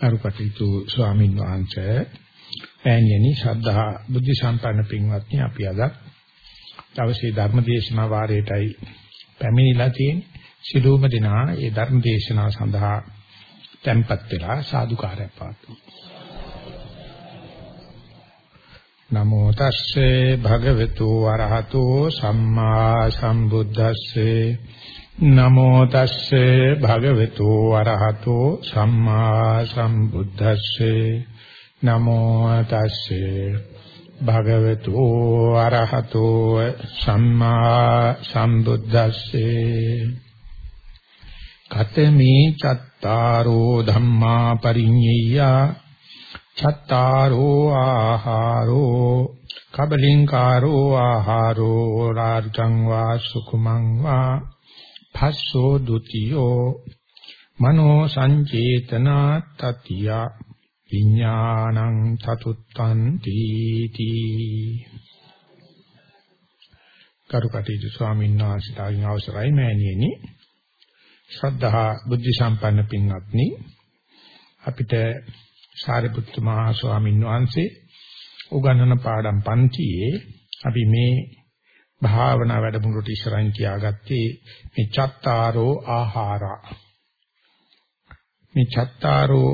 අරුකටීතු ස්වාමීන් වහන්සේ ඈණියනි ශ්‍රද්ධා බුද්ධ සම්පන්න පින්වත්නි අපි අද දවසේ ධර්ම දේශනා වාරයටයි පැමිණිලා තියෙන්නේ. සිළුම දිනා ඒ ධර්ම දේශනාව සඳහා tempත් වෙලා සාදුකාරයක් පාතුමු. නමෝ තස්සේ භගවතු වරහතෝ සම්මා සම්බුද්දස්සේ නමෝ තස්සේ භගවතු වරහතෝ සම්මා සම්බුද්දස්සේ. නමෝ තස්සේ භගවතු වරහතෝ සම්මා සම්බුද්දස්සේ. කතමේ චත්තාරෝ ධම්මා පරිඤ්ඤය. චත්තාරෝ ආහාරෝ කබලින්කාරෝ ආහාරෝ රාජං වා සුකුමං වා පස්සෝ ဒ ුතියෝ මනෝ සංචේතනා තතිය විඥානං තතුත්තන්ති තී. කරුකටීතු ස්වාමීන් වහන්සේලාගෙන් අවසරයි මෑණියනි. ශ්‍රද්ධා බුද්ධ සම්පන්න පින්වත්නි අපිට සාරිපුත්තු මහා ස්වාමීන් වහන්සේ උගන්වන පාඩම් පන්තියේ අපි මේ භාවනා වැඩමුළුවට ඉස්සරහින් තියාගත්තේ මේ චත්තාරෝ ආහාරා. මේ චත්තාරෝ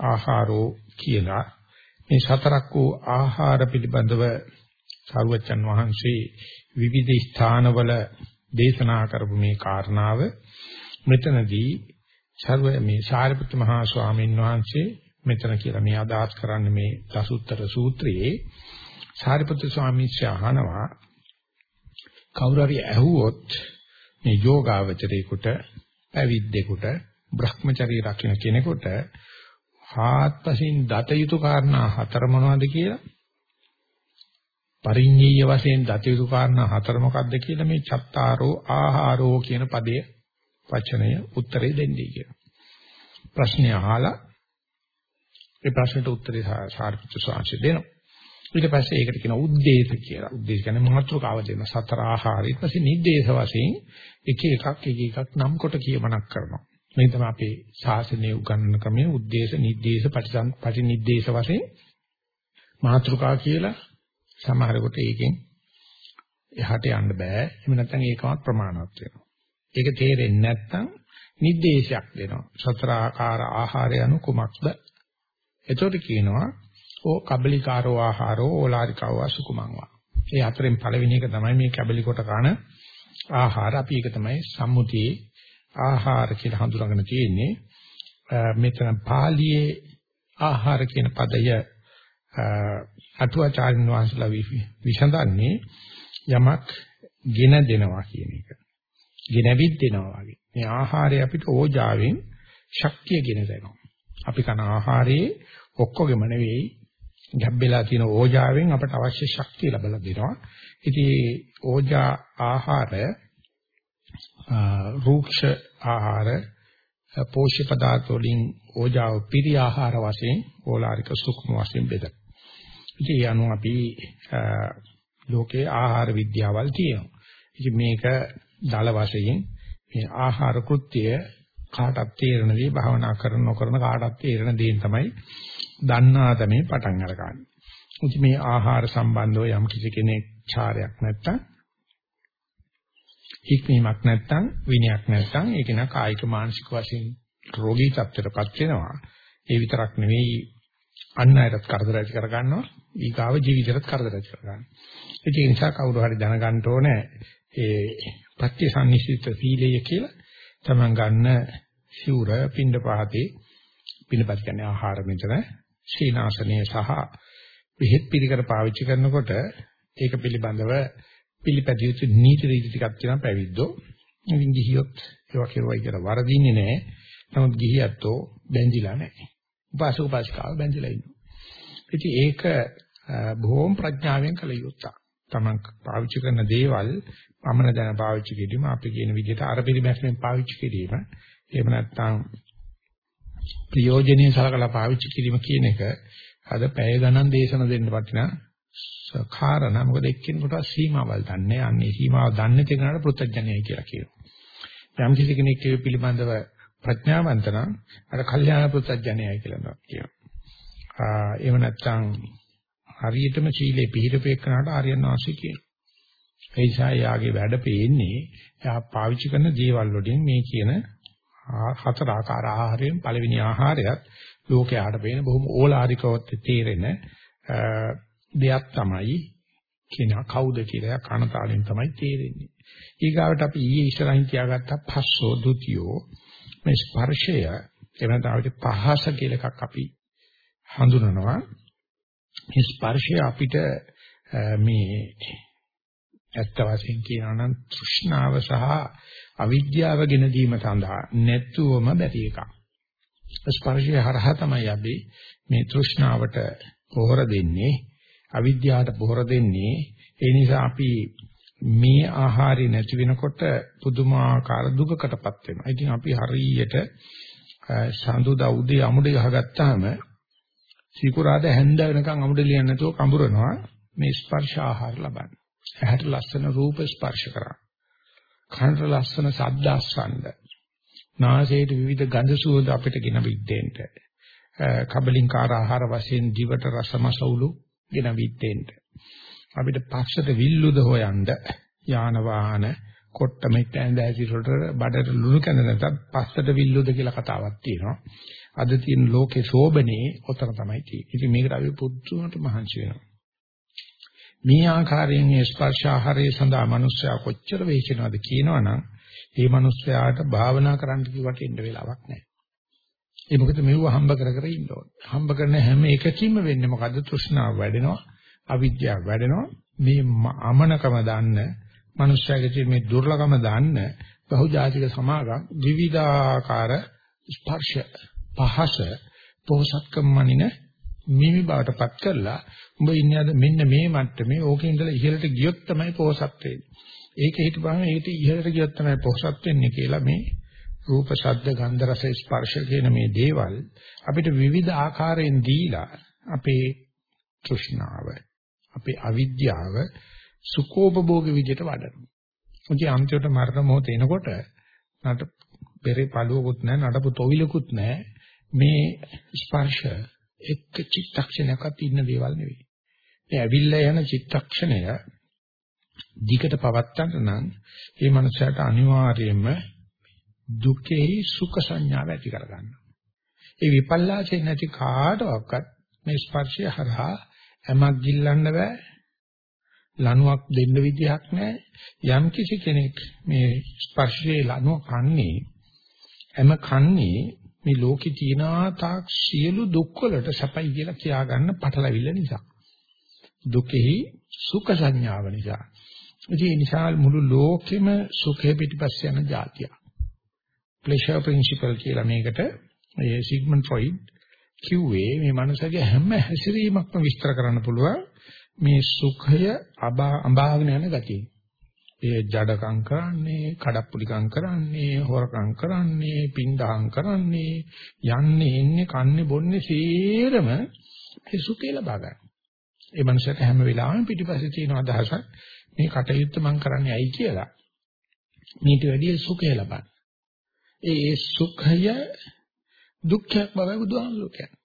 ආහාරෝ කියලා මේ සතරක් වූ ආහාර පිළිබඳව සාරවත්යන් වහන්සේ විවිධ ස්ථානවල දේශනා කරපු මේ කාරණාව මෙතනදී සර්ව මේ සාරිපුත්‍ර මහා ස්වාමීන් වහන්සේ මෙතන කියලා මේ අදහස් කරන්නේ මේ දසුත්තර සූත්‍රයේ සාරිපුත්‍ර ස්වාමීන් වහන්සේ අහනවා කවුරු හරි ඇහුවොත් මේ යෝගාවචරේකට පැවිද්දෙකුට Brahmacharya රකින්න කෙනෙකුට හාත්පසින් දත යුතු කාරණා හතර මොනවද කියලා පරිඤ්ඤය වශයෙන් දත යුතු කාරණා හතර මොකක්ද කියලා මේ චත්තාරෝ ආහාරෝ කියන පදයේ වචනය උත්තරේ දෙන්නේ කියලා. ප්‍රශ්නය අහලා ඒ ප්‍රශ්නට උත්තරේ සාරිපුත්‍ර ස්වාමීන් දෙනවා. ඊට පස්සේ ඒකට කියන උද්දේශ කියලා. උද්දේශ කියන්නේ මාත්‍රකාව දෙන සතර ආහාර. ඊට පස්සේ නිද්දේශ වශයෙන් එක එකක් එක එකක් නම් කොට කියමනක් කරනවා. මේ තමයි අපේ ශාසනයේ උගන්වන ක්‍රමය උද්දේශ නිද්දේශ පටිසම් පටිනිද්දේශ වශයෙන් මාත්‍රකා කියලා සමහරකට ඒකෙන් එහාට යන්න බෑ. එහෙම නැත්නම් ඒකවත් ප්‍රමාණවත් වෙනවා. ඒක තේරෙන්නේ නැත්නම් නිද්දේශයක් දෙනවා. සතර ආකාර ආහාරය anu කුමක්ද? එතකොට කියනවා ඕ කබලිකාරෝ ආහාරෝ ඕලාරිකව සුකුමං වා. ඒ හතරෙන් පළවෙනි එක තමයි මේ කබලි කොට කන ආහාර. අපි ඒක තමයි සම්මුතියේ ආහාර කියලා හඳුනාගෙන තියෙන්නේ. මෙතන පාළියේ ආහාර කියන පදය අටුවාචාර්යන් වහන්සේලා විසඳන්නේ යමක් ගෙන දෙනවා කියන එක. ගෙනවිත් දෙනවා වගේ. මේ ආහාරය අපිට ඕජාවෙන් ශක්තිය ගෙන දෙනවා. අපි කන ආහාරයේ ඔක්කොගෙම නෙවෙයි ගැබ්බෙලා තියෙන ඕජාවෙන් අපට අවශ්‍ය ශක්තිය ලැබලා දෙනවා. ඉතින් ඕජා ආහාර රූක්ෂ ආහාර පෝෂ්‍ය පදාර්ථ වලින් ඕජාව පිරි ආහාර වශයෙන් ඕලාරික සුක්ම වශයෙන් බෙදලා. ඉතින් ඒ අනුව අපි ලෝකේ ආහාර විද්‍යාවල් තියෙනවා. ඉතින් මේක දල වශයෙන් මේ ආහාර කෘත්‍ය කාටත් තේරෙන දේ භාවනා කරන නොකරන කාටත් තේරෙන දේ තමයි දන්නා තමයි පටන් අරගන්නේ. ඉතින් මේ ආහාර සම්බන්ධව යම් කිසි කෙනෙක් චාරයක් නැත්තම් හික්මීමක් නැත්තම් විනයක් නැත්තම් ඒක න කායික මානසික වශයෙන් රෝගී තත්ත්වයටපත් වෙනවා. ඒ විතරක් නෙවෙයි අන් අයටත් කරදර ඇති කර ගන්නවා. ඊගාව ජීවිතයටත් කරදර ඇති කර ගන්නවා. ඒ නිසා කවුරු හරි දැනගන්න ඕනේ ඒ ප්‍රත්‍යසන්නිසිත සීලය කියලා තමන් ගන්න සිවුර පින්ඩ පහතේ පිළිපත් කියන්නේ ආහාර මෙතන සීනාසනය සහ විහෙත් පිළිකර පාවිච්චි කරනකොට ඒක පිළිබඳව පිළිපැදිය යුතු නීති රීති ටිකක් තියෙනවා පැවිද්දෝ. ඉතින් ගිහියොත් ඒවා කෙරුවයි කියලා වරදින්නේ නැහැ. නමුත් ගිහියත්ෝ බැඳිලා නැහැ. උපාසක උපාසිකාව බැඳිලා ඉන්නවා. ඉතින් ඒක බොහොම ප්‍රඥාවෙන් කළ යුතුයි. තමන් පාවිච්චි කරන දේවල් පමණ දැන පාවිච්චි කිරීම අපි කියන විදිහට අර පිළිමැස්මෙන් පාවිච්චි කිරීම. එහෙම නැත්නම් ප්‍රයෝජනෙයි සලකලා පාවිච්චි කිරීම කියන එක අද පැය ගණන් දේශන දෙන්න වටිනා කාරණා මොකද එක්කෙනෙකුට සීමාවල් දන්නේ අන්නේ සීමාව දන්නේ තේරෙනාට පෘථජ්ජනයයි කියලා කියනවා. යම් කිසි කෙනෙක් ඒ පිළිබඳව ප්‍රඥාවන්ත නම් අර කල්යාණ පුත්‍ජඥයයි කියලා කියනවා. එහෙම නැත්නම් හරියටම සීලේ පිළිපෙකනට ආර්යයන් වාසී කියනවා. ඒ නිසා යාගේ වැඩ පේන්නේ එයා පාවිච්චි කරන දේවල් වලින් මේ කියන හතර ආකාර ආහාරයෙන් පළවෙනි ආහාරයත් ලෝකයට පේන බොහොම ඕලාරිකව තේරෙන දෙයක් තමයි කියන කවුද කියලා කනතාලෙන් තමයි තේරෙන්නේ. ඊගාවට අපි ඊයේ ඉස්සරහින් තියාගත්ත පස්සෝ ဒ ුතියෝ මේ ස්පර්ශය එවන තාවිත පහස කියලා එකක් අපි හඳුනනවා. මේ ස්පර්ශය අපිට මේ ඇත්ත වශයෙන් කියනවා නම් තෘෂ්ණාව සහ අවිද්‍යාව ගෙන දීම සඳහා නැතුවම බැරි එකක්. ස්පර්ශය හරහා තමයි අපි මේ තෘෂ්ණාවට පොහොර දෙන්නේ අවිද්‍යාවට පොහොර දෙන්නේ ඒ නිසා අපි මේ ආහාරي නැති වෙනකොට පුදුමාකාර දුකකටපත් වෙනවා. ඉතින් අපි හරියට සඳුදා උදේ අමුඩේ ගහගත්තාම සීකුරාද හැන්ද වෙනකන් අමුඩේ ලියන්න නැතුව කඹරනවා මේ ස්පර්ශ ආහාර ලබන්න. ඇහැට ලස්සන රූප ස්පර්ශ කරා. කනට ලස්සන ශබ්ද අස්වන්න. නාසයට විවිධ ගඳ සුවඳ අපිට ගෙන විද්දෙන්න. කබලින්කාර ආහාර වශයෙන් දිවට රසමසවුලු ගෙන විද්දෙන්න. අපිට පස්සට විල්ලුද හොයන්න යාන වාහන කොට්ට මෙට්ට ඇඳ ඇසිරට බඩට ලුණු කැඳ නැතත් පස්සට විල්ලුද කියලා කතාවක් තියෙනවා. අද තියෙන ලෝකේ සෝබනේ ඔතන තමයි තියෙන්නේ. ඉතින් මේකට අපි පුදුමට මහන්සි වෙනවා. මේ ආකාරයෙන් මේ ස්පර්ශ ආහාරයේ සඳහා මිනිස්සයා කොච්චර වේචනවද කියනවනම් ඒ මිනිස්සයාට භාවනා කරන්න කිව්වට ඉන්න වෙලාවක් නැහැ. ඒ මොකද මෙව හම්බ කර කර ඉන්න ඕනේ. හම්බ කරන හැම එකකින්ම වෙන්නේ මොකද්ද? තෘෂ්ණාව වැඩෙනවා, අවිද්‍යාව වැඩෙනවා. මේ අමනකම දන්න මිනිස්සයාගේ මේ දුර්ලභම දන්න බහුජාතික සමාගම් විවිධාකාර ස්පර්ශ පහස පොහසත්කම් මනින මිමි බවටපත් කරලා උඹ ඉන්නේ අද මෙන්න මේ මට්ටමේ ඕකේ ඉඳලා ඉහළට ගියොත් තමයි පොහසත් වෙන්නේ. ඒකේ හිටපහම ඒකට ඉහළට ගියොත් තමයි පොහසත් වෙන්නේ කියලා මේ රූප ශබ්ද ගන්ධ රස ස්පර්ශ කියන මේ දේවල් අපිට විවිධ ආකාරයෙන් දීලා අපේ තෘෂ්ණාව අපේ අවිද්‍යාව සුඛෝපභෝග විදියට වඩනවා. මුචි අන්තිමට මරණ මොහොත එනකොට නට පෙරේ පළුවකුත් නැහැ නඩපු තොවිලකුත් නැහැ මේ ස්පර්ශ එක්ක චිත්තක්ෂණයක්වත් ඉන්න දේවල් නෙවෙයි. මේ ඇවිල්ලා යන චිත්තක්ෂණය දිගට පවත්තන්න නම් මේ මනුස්සයාට අනිවාර්යයෙන්ම දුකෙහි සුඛ සංඥාව ඇති කරගන්න. ඒ විපල්ලාසෙ නැති කාටවත් මේ ස්පර්ශය හරහා හැමක් ගිල්ලන්න බෑ. ලණුවක් දෙන්න විදිහක් නැහැ. යම් කිසි කෙනෙක් මේ ස්පර්ශයේ ලණුව කන්නේ හැම කන්නේ මේ ලෝකේ තියෙන තාක් සියලු දුක් වලට සැපයි කියලා කියාගන්න පටලවිල්ල නිසා. දුකෙහි සුඛ සංඥාව නිසා. ඒ නිසා මුළු ලෝකෙම සුඛේ පිටිපස්ස යන જાතිය. pleasure principle කියලා මේකට ඒ සිග්මන්ඩ් ෆ්‍රොයිඩ් කිව්වේ මේ මනුස්සගේ හැම හැසිරීමක්ම විස්තර කරන්න පුළුවන් මේ සුඛය අඹාගෙන යන ගතිය. ඒ ජඩකම් කරන්නේ, කඩප්පුලිකම් කරන්නේ, හොරකම් කරන්නේ, පින්දහම් කරන්නේ, යන්නේ එන්නේ, කන්නේ බොන්නේ සේරම ඒ සුඛේ ලබා ගන්න. ඒ මනුස්සයාට හැම වෙලාවෙම පිටිපස්සේ තියෙන අදහසක් මේ කටයුත්ත මම කරන්නේ ඇයි කියලා. මේට වැඩිය සුඛය ලබන්න. ඒ සුඛය දුක්ඛයක් බවයි බුදුහාමුදුරුවෝ කියන්නේ.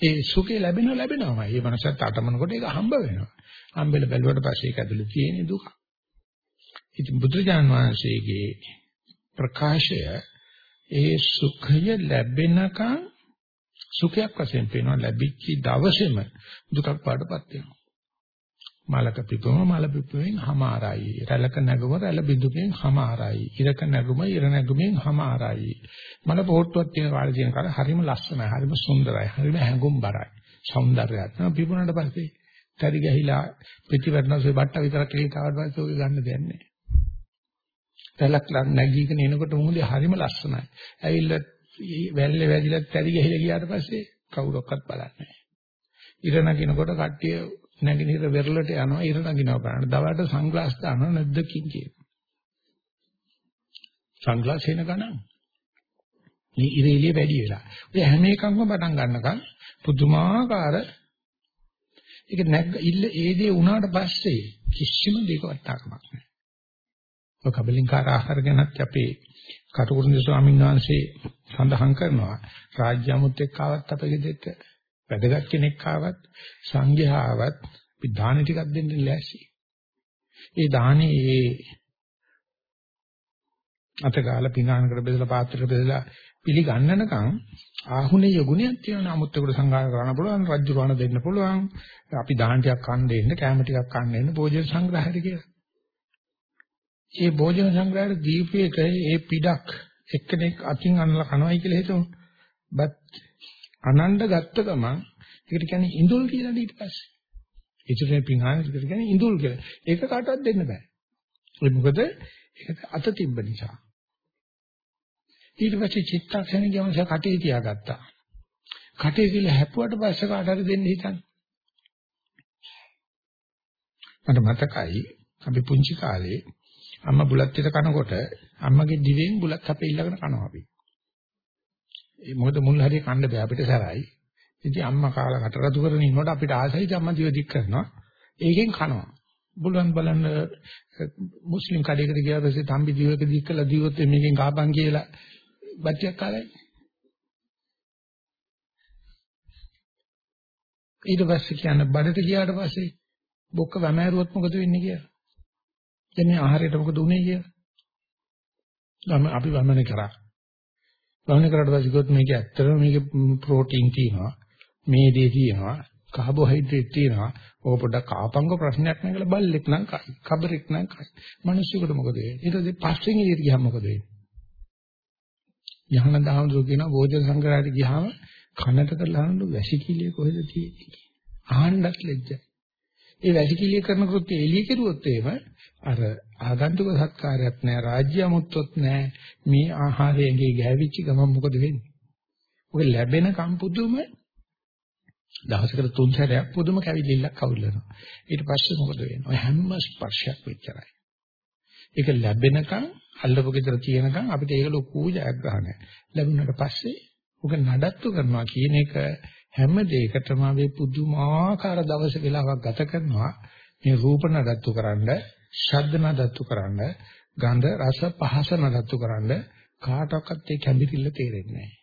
ඒ සුඛය ලැබෙනව ලැබෙනවමයි. මේ මනසත් අටමනකොට ඒක හම්බ වෙනවා. හම්බෙල බැලුවට පස්සේ ඒක ඇතුළේ තියෙන දුක. ඉතින් බුදුරජාන් වහන්සේගේ ප්‍රකාශය ඒ සුඛය ලැබෙනකන් සුඛයක් වශයෙන් පේනවා ලැබිච්ච දවසේම දුකක් පාඩපත් වෙනවා. මලක පිපුම මල පිපුමෙන් හමාරයි. රැළක නැගුම රැළ බිඳුකෙන් හමාරයි. ඉරක නැගුම ඉර නැගුමෙන් හමාරයි. මල පොට්ටුවක් තියෙන කාලේ තියෙන කාලේ හරිම ලස්සනයි, හරිම සුන්දරයි, හරිම හැඟුම්බරයි. సౌందර්යයක්. පිපුණාට පස්සේ තරි ගහිලා පිටිවැටනසේ බට්ට විතරක් එළියට ආවට පස්සේ ඔය ගන්න දෙයක් නැහැ. රැළක් නැගීගෙන එනකොට මොහොතේ හරිම ලස්සනයි. ඇවිල්ලා වැල්ලේ වැදිලා තරි ගහිලා ගියාට පස්සේ කවුරක්වත් බලන්නේ නැහැ. ඉර නගිනකොට කට්ටිය නැගිනහිර වෙරළට යනවා ඉර නගිනවා බලන්න. දවල්ට සන්ග්ලාස් දානවා නැද්ද කිං සන්ග්ලාස් එන ගණන්. මේ ඉර එළිය වැඩි වෙලා. ඔය හැම එකක්ම පටන් ගන්නකම් පුදුමාකාර ඒක නැග්ග ඉල්ල ඒ දේ වුණාට පස්සේ කිසිම දෙයක වටාකමක් නැහැ. ඔය කබලින්කාර ආහාර ගැනත් අපේ කටුකුරුන්ද ස්වාමීන් වහන්සේ සඳහන් කරනවා රාජ්‍ය අමුත්‍යක් ආවත් අපේ ගෙදරට වැදගත් කෙනෙක් ආවත් සංඝයා ආවත් අපි දාන ටිකක් දෙන්න ලෑස්ති. ඒ දානේ ඒ අතගාලා පිඟානකට බෙදලා පාත්‍රයකට බෙදලා පිළිගන්නනකම් ආහුනේ යගුණයක් තියෙනවා අමුත්තකට සංගාය කරන්න පුළුවන් රජු රවණ දෙන්න පුළුවන් අපි දාන ටිකක් කන්න දෙන්න කැම ටිකක් කන්න දෙන්න භෝජන සංග්‍රහයට කියලා. ඒ භෝජන සංග්‍රහයට දීපේක ඒ පිටක් එක්කෙනෙක් අතින් අනලා කනවයි කියලා හිතමු. බත් අනණ්ඩ ගත්ත ගමන් ඒකට කියන්නේ ඉඳුල් කියලා ඊට පස්සේ. ඉතින් පිංහාන ඒකට කියන්නේ ඉඳුල් කියලා. ඒක කාටවත් දෙන්න බෑ. ඒ මොකද ඒකට අත තිබ්බ නිසා. ඊට පස්සේ චිත්තක්ෂණ ගමස කටේ තියාගත්තා. කටේ කියලා හැපුවට පස්සේ කාට හරි දෙන්න හිතන්නේ. මට මතකයි අපි පුංචි කාලේ අම්මා බුලත් පිට කනකොට අම්මගේ දිවෙන් බුලත් අපේ ඊළඟට කනවා අපි. ඒ මොකද මුල් හරිය කන්න බෑ අපිට සරයි. ඉතින් අම්මා කාලා කට රතු කරගෙන ඉන්නකොට අපිට ආසයි අම්මා දිව දික් කරනවා. ඒකෙන් කනවා. බුලන් බලන්න මුස්ලිම් කඩේකට ගියා පස්සේ තම්බි දිවක දික් කළා දිවොත් මේකෙන් කාපන් කියලා බච්චියක් කාලයි. ඊට පස්සේ කියන්නේ බඩට ගියාට පස්සේ බොක්ක වැමෑරුවොත් මොකද වෙන්නේ කියලා. එන්නේ ආහාරයට මොකද උනේ කියලා. ගම අපි වමන කරා. වමන කරාට පස්සේ කිව්වොත් මේක ඇත්තටම මේක ප්‍රෝටීන් තියෙනවා. මේ දේ තියෙනවා. කාබෝහයිඩ්‍රේට් තියෙනවා. ඕක පොඩ්ඩක් කාපංග ප්‍රශ්නයක් නෑ කියලා බල්ලෙක් නම් කයි. කබරෙක් නම් කයි. මිනිස්සුන්ට මොකද වෙන්නේ? ඊට පස්සේ පස්වෙන් ඉදිරියට ගියාම මොකද වෙන්නේ? යහන දහමතුරු කියන භෝජන සංග්‍රහයට ගියාම කනට කරලා අහන්න වැසිකිළිය කොහෙද තියෙන්නේ? අහන්නත් ලැජ්ජයි. ඒ වැසිකිළිය කරන කෘත්‍ය එළිය කෙරුවොත් එහෙම අර ආගන්තුක සත්කාරයක් නැහැ රාජ්‍ය අමුත්තොත් නැහැ මේ ආහාරයෙන් ගෑවිච්ච ගමන් මොකද වෙන්නේ? ඔක ලැබෙන කම්පුදුම දවසකට තුන් සැරයක් පුදුම කැවිලිල්ලක් කවුල්ලනවා. ඊට පස්සේ මොකද වෙන්නේ? ඔය හැම ස්පර්ශයක් වෙච්චරයි. ඒක ලැබෙනකන් අල්ලපු ගෙදර තියෙනකන් අපිට ඒක ලොකු ජයග්‍රහණයක්. ලැබුණාට පස්සේ ඔක නඩත්තු කරනවා කියන එක හැම දෙයකටම අපි පුදුමාකාර දවස වෙලාවක් ගත කරනවා. මේ රූප නඩත්තු කරන්න, ශබ්ද නඩත්තු කරන්න, ගන්ධ රස පහස නඩත්තු කරන්න කාටවත් ඒ කැඹිරිල්ල තේරෙන්නේ නැහැ.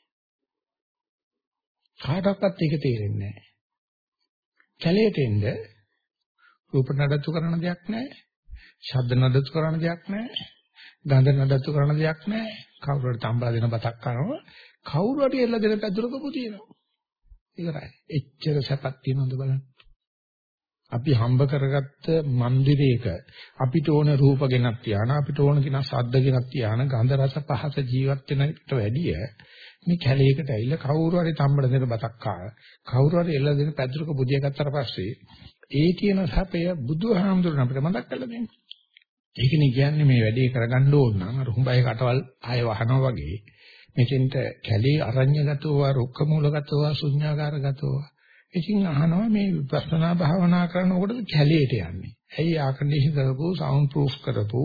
කාටවත් ඒක තේරෙන්නේ නැහැ. කැලේට එන්න රූප නඩත්තු කරන දෙයක් නැහැ. ශබ්ද නඩත්තු කරන දෙයක් නැහැ. ගන්ධ නඩත්තු කරන දෙයක් නැහැ. කවුරු හරි තම්බලා දෙන බතක් කනවා. කවුරු හරි එල්ල දෙන පැදුරකපු තියෙනවා. ඉවරයි. එච්චර සැපක් තියෙනවද බලන්න. අපි හම්බ කරගත්ත මන්දිරයක අපිට ඕන රූප ගෙනත් තියාන අපිට ඕන කින ශබ්ද ගෙනත් තියාන ගන්ධ රස පහස ජීවත් වෙනට වැඩිය මේ කැලේකට ඇවිල්ලා කවුරු හරි තම්බල දෙන බතක් කාලා කවුරු හරි එල්ල දෙන පැදුරක බුදිය ගත්තට පස්සේ ඒ කියන සැපය බුදුහාමුදුරන් අපිට මතක් කරලා දෙන්නේ. ඒකනේ කියන්නේ මේ වැඩේ කරගන්න ඕන නම් අර හුඹයි කටවල් ආය වහනවා වගේ මෙතෙන්ට කැලේ අරඤ්‍යගතව රුක්ක මූලගතව ශුන්‍යාකාරගතව ඉතින් අහනවා මේ විපස්සනා භාවනා කරනකොට කැලේට යන්නේ. ඇයි ආකන්ඩිෂන් කරපු සවුන්ඩ් ප්‍රූෆ් කරපු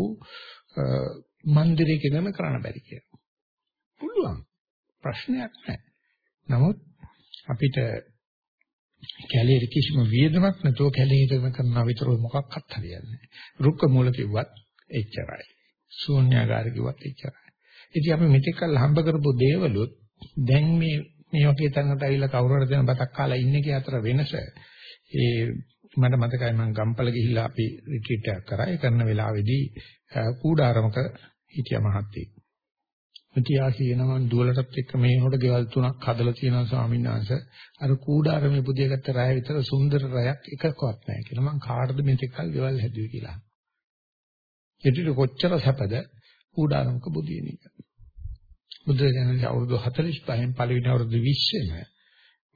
මන්දිරයක ඉඳන් කරන්න බැරි කියලා. පුළුවන්. ප්‍රශ්නයක් නැහැ. නමුත් අපිට කැලේ කිසිම වියදමක් නැතුව කැලේ ඉඳන් කරනවා විතර මොකක්වත් හරියන්නේ නැහැ. රුක්ක මූල කිව්වත් එච්චරයි. ශූන්‍යාකාර කිව්වත් එච්චරයි. ඉතින් අපි මෙතෙක් කල් හම්බ කරපු දේවලුත් දැන් මේ මේ වගේ තැනකට ඇවිල්ලා කවුරු හරි දෙන බතක් කාලා ඉන්නේ අතර වෙනස ඒ මට මතකයි මම ගම්පල ගිහිල්ලා අපි රිට්‍රීට් එකක් කරා. ඒ කරන වෙලාවේදී කූඩාරමක හිටිය මහත්තයෙක්. මුතියා කියනවා දුවලටත් එක්ක මේ හොඩ ගෙවල් තුනක් හදලා තියෙනවා ස්වාමීන් වහන්සේ. අර කූඩාරමේ පුදියගත්ත රාය විතර සුන්දර රායක් එකකවත් නැහැ කියලා. මං කාටද මේක කල් ගෙවල් හැදුවේ කියලා. ඒටිට කොච්චර සැපද? කූඩාරමක බුදියන එක. බුදුරජාණන්ගේ අවුරුදු 45න් පළවෙනි අවුරුදු 20ෙම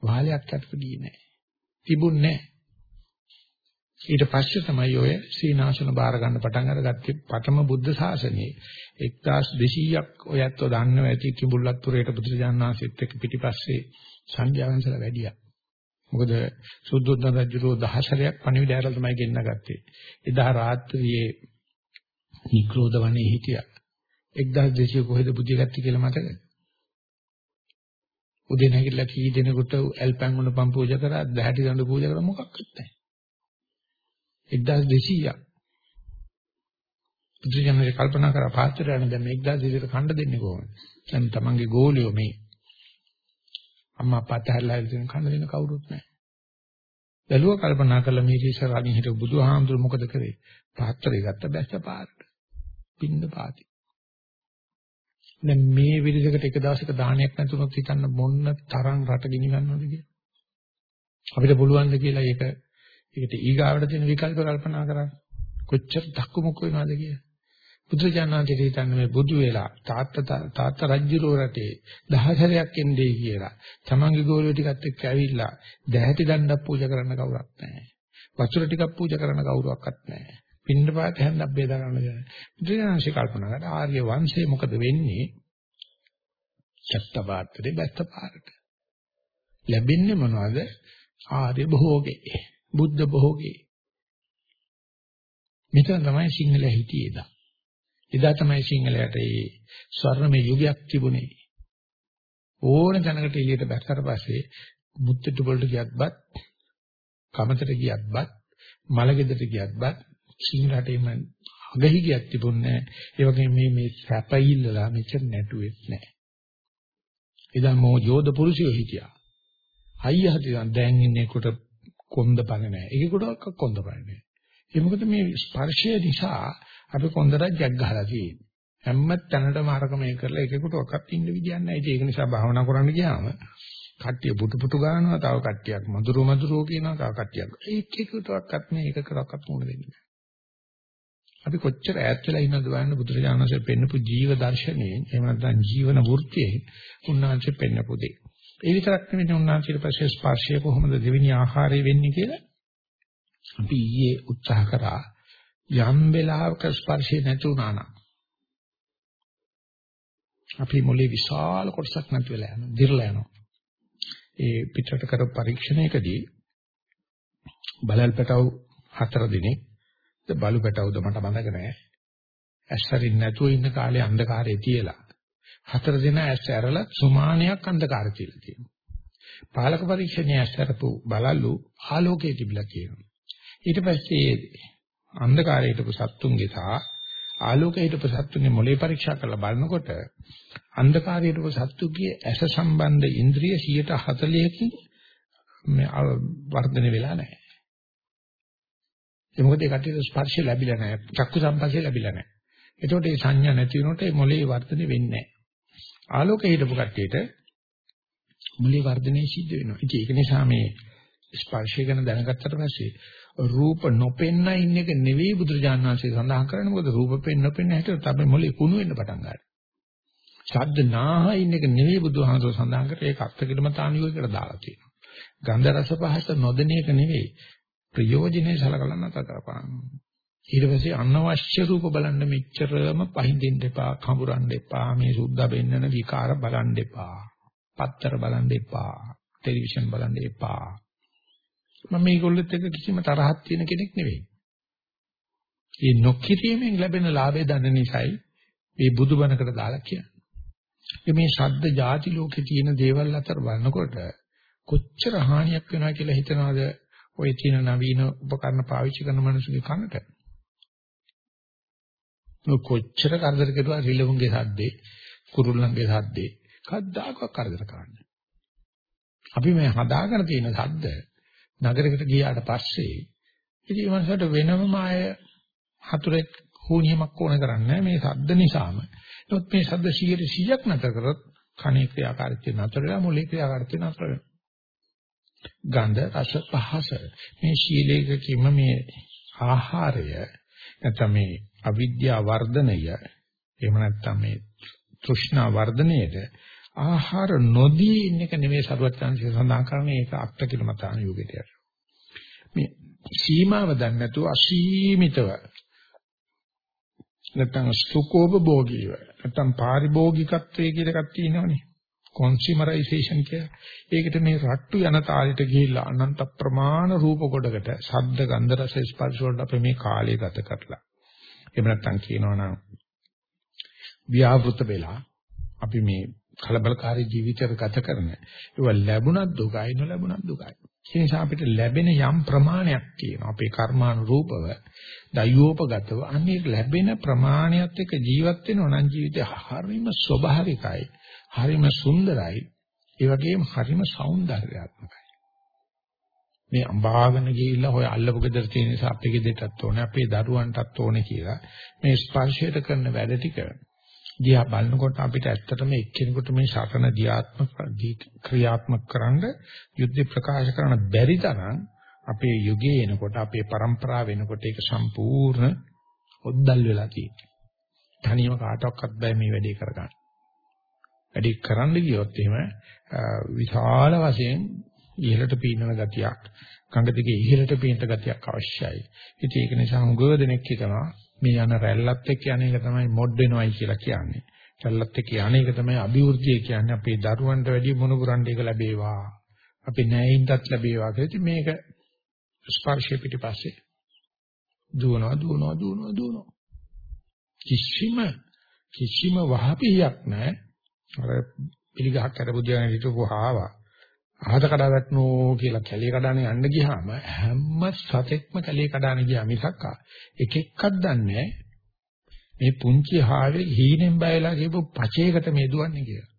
වාලයක් අතකදී නැහැ. තිබුණේ නැහැ. ඊට පස්සේ තමයි ඔය සීනාසන බාර ගන්න පටන් අරගත්තේ පඨම බුද්ධ ශාසනයේ 1200ක් ඔයත් දන්නව ඇති කිඹුල්ලත්පුරේට බුදුරජාණන් වහන්සේත් එක්ක පිටිපස්සේ සංඝයාංශලා වැඩියා. මොකද සුද්ධෝදන රජුරෝ දහසරයක් පණිවිඩය ඇරලා තමයි ගෙන්න ගත්තේ. එදා රාත්‍රියේ නික්‍රෝධ වනේ හිටියා. 1200 කොහෙද බුදිය ගත්තේ කියලා මතකද? උදේ නැගිටලා කී දෙනෙකුට ඇල්පන් වුණ පම් පූජා කරා, දැහැටි දඬු පූජා කරා මොකක්වත් නැහැ. 1200ක්. බුදුජානක කල්පනා කරා පාත්‍රයන් දැන් මේ 1200ට කණ්ඩ දෙන්නේ කොහොමද? දැන් තමන්ගේ ගෝලියෝ මේ අම්මා අප්පා තැහැරලා ඉතින් කන්න දෙන කවුරුත් නැහැ. බැලුව කල්පනා කළා මේ ඉස්සරහින් හිටපු බුදුහාමුදුරු මොකද කරේ? පාත්‍රය ගත්ත බැස්ස පාරට. පින්න පාති. දැන් මේ විදිහකට එක දවසක දානයක් නැතුනොත් හිතන්න මොන්න තරම් රට ගිනි ගන්නවද කියලා. අපිට පුළුවන් ද කියලා ඒක ඒකට ඊගාවට දෙන විකල්ප කල්පනා කරන්න. කොච්චර දක්කුමුක් වෙනවද කියලා. බුදුජානනාංශයේ හිතන්නේ මේ බුදු වෙලා තාත්තා තාත්තා රජුරෝ රටේ දහසරයක් එන්නේ කියලා. තමන්ගේ ගෝලිය ටිකත් එක්ක ඇවිල්ලා දැහැටි දණ්ඩක් පූජා කරන්න කවුරක් නැහැ. වතුර ටිකක් පූජා කරන්න කවුරක්වත් නැහැ. පින්න පාත හැන්දක් බේදා ගන්න බැහැ. බුදුජානනාංශය කල්පනා කරලා ආර්ය වංශයේ මොකද වෙන්නේ? චත්තපාත්‍රේ බැත්ත පාරට. ලැබෙන්නේ මොනවද? ආර්ය භෝගේ. බුද්ධ භෝගේ. මෙතන තමයි සිංහලයා හිටියේ දා. එදා තමයි සිංහලයට ඒ ස්වර්ණමය යුගයක් තිබුණේ. ඕන තැනකට එළියට බැස්සට පස්සේ මුත්‍ත්‍ට වලට ගියත්වත් කමතට ගියත්වත් මලගෙදරට ගියත්වත් සිංහලටම අගහි ගියක් තිබුණේ ඒ වගේ මේ මේ සැපයිල්ලලා මෙච්චර නැටුවෙත් නැහැ. එදා මෝ යෝධ පුරුෂයෝ හිටියා. අයියා හිටියා දැන් ඉන්නේ කොට කොන්ද පණ නැහැ. ඒකකට කොන්ද පණ නැහැ. ඒ මොකද මේ ස්පර්ශය නිසා අපි කොන්දරක් ජග් ගහලා තියෙන්නේ. හැම තැනටම අරක මේ කරලා එකෙකුට ඔක්කත් ඉන්න විදියක් නැහැ. ඒක නිසා භාවනා කරන්න ගියාම කට්ටිය පුටු පුටු ගන්නවා, තව කට්ටියක් මధుර මధుරෝ කියනවා, තව කට්ටියක් ඒක එකකටවත් මේ එකකටවත් මුණ දෙන්නේ නැහැ. අපි කොච්චර ඈත් වෙලා ඉන්නවද බලන්න බුදුරජාණන්සේ පෙන්නපු ජීව දර්ශනයෙන් එහෙම නැත්නම් ජීවන වෘත්තියෙන් උන්වහන්සේ පෙන්නපු දේ. ඒ විතරක් නෙවෙයි උන්වහන්සේට පස්සේ ස්පර්ශය කොහොමද දෙවෙනි ආහාරය වෙන්නේ කියලා අපි ඊයේ උත්සාහ කරා යම් වෙලාවක ස්පර්ශය නැති වුණා නම් අපි මොලේ විශාල කොටසක් නැති වෙලා යනවා දිරලා යනවා ඒ පිටරට කර පරීක්ෂණයකදී බලල් පැටව හතර දිනක් බලු පැටවුද මට මතක නැහැ ඇස්සරින් නැතුව ඉන්න කාලේ අන්ධකාරයේ තියලා හතර දින ඇස් ඇරලා සුමානයක් අන්ධකාරය කියලා තියෙනවා. පාලක පරීක්ෂණය ඇස් ඇරපු බලල්ලු ආලෝකයේ තිබිලා කියනවා ඊට පස්සේ අන්ධකාරයේ හිටපු සත්තුන්ගේ සහ ආලෝකයේ හිටපු සත්තුන්ගේ මොලේ පරීක්ෂා කරලා බලනකොට අන්ධකාරයේ හිටපු සත්තුගේ ඇස සම්බන්ධ ඉන්ද්‍රිය 140කින් මේ වර්ධනය වෙලා නැහැ. ඒ මොකද ඒ කටියට ස්පර්ශය ලැබිලා නැහැ. චක්කු සම්පස්සේ ලැබිලා නැහැ. එතකොට මේ සංඥා නැති වෙනකොට මේ මොලේ වර්ධනය වෙන්නේ නැහැ. ආලෝකයේ හිටපු කට්ටියට මොලේ වර්ධනය සිද්ධ වෙනවා. ඒක නිසා මේ ස්පර්ශය ගැන දැනගත්තට පස්සේ රූප නොපෙන්න ඉන්න එක නෙවෙයි බුදුරජාණන් වහන්සේ සඳහන් කරන්නේ මොකද රූප පෙන්න නොපෙන්න හැටියට තමයි මොලේ කුණු වෙන්න පටන් ගන්නවා. ශබ්ද නාහ ඉන්න එක නෙවෙයි බුදුහාමසෝ සඳහන් කරේ ඒක අත්කිලමතානියෝකට දාලා තියෙනවා. ගන්ධ රස පහස නොදෙන එක නෙවෙයි ප්‍රයෝජනේ සලකලා නැත කරපන්. ඊට පස්සේ අනවශ්‍ය රූප බලන්න මෙච්චරම පහින්දින්න එපා, කඹරන්න එපා, මේ සුද්ධ වෙන්නන විකාර බලන්න එපා. පත්තර බලන්න එපා, ටෙලිවිෂන් බලන්න එපා. මම මේගොල්ලොත් එක්ක කිසිම තරහක් තියෙන කෙනෙක් නෙවෙයි. මේ නොකිරීමෙන් ලැබෙන ලාභය දන්න නිසායි මේ බුදුබණකට දාලා කියන්නේ. මේ ශබ්ද ಜಾති ලෝකේ තියෙන දේවල් අතර බලනකොට කොච්චර හානියක් වෙනවා කියලා හිතනවාද ඔය තියෙන නවීන උපකරණ පාවිච්චි කරන මිනිස්සුගේ කනට. කොච්චර කරදර කෙරුවා රිලවුන්ගේ සද්දේ, කුරුල්ලන්ගේ සද්දේ කද්දාකවත් කරදර කරන්නේ. අපි මේ හදාගෙන තියෙන සද්ද නගරයකට ගියාට පස්සේ ඉතින් මනසට වෙනම ආය හතුරෙක් හුනියමක් ඕන කරන්නේ මේ සද්ද නිසාම. නමුත් මේ සද්ද 100ක් නැතර කරොත් කණේ ක්‍රියාකාරීත්වය නතර වෙලා මොලේ ක්‍රියාකාරීත්වය නතර වෙනවා. ගන්ධ රස පහස මේ ශීලයකින්ම මේ ආහාරය නැත්නම් මේ අවිද්‍යා වර්ධනය එහෙම නැත්නම් මේ තෘෂ්ණා වර්ධනයේද ආහාර නොදී ඉන්න එක නෙමෙයි සරුවත්යන්සේ සඳහන් කරන්නේ ඒක අක්ත කිලමතාන යෝගයට යට. මේ සීමාව දන්නේ නැතුව අසීමිතව නැත්නම් සුකෝපභෝගීව නැත්නම් පාරිභෝගිකත්වයේ කියලා එකක් තියෙනවනේ. කොන්සියුමරයිසේෂන් කියලා. ඒකට මේ රට්ටු යන තාලෙට ගිහිල්ලා අනන්ත ප්‍රමාණ රූප කොටකට ශබ්ද ගන්ධ රස ස්පර්ශ වලට අපි මේ කාලය ගත කරලා. එහෙම නැත්නම් කියනවනම් ව්‍යාවෘත වෙලා අපි මේ කලබලකාරී ජීවිතයක ගත කරන ඒවා ලැබුණත් දුකයි නොලැබුණත් දුකයි. ඒ නිසා අපිට ලැබෙන යම් ප්‍රමාණයක් තියෙනවා. අපේ කර්මානුරූපව දයෝපගතව අනේ ලැබෙන ප්‍රමාණයත් එක්ක ජීවත් වෙනවා නම් ජීවිතය හරිම ස්වභාවිකයි. හරිම සුන්දරයි. ඒ වගේම හරිම సౌందర్యාත්මකයි. මේ අඹාගෙන ගිහිල්ලා හොය අල්ලපු ගෙදර තියෙන නිසා අපේ ගෙදරටත් ඕනේ අපේ දරුවන්ටත් ඕනේ කියලා මේ ස්පර්ශයට කරන වැඩ ටික දිහා බලනකොට අපිට ඇත්තටම එක්කෙනෙකුට මේ ශාසන දියාත්මක ක්‍රියාත්මක කරන්න යුද්ධ ප්‍රකාශ කරන්න බැරි තරම් අපේ යුගයේ එනකොට අපේ પરම්පරාව වෙනකොට ඒක සම්පූර්ණ ඔද්දල් වෙලා තියෙනවා. තනියම කාටවත් බෑ මේ වැඩේ කරගන්න. වැඩි කරන්න ගියොත් එහෙම විශාල වශයෙන් ඉහළට පීනන ගතියක් ගඟ දිගේ ඉහළට පීනන ගතියක් අවශ්‍යයි. ඉතින් ඒක නිසා හුඟව දෙනෙක් හිතනවා මේ යන රැල්ලත් එක්ක යන එක තමයි මොඩ් වෙනවයි කියලා කියන්නේ. රැල්ලත් එක්ක යන එක තමයි අභිවෘද්ධිය කියන්නේ. අපේ දරුවන්ට වැඩි මොනුගුරන්ඩ එක ලැබේවා. අපේ නෑයින්ටත් ලැබේවා කියලා. ඉතින් මේක ස්පර්ශය පිටිපස්සේ දුවනවා දුවනවා දුවනවා දුවනවා. කිසිම කිසිම වහපියක් නැහැ. අර පිළිගහක් කරපු දියන හිටපු ආවා. අහත කඩා වැටනෝ කියලා කැලිය කඩාන යන්න ගියාම හැම සතෙක්ම කැලිය කඩාන ගියා මිසක් එක එකක් දන්නේ මේ පුංචි හාවේ හීනෙන් බයලා කියපු පචේකට මේ දුවන්නේ කියලා.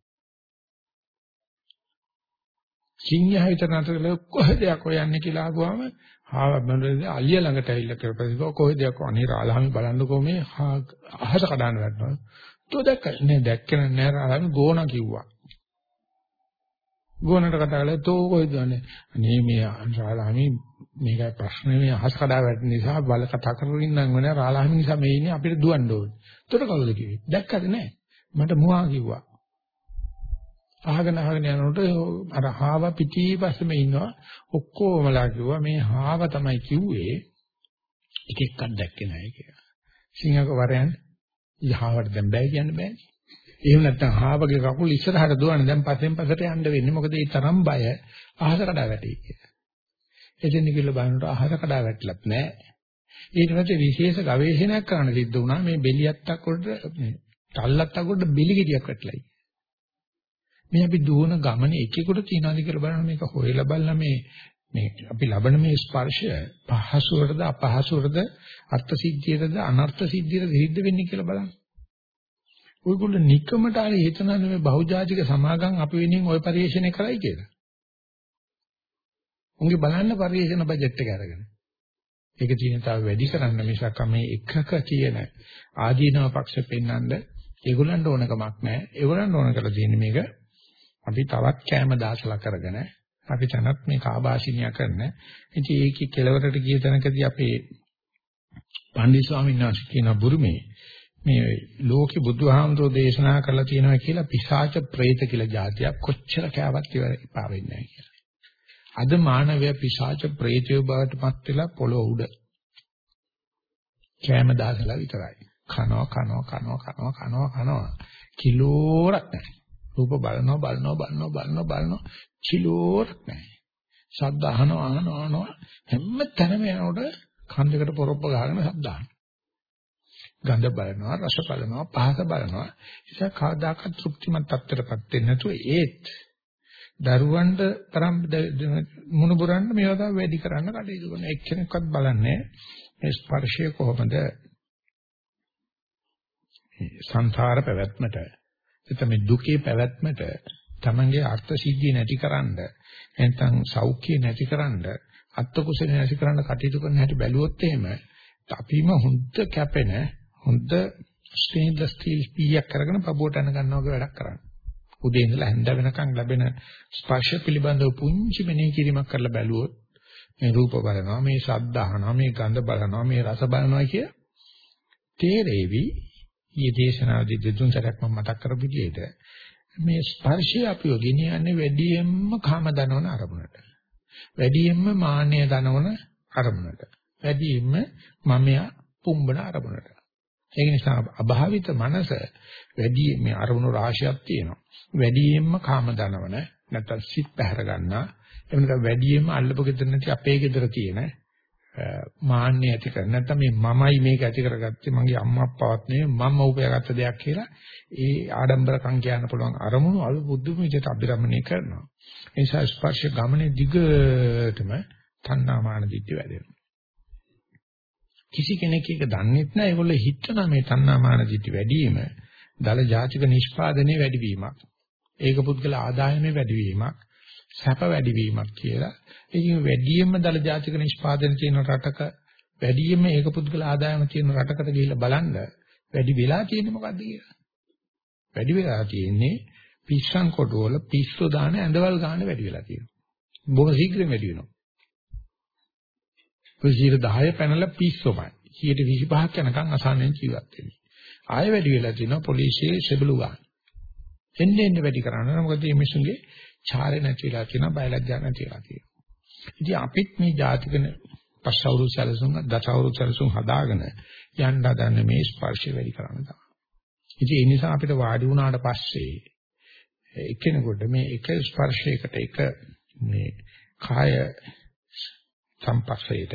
සිංහයා විතර නතර කොහෙද යන්නේ කියලා අහුවාම හාව බඳුනේ අලිය ළඟට ඇවිල්ලා කරපස්සේ කොහෙද යකෝ අනේ රාලහාමි බලන්නකෝ මේ අහස කඩාන වැටෙනවා. තෝ දැක්ක නෑ දැක්කේ නෑ රාලහාමි ගෝණ කිව්වා. ගෝණට කතා කළා තෝ කොහෙද යන්නේ? අනේ මේ රාලහාමි මේක ප්‍රශ්නේ මේ අහස කඩා වැටෙන නිසා බල කතා කරගෙන ඉන්නම් වෙන රාලහාමි නිසා මේ ඉන්නේ අපිට දුවන්න ඕනේ. එතකොට කවුද කිව්වේ? දැක්කද නෑ? මට මුවා කිව්වා. අහගෙන අහගෙන යනකොට අර හාව පිටිපස්සෙම ඉන්නවා ඔක්කොමලා කිව්වා මේ හාව තමයි කිව්වේ එක එකක් දැක්කේ නැහැ කියලා. සිංහක වරයන් යහවට දැන් බෑ කියන්න බෑනේ. එහෙම නැත්නම් හාවගේ කකුල් ඉස්සරහට දුවන දැන් පස්සෙන් පස්සට යන්න වෙන්නේ මොකද ඒ තරම් බය අහස කඩා වැටි කියලා. එදින කිව්ල බලනකොට අහස කඩා වැටලත් නැහැ. ඊට පස්සේ විශේෂ ගවේෂණයක් කරන්න සිද්ධ වුණා මේ බෙලියත්තක් උඩට මේ තල්ලත්තක් උඩට බෙලි ගෙඩියක් වැටලයි. මේ අපි දුවන ගමන එකෙකුට තියනවාද කියලා බලන්න මේක හොයලා බලලා මේ මේ අපි ලබන මේ ස්පර්ශය පහසුවටද අපහසුවටද අර්ථ සිද්ධියටද අනර්ථ සිද්ධියටද සිද්ධ වෙන්නේ කියලා බලන්න. ඔයගොල්ලෝ නිකමට හරි හිතනවාද මේ බහුජාතික සමාගම් අපි වෙනින් ওই පරිශ්‍රණය කරයි කියලා. උන්ගේ බලන්න පරිශ්‍රණ බජට් එක අරගෙන. ඒක තියෙන තව වැඩි කරන්න මිසක් මේ එකක කියන ආදීනව පක්ෂ පෙන්වන්න ඒගොල්ලන්ට ඕනකමක් නැහැ. ඒගොල්ලන්ට ඕන කරලා තියෙන්නේ මේක අපි තවත් කැම දාසලා කරගෙන අපි තනත් මේ කාබාසිනියා කරන. ඉතින් ඒකේ කෙලවරට ගිය තැනකදී අපේ පණ්ඩිත ස්වාමීන් වහන්සේ කියන බුරුමේ මේ ලෝකේ බුදුහාමුදුරෝ දේශනා කරලා තියෙනවා කියලා පිසාච ප්‍රේත කියලා જાතියක් කොච්චර කෑවත් ඉපා වෙන්නේ නැහැ කියලා. අද මානවය පිසාච ප්‍රේතය බවට පත් වෙලා පොළොව උඩ කෑම දාසලා විතරයි. කනවා කනවා කනවා කනවා කනවා කනවා කිලෝරක් නැහැ. රූප බලනවා බලනවා බලනවා බලනවා බලනවා කිලෝරක් නැහැ. ශබ්ද අහනවා අහනවා අහනවා හැම තැනම යනකොට කන්දකට පොරොප්ප ගහගෙන ශබ්ද අහනවා. ගඳ බලනවා රස බලනවා පහස බලනවා. ඒක කවදාකවත් තෘප්තිමත් තත්ත්වයටපත් වෙන්නේ නැතුව ඒත් දරුවන්ට තරම් මුණුබුරන්න මේවා වැඩි කරන්න කටයුතු කරන එක්කෙනෙක්වත් බලන්නේ මේ ස්පර්ශය කොහොමද සංසාර පැවැත්මට එතන මේ දුකේ පැවැත්මට තමන්ගේ අර්ථ සිද්ධිය නැතිකරන්න නැත්නම් සෞඛ්‍ය නැතිකරන්න අත්ත කුසල නැතිකරන්න කටයුතු කරන හැටි බැලුවොත් එහෙම අපිම හොඳ කැපෙන හොඳ ස්ටේන්ලස් ස්ටීල් පීයක් කරගෙන පබුවට යන ගන්නවා වගේ වැඩක් කරන්නේ. උදේ ඉඳලා හැන්ද වෙනකන් ලැබෙන ස්පර්ශ පිළිබඳව පුංචි මෙනෙහි කිරීමක් කරලා බැලුවොත් මේ රූප බලනවා මේ ශබ්ද අහනවා මේ ගන්ධ බලනවා මේ රස බලනවා කිය තේරෙවි ඊයේ දේශනාවේදී දෙතුන් සැරයක් මම මතක් කරපු විදිහට මේ ස්පර්ශය අපිව ගෙනියන්නේ වැඩියෙන්ම කාම දනවන අරමුණට. වැඩියෙන්ම මාන්නය දනවන අරමුණට. වැඩියෙන්ම මමයා පුම්බන අරමුණට. ඒක නිසා අභාවිත මනස වැඩි මේ අරමුණු රාශියක් තියෙනවා. වැඩියෙන්ම කාම දනවන නැත්නම් සිත් පැහැර ගන්නා එහෙම නැත්නම් වැඩියෙන්ම අල්ලපු ගෙදර නැති අපේ ගෙදර තියෙන මාන්නය ඇති කර නැත්නම් මේ මමයි මේක ඇති කරගත්තේ මගේ අම්මා අප්පාවත් නෙවෙයි මම උපයාගත්ත දෙයක් කියලා ඒ ආඩම්බරකම් කියන්න පුළුවන් අරමුණු අලු බුද්ධ විදිහට අභිරමණය කරනවා. ඒ නිසා ස්පර්ශ ගමනේ දිගටම තණ්හාමාන දිට්ඨිය වැඩෙනවා. කිසි කෙනෙක් ඒක දන්නෙත් නැහැ. ඒගොල්ලෝ හිතන මේ තණ්හාමාන දිට්ඨිය වැඩි වීම දල ජාතික නිෂ්පාදනයේ වැඩිවීමක් ඒක පුද්ගල ආදායමේ වැඩිවීමක්, සැප වැඩිවීමක් කියලා. ඉතින් වැඩියෙන්ම දල ජාතික නිෂ්පාදන තියෙන රටක වැඩියෙන්ම ඒක පුද්ගල ආදායම තියෙන රටකට ගිහිල්ලා බලන්න වැඩි වෙලා තියෙන්නේ මොකද්ද කියලා. වැඩි වෙලා තියෙන්නේ පිස්සන් කොටවල පිස්සු දාන ඇඳවල් ගන්න වැඩි වෙලා තියෙනවා. බොහොම ශීඝ්‍රයෙන් වැඩි වෙනවා. 10 පැනලා පිස්සොමයි. 25ක් යනකම් අසහනෙන් ජීවත් වෙන්නේ. ආයෙ වැඩි වෙලා තියෙනවා පොලිසියේ සෙබළු ගන්න. එන්නේ එන්නේ වැඩි කරනවා. මොකද මේ මිනිස්සුන්ගේ චාරේ නැතිලා තියෙනවා බයලජ්ජා නැතිලා තියෙනවා. ඉතින් අපිත් මේ ජාතිකන පස්වරු සැලසුම් දසවරු සැලසුම් හදාගෙන යන්න හදන්නේ මේ ස්පර්ශය වැඩි කරන්න තමයි. ඉතින් ඒ නිසා අපිට වාඩි වුණාට පස්සේ එකිනෙකට මේ එක ස්පර්ශයකට එක මේ කාය සම්පස්සයට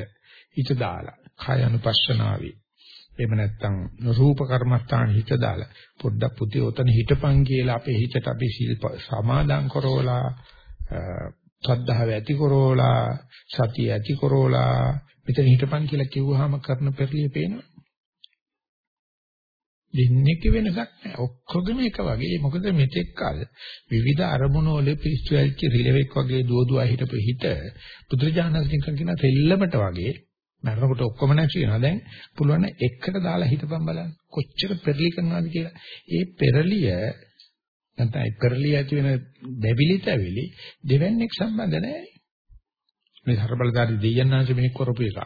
හිත දාලා කාය අනුපස්සනාවේ එහෙම නැත්නම් රූප කර්මස්ථාන හිත දාලා පොඩ්ඩක් පුතේ ඔතන හිටපන් කියලා අපේ හිතට අපි සමාදම් කරවලා ශ්‍රද්ධාව ඇති කරෝලා සතිය ඇති කරෝලා මෙතන හිටපන් කියලා කිව්වහම කරන පෙරලිය පේනවා. දෙන්නේක වෙනසක් නැහැ. ඔක්කොගම එක වගේ. මොකද මෙතෙක් කල විවිධ අරමුණු වල පිස්සු ඇල්ච රිලෙවෙක් වගේ දුවදුවා හිටපු හිත පුදුරජානසික කියන තෙල්ලමට වගේ මරනකොට ඔක්කොම නැති වෙනවා. දැන් පුළුවන් එකට දාලා හිටපන් බලන්න. කොච්චර පෙරලි කරනවද කියලා. ඒ පෙරලිය නැත්නම් ඒ පෙරලිය ඇති වෙන බැබිලිට ඇවිලි දෙවන්නේක් සම්බන්ධ නැහැ. මේ හරබලදාරි දෙයයන්ාංශ මේ කරපු එක.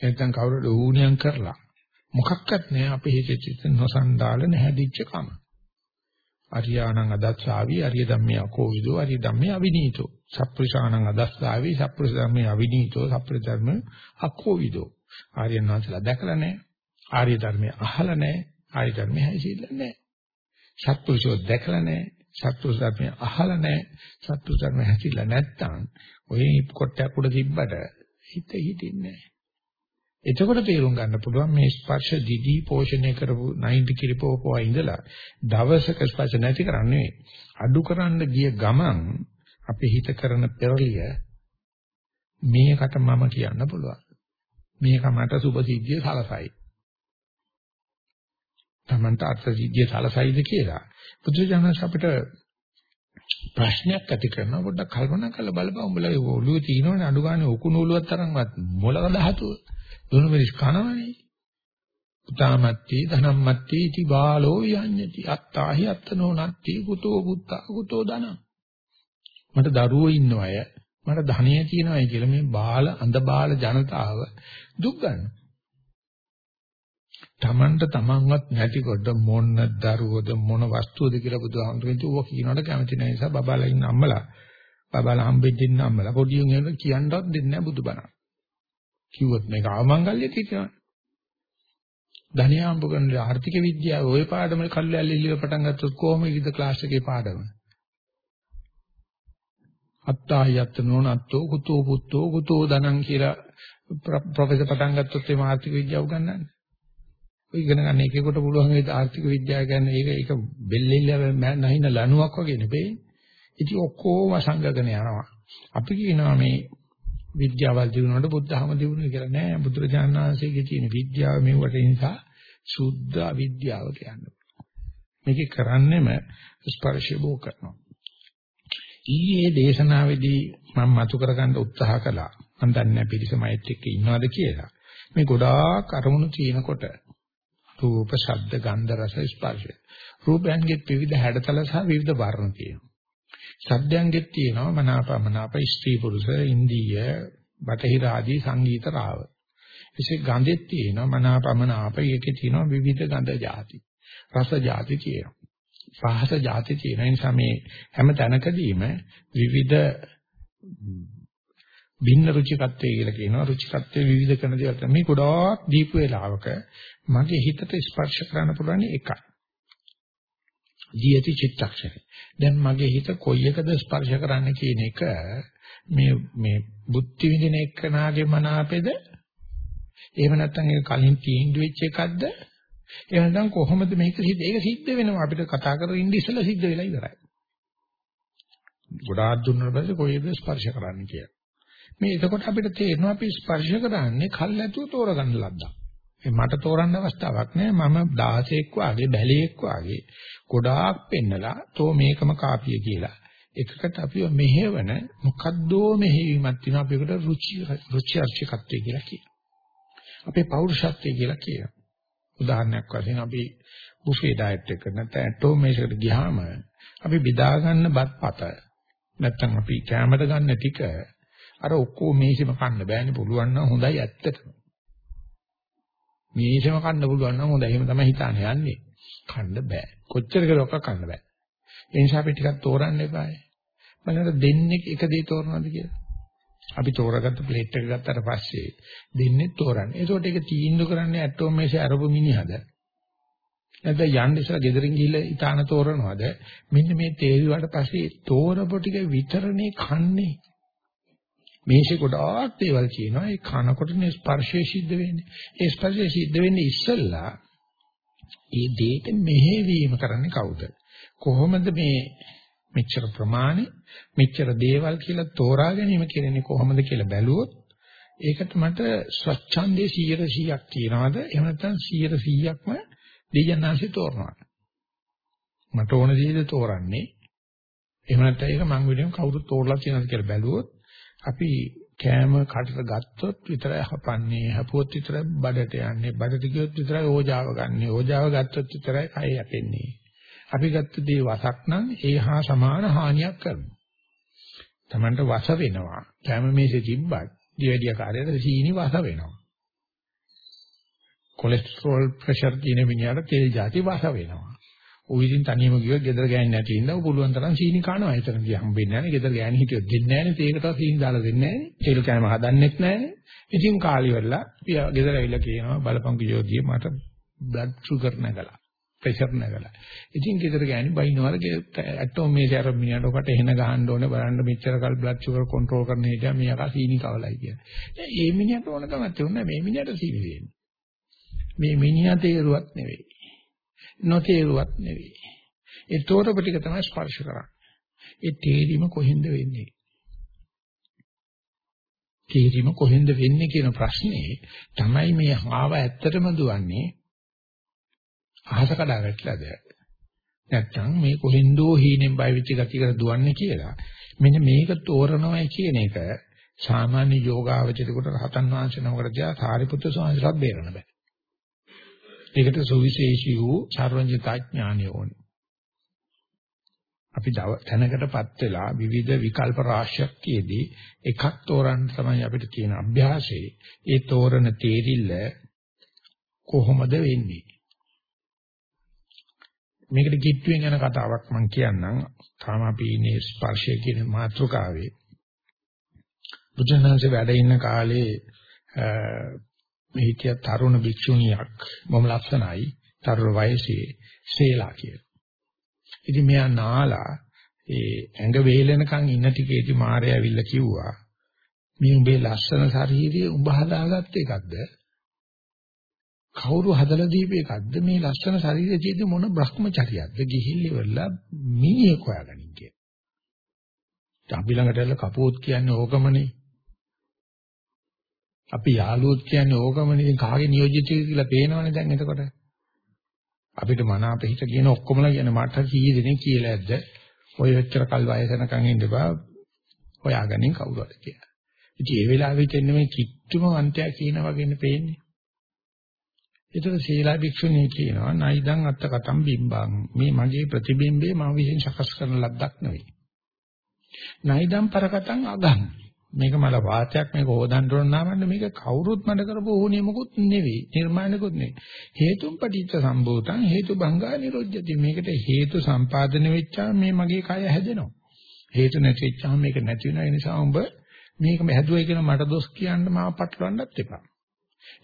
නැත්නම් කවුරුද ඌණියම් කරලා මොකක්වත් නැහැ අපේ හිතේ චිත්ත නොසන්ඩාල නැහැදිච්ච කම. අරියාණං අදස්සාවි අරිය ධම්මේ අකෝවිදෝ අරිය ධම්මේ අවිනීතෝ සප්පුරිසාණං අදස්සාවි සප්පුරිස ධම්මේ අවිනීතෝ සප්පුරිස ධර්ම අකෝවිදෝ. ආර්යයන් වහන්සේලා දැකලා නැහැ. ආර්ය ධර්මයේ අහලා නැහැ. ආර්ය ධර්මයේ හැසිරෙලා නැහැ. සත්පුරුෂෝ දැකලා නැහැ. සත්පුරුෂ ධර්මයේ අහලා නැහැ. සත්පුරුෂ ධර්මයේ හැසිරෙලා නැත්තම් ඔය කොටයක් උඩ තිබ්බට හිත හිටින්නේ නැහැ. එතකොට තේරුම් ගන්න පුළුවන් මේ ස්පර්ශ දිදී පෝෂණය කරපු 90 කිරිපෝපෝ ඉඳලා දවසක ස්පර්ශ නැති කරන්නේ අඩු කරන්න ගිය ගමන් අපේ හිත කරන පෙරලිය මේකට මම කියන්න පුළුවන්. මේක මට සුභ සිද්ධිය සලසයි. Tamanta අර්ථ සිද්ධිය සලසයිද කියලා. බුදුජානක අපිට ප්‍රශ්නයක් ඇති කරනවා පොඩ්ඩක් කල්පනා කරලා බලපන් උඹලා ඔළුවේ තියෙනවනේ අඩු ගන්න උකුණු ඔළුවක් තරම්වත් මොලක ධාතුව. දුනු මිරිස් කනවනේ. උතාමත්ති ධනම්මත්ති इति බාලෝ යඤ්ඤති අත්තාහි අත්තනෝ නත්ති කුතෝ පුත්තා කුතෝ ධන මට දරුවෝ ඉන්න අය මට ධනිය තියෙනවායි කියලා මේ බාල අඳ බාල ජනතාව දුක් ගන්නවා තමන්ට තමන්වත් නැතිකොට මොන දරුවද මොන වස්තුවද කියලා බුදුහාමුදුරුවෝ කිව්වා ඌව කියනකොට කැමති නැහැ නිසා බබාලා ඉන්න අම්මලා බබාලා හම්බෙන්න ඉන්න අම්මලා පොඩි උන් එහෙම කියන්නවත් දෙන්නේ නැහැ බුදුබණ කිව්වොත් මේක ආමංගල්‍යයට හිතනවා. ධනිය හම්බ කරන ආර්ථික විද්‍යාව ওই පාඩම කල්යල්ල ඉල්ලව පටන් ගත්තොත් කොහොම ඉද ක්ලාස් එකේ පාඩම? අත්තායත් නොනත්තෝ කුතෝ පුත්තෝ කුතෝ ධනං කියලා ප්‍රොෆෙසර් පටන් ගත්තොත් මේ ආර්ථික විද්‍යාව උගන්වන්නේ. ඔය ඉගෙන ගන්න එකෙකුට පුළුවන් ඒ ආර්ථික විද්‍යාව කියන්නේ ඒක ඒක බෙල්ලෙල්ල නැහින ලණුවක් වගේ නෙවෙයි. ඉතින් ඔක්කොම සංගගෙන යනවා. අපි කියනවා මේ විද්‍යාවල් දිනුනොට බුද්ධහම දිනුනේ කියලා නෑ බුදුරජාණන් වහන්සේගේ තියෙන විද්‍යාව මෙවට නිසා සුද්ධ අවිද්‍යාව කියන්නේ. මේක කරන්නෙම ස්පර්ශය බෝ කරනවා. ඊයේ දේශනාවේදී මම මතු කරගන්න උත්සාහ කළා. මම දන්නේ පිරිසමයිත් එක්ක ඉන්නවද කියලා. මේ ගොඩාක් අරමුණු තියෙනකොට රූප, ශබ්ද, ගන්ධ, රස, ස්පර්ශ. රූපයන්ගේ විවිධ හැඩතල සහ විවිධ වර්ණ තියෙනවා. සද්දයන්ගෙත් තියෙනවා මනාපමනාප ස්ත්‍රී පුරුෂ ඉන්දීය බටහිර ආදී සංගීත රාව. එසේ ගඳෙත් තියෙනවා මනාපමනාප ඒකේ තියෙනවා විවිධ ගඳ ಜಾති. රස ಜಾති තියෙනවා. පහස ಜಾති තියෙන නිසා මේ හැම තැනකදීම විවිධ භින්න රුචිකත්වය කියලා කියනවා. රුචිකත්වයේ විවිධ කරන දේවල් මේ ගොඩාක් දීපු වේලාවක මගේ හිතට ස්පර්ශ කරන්න පුළුවන් එකයි ජීවිත චිත්තක්ෂණය. දැන් මගේ හිත කොයි එකද ස්පර්ශ කරන්න කියන එක මේ මේ බුද්ධි විදින එක්කනාගේ මනාපෙද? එහෙම නැත්නම් ඒක කලින් තීන්දුව වෙච්ච එකක්ද? එහෙම නැත්නම් කොහොමද මේක සිද්ධ ඒක සිද්ධ වෙනවා අපිට කතා කරගෙන ඉඳ ඉස්සෙල්ලා සිද්ධ වෙලා ඉවරයි ගොඩාක් දුන්නාට පස්සේ කොයිද ස්පර්ශ කරන්න කියලා මේ එතකොට අපිට තේරෙනවා අපි ස්පර්ශ කරන්නේ කල් ඇතුව තෝරගන්න ලද්දා ඒ මට තෝරන්න අවස්ථාවක් නැහැ. මම 16ක් වාගේ බැලේක් වාගේ ගොඩාක් පෙන්නලා තෝ මේකම කාපිය කියලා. එකකට අපිව මෙහෙවන මොකද්දෝ මෙහෙවීමක් තියෙනවා අපිකට රුචි රුචි අර්චකත්වය කියලා කියනවා. අපේ පෞරුෂත්වය කියලා කියනවා. උදාහරණයක් වශයෙන් අපි බුෆේ ඩයට් එක නැත්නම් ඇටෝමේෂකට ගියාම අපි බෙදා ගන්න බත්පත නැත්නම් අපි කැමරට ගන්න ටික අර ඔක්කොම මේසෙම කන්න බෑනේ පුළුවන් නම් හොඳයි ඇත්තටම. මේසෙම කන්න පුළුවන් නම් හොඳයි. එහෙම තමයි හිතානේ යන්නේ. කන්න බෑ. කොච්චර කළොක්ක කන්න බෑ. ඒ නිසා අපි ටිකක් තෝරන්න එපායි. බලන්න දෙන්නේ එක දේ තෝරනවාද කියලා. අපි තෝරාගත්ත ප්ලේට් එක ගත්තට පස්සේ දෙන්නේ තෝරන්නේ. ඒකට ඒක තීන්දුව කරන්නේ ඇටෝම් මේසේ අරපු මිනිහද? නැත්නම් යන්න ඉස්සලා ගෙදරින් ගිහිල්ලා ඊතාන තෝරනවාද? මෙන්න මේ තේරුවාට පස්සේ තෝරපු ටික විතරනේ කන්නේ. මේෂේ ගොඩාක් දේවල් කියනවා. ඒ කනකොටනේ ස්පර්ශය සිද්ධ වෙන්නේ. ඒ ස්පර්ශය සිද්ධ වෙන්නේ ඉස්සෙල්ලා ඒ දෙයට මෙහෙවීම කරන්නේ කවුද? කොහොමද මේ මෙච්චර ප්‍රමාණි මෙච්චර දේවල් කියලා තෝරා ගැනීම කියන්නේ කොහොමද කියලා බැලුවොත් ඒකට මට ස්වච්ඡන්දේ 100%ක් තියනවාද? එහෙම නැත්නම් 100%ක්ම දෙයයන්ාංශي තෝරනවා. මට ඕන දේද තෝරන්නේ? එහෙම නැත්නම් ඒක මං විදිහම කවුරුත් තෝරලා කියනවාද කියලා බැලුවොත් අපි කෑම කටට ගත්තොත් විතරයි හපන්නේ හපුවොත් විතරයි බඩට යන්නේ බඩට ගියොත් විතරයි ඕජාව ගන්න ඕජාව ගත්තොත් විතරයි කය යැපෙන්නේ. අපි ගත්ත දේ වසක් නම් ඒ හා සමාන හානියක් කරනවා. Tamanට වස වෙනවා. කැම මේසේ තිබ්බත් දිවැඩිය කාර්යයට සීනි වස වෙනවා. කොලෙස්ටරෝල් ප්‍රෙෂර් කියන මිනිහට තෙල් ಜಾති වස වෙනවා. ඔය ඉතින් තනියම ගියොත් ගෙදර ගෑන්නේ නැති ඉඳලා පුළුවන් තරම් සීනි කනවා. එතන ගිය හම්බෙන්නේ නැහැ නේ. ගෙදර ගෑණි හිටියොත් දෙන්නේ නැහැ නේ. තේකටවත් සීනි දාලා දෙන්නේ නැහැ නේ. තෙල් කෑම හදන්නෙත් නැහැ නේ. ඉතින් කාලි වෙලා ගෙදර ඇවිල්ලා කියනවා බලපං කියෝදී මට බ්ලඩ් ෂුගර් නැගලා. ප්‍රෙෂර් නැගලා. ඉතින් ගෙදර ගෑණි බයින්නවල ඇටෝම් මේසේ අර මිනිහට ඔකට එහෙන ගහන්න ඕනේ බලන්න මෙච්චර කල් බ්ලඩ් ෂුගර් කන්ට්‍රෝල් කරන්න හිටියා මේ යකා සීනි කවලයි කියලා. දැන් මේ මිනිහට ඕන කමක් තියුණා මේ මිනිහට සීනි දෙන්නේ. මේ මිනිහා තේරුවත් නෙවෙයි. නොතේරුවත් නෙවෙයි. ඒ තෝරප ටික තමයි ස්පර්ශ කරන්නේ. ඒ තේරීම කොහෙන්ද වෙන්නේ? තේරීම කොහෙන්ද වෙන්නේ කියන ප්‍රශ්නේ තමයි මේ ආව ඇත්තටම දුවන්නේ අහස කඩා වැටලාද නැත්තම් මේ කොහෙන්දෝ හීනෙන් බය වෙච්ච ගතියකට දුවන්නේ කියලා මෙන්න මේක තෝරනවයි කියන එක සාමාන්‍ය යෝගාවචරිකට රහතන් වහන්සේ නමකට තියා සාරිපුත්‍ර ස්වාමීන් වහන්සේට බේරන්න බෑ. ඒකට සුවිශේෂී වූ සර්වඥතා ඥානය ඕනේ. අපි තැනකටපත් වෙලා විවිධ විකල්ප රාශියක් තියේදී එකක් තෝරන්න තමයි අපිට තියෙන අභ්‍යාසය. ඒ තෝරන තේරිල්ල කොහොමද වෙන්නේ? මේකට කිට්ටුවෙන් යන කතාවක් මම කියන්නම්. තාම අපි ඉන්නේ ස්පර්ශය කියන මාතෘකාවේ. බුදුන්වහන්සේ වැඩ ඉන්න කාලේ මේ හිටිය තරුණ භික්ෂුණියක් බොහොම ලස්සනයි. තරුණ වයසේ ශේලා කියලා. ඉතින් මෙයා නාලා ඒ ඇඟ වේලෙනකන් ඉන්න ටිකේදී මාරය ඇවිල්ලා කිව්වා මේ උඹේ ලස්සන ශරීරය උඹ හදාගත්ත එකක්ද කවුරු හදලා දීපු එකක්ද මේ ලස්සන ශරීරය තියෙද්දි මොන භ්‍රමචරියක්ද ගිහිල්ල ඉවරලා මිනිහෙක් හොයාගනින් කිය. අපි ළඟට ඇවිල්ලා කපුවොත් කියන්නේ ඕකමනේ. අපි යාළුවොත් කියන්නේ ඕකමනේ. ඉතින් කාගේ නියෝජිතයද කියලා පේනවනේ දැන් එතකොට. අපිට මන අප හිත කියන ඔක්කොමලා කියන මට කී දෙනෙක් කියලා ඇද්ද? ඔය වෙච්චර කල් වයසනකන් ඉන්න බා හොයාගනින් කවුරුද කියලා. ඉතින් ඒ වෙලාවෙත් එන්නේ මේ කිට්ටුම අන්තය කියන වගේනේ පේන්නේ. ඒතර සීලා භික්ෂුණී කියනවා නයිදං අත්ත කතම් බිම්බං. මේ මගේ ප්‍රතිබිම්බේ මම විසින් සකස් කරන ලද්දක් නෙවෙයි. නයිදං පරකටං අගං. මේක මල වාතයක් මේක හොදන්න ඕන නමන්න මේක කවුරුත් මඩ කරපු ඕනේ මොකුත් නෙවෙයි නිර්මාණකුත් නෙවෙයි. හේතුම් පටිච්ච සම්භූතං හේතු බංගා නිරොජ්‍යති. මේකට හේතු සම්පාදනය වෙච්චාම මේ මගේ කය හැදෙනවා. හේතු නැති වෙච්චාම මේක නැති වෙන නිසා උඹ මේක හැදුවයි කියන මට දොස් කියන්න මාව පටලවන්නත් එපා.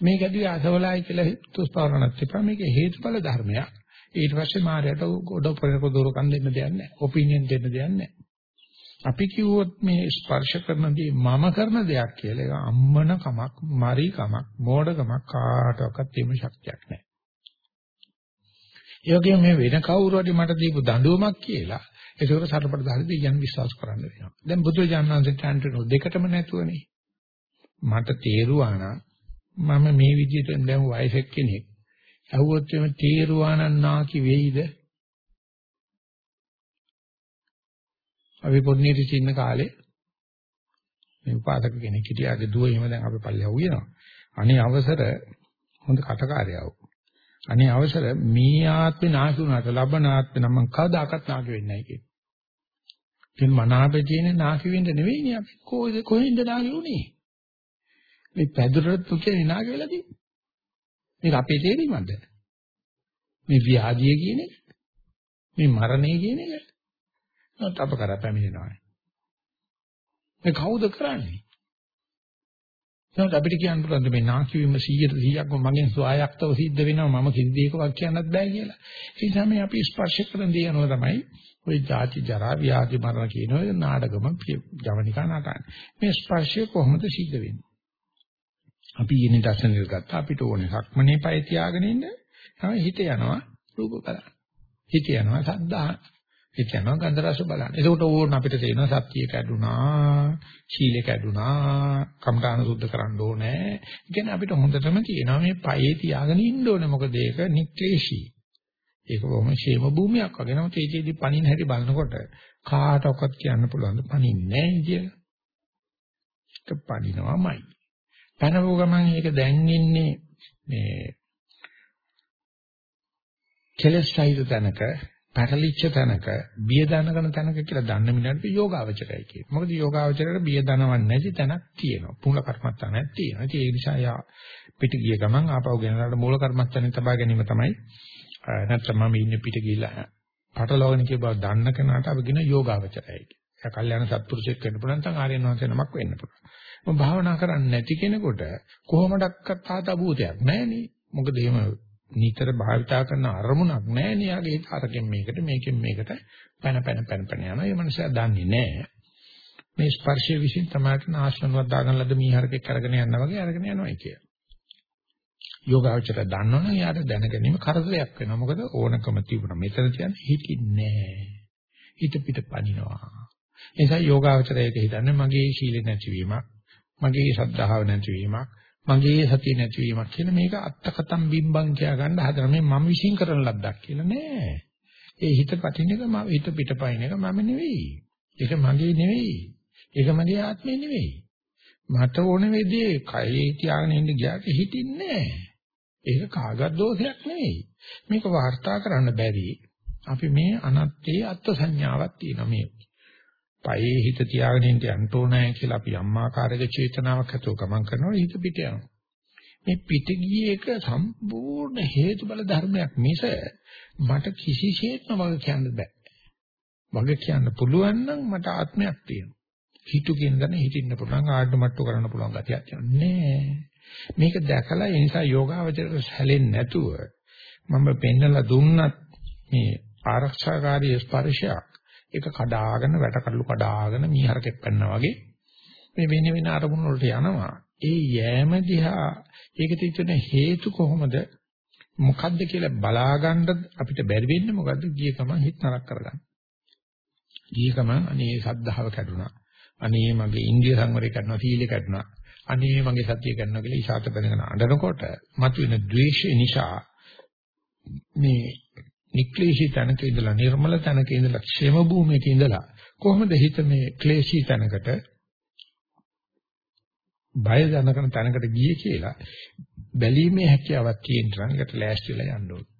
මේක ඇදී අසවලයි කියලා තුස්පාරණත් එපා මේක හේතුඵල ධර්මයක්. ඊට පස්සේ මායයට ගොඩ පෙරපොදොර කන් දෙන්න දෙයක් නැහැ. ඔපිනියන් දෙන්න දෙයක් නැහැ. අපි කිව්වොත් මේ ස්පර්ශ කරන දේ මම කරන දෙයක් කියලා ඒක අම්මන කමක්, මරි කමක්, මෝඩ කමක් කාටවත් එහෙම ශක්තියක් නැහැ. ඒ වගේම මේ වෙන කවුරු හරි මට දීපු දඬුවමක් කියලා ඒකවල සතරපටදාරි දෙයයන් විශ්වාස කරන්න වෙනවා. දැන් බුදුරජාණන් වහන්සේ චාන්ට්‍රෝ දෙකටම නැතුවනේ. මට තේරුවා නම් මම මේ විදිහට දැන් වයසක කෙනෙක්. ඇහුවොත් එමේ තීරුවානන් නාකි වෙයිද? අපි පොඩ්නියට ඉන්න කාලේ මේ උපාසක කෙනෙක් හිටියාගේ දුව එහෙම දැන් අපි පල්ලෙහා උයනවා. අනේ අවසර හොඳ කටකාරයව. අනේ අවසර මේ ආත්මේ නාකි වුණාට ලබන ආත්මේ නම් මං කවදාකවත් නාකි වෙන්නේ නැහැ කියේ. ඉතින් මනාපේ තියෙන නාකි වෙන්න නෙවෙයිනේ අපි කොහෙද කොහෙන්ද නාකි උනේ? මේ පැදුරට තුකේ නාකි වෙලා තියෙන්නේ. මේක අපේ තේරීමක්ද? මේ ව්‍යාධිය කියන එක? මේ මරණය කියන එක? නමුත් අප කරා පැමිණෙනවා. මේ කවුද කරන්නේ? නමුත් අපිට කියන්න පුළුවන් මේ නාකි වීම 100ට 100ක්ම මගෙන් ස්වායක්තව සිද්ධ වෙනවා මම කිසි දෙයකවත් කියන්නත් බෑ කියලා. ඒ නිසා මේ අපි ස්පර්ශ කරන දේ අනුව තමයි ওই ජාති ජරා ව්‍යාධි මරණ කියන ඔය නාඩගම ජවනිකා නටන්නේ. මේ ස්පර්ශය කොහොමද සිද්ධ වෙන්නේ? අපි ඊනේ දර්ශනයක් ගත්තා අපිට ඕනේ සක්මනේ පය තියාගෙන ඉන්න. තමයි හිත යනවා රූප බලන්න. හිත යනවා සද්දා ඒ කියනවා ගන්ධ රස බලන්න. එතකොට ඕන අපිට තේරෙනවා සත්‍ය කැඩුනා, ශීල කැඩුනා, කම්කාන සුද්ධ කරන්න ඕනේ. ඒ කියන්නේ අපිට හොඳටම තියෙනවා මේ පයේ තියාගෙන ඉන්න ඕනේ. මොකද ඒක නික්ලේශී. ඒක බොහොම ക്ഷേම භූමියක් වගේ. නමුත් ඒකේදී පණින් හැටි බලනකොට කාටවත් කියන්න පුළුවන් පණින්නේ නැහැ කියලා. ඒක පණිනවාමයි. පැනවෝ ගමන් ඒක දැන් ඉන්නේ මේ කෙලස් සහිත තැනක පැටලිච්ච තැනක බිය දනගෙන තැනක කියලා දන්න මිනිහට යෝගාවචරයි කියනවා. මොකද යෝගාවචරයට බිය දනවන්නේ නැති තැනක් තියෙනවා. මූල කර්මස්ථානයක් තියෙනවා. ඉතින් ඒ නිසා යා පිට ගිය ගමන් ආපහු ගෙනලාට මූල කර්මස්ථානේ තබා ගැනීම තමයි නැත්නම් මම ඉන්නේ පිට ගිහිල්ලා පටලවගෙන කිය බව දන්න කෙනාට අපි කියන යෝගාවචරයි කියන්නේ. එයා කල්යාණ සත්පුරුෂයෙක් වෙන්න පුළුවන් නැත්නම් ආර්යයන් වහන්සේ නමක් වෙන්න පුළුවන්. මම භාවනා කරන්නේ නැති කෙනෙකුට කොහොමඩක්වත් ආතා භූතයක් නැහැ නේ. මොකද එහෙම නිතර භාවිතා කරන අරමුණක් නැහැ නේ. යාගේ අරකින් මේකට මේකෙන් මේකට පැන පැන පැන පැන යනවා. ඒ මනුස්සයා දන්නේ නැහැ. මේ ස්පර්ශයේ විසින් තමයි නාශනවත් දාගන්න ලද මීහරකෙක් අරගෙන යනවා වගේ අරගෙන යනවා කිය. යෝගාචර දන්නවනම් යාට දැනගැනීම කරදරයක් වෙනවා. මොකද ඕනකම තිබුණා. මෙතන කියන්නේ හිතින්නේ නැහැ. හිත පිට පනිනවා. ඒ නිසා යෝගාචරයක හිතන්නේ මගේ ශීල නැතිවීමක්, මගේ ශ්‍රද්ධාව නැතිවීමක්, මගේ සතිය නැතිවීමක් කියන මේක අත්තකතම් බිම්බං කියා ගන්න හදන මේ මම විශ්ින් කරන ලද්දක් කියලා නෑ. ඒ හිත පටින එක මම හිත පිටපයින් එක මම නෙවෙයි. ඒක මගේ නෙවෙයි. ඒක මගේ ආත්මේ නෙවෙයි. මට ඕන වෙදී කයේ තියාගෙන ඉන්න ගියාට හිටින්නේ නෑ. ඒක කාගත් දෝෂයක් නෙවෙයි. මේක වාර්තා කරන්න බැරි. අපි මේ අනත්තේ අත්ත් සංඥාවක් තියෙනවා මේ පයේ හිත තියාගෙන ඉන්න යන්න ඕනෑ කියලා අපි අම්මාකාරක චේතනාවක් ඇතුව ගමන් කරනවා හිත පිට යනවා. මේ පිට ගියේ එක සම්පූර්ණ හේතුබල ධර්මයක් මිස මට කිසිසේත්ම වග කියන්න බෑ. වග කියන්න පුළුවන් නම් මට ආත්මයක් තියෙනවා. හිතු කින්දන හිටින්න පුළුවන් ආඩු මට්ටු කරන්න පුළුවන් ගතියක් තියෙනවා. නෑ. මේක දැකලා ඒ නිසා යෝගාවචරයට සැලෙන්නේ නැතුව මම පෙන්නලා දුන්නත් මේ ආරක්ෂාකාරී ස්පර්ශයක් ඒක කඩාගෙන වැටකඩලු කඩාගෙන මීහරකෙක් පැනනා වගේ මේ වෙන වෙන අරමුණු වලට යනවා. ඒ යෑම දිහා ඒකට තියෙන හේතු කොහොමද මොකද්ද කියලා බලාගන්න අපිට බැරි වෙන්නේ මොකද්ද ගිය ගමන් හිත නරක කරගන්න. ගිය ගමන් අනේ සද්ධාව කැඩුනා. අනේ මගේ ඉන්දිය සංවරය කැඩුනා, සීලය කැඩුනා. අනේ මගේ සතිය කැඩුනා කියලා ඊශාත බඳගෙන අඬනකොට මතුවෙන ද්වේෂය නිසා මේ නික්ලේශී තැනක ඉඳලා නිර්මල තැනක ඉඳලා ക്ഷേම භූමියක ඉඳලා කොහොමද හිත මේ ක්ලේශී තැනකට බය දැනගෙන තැනකට ගියේ කියලා බැලීමේ හැකියාවක් තියෙන නම් ඒකට ලෑස්තිලා යන්න ඕනේ.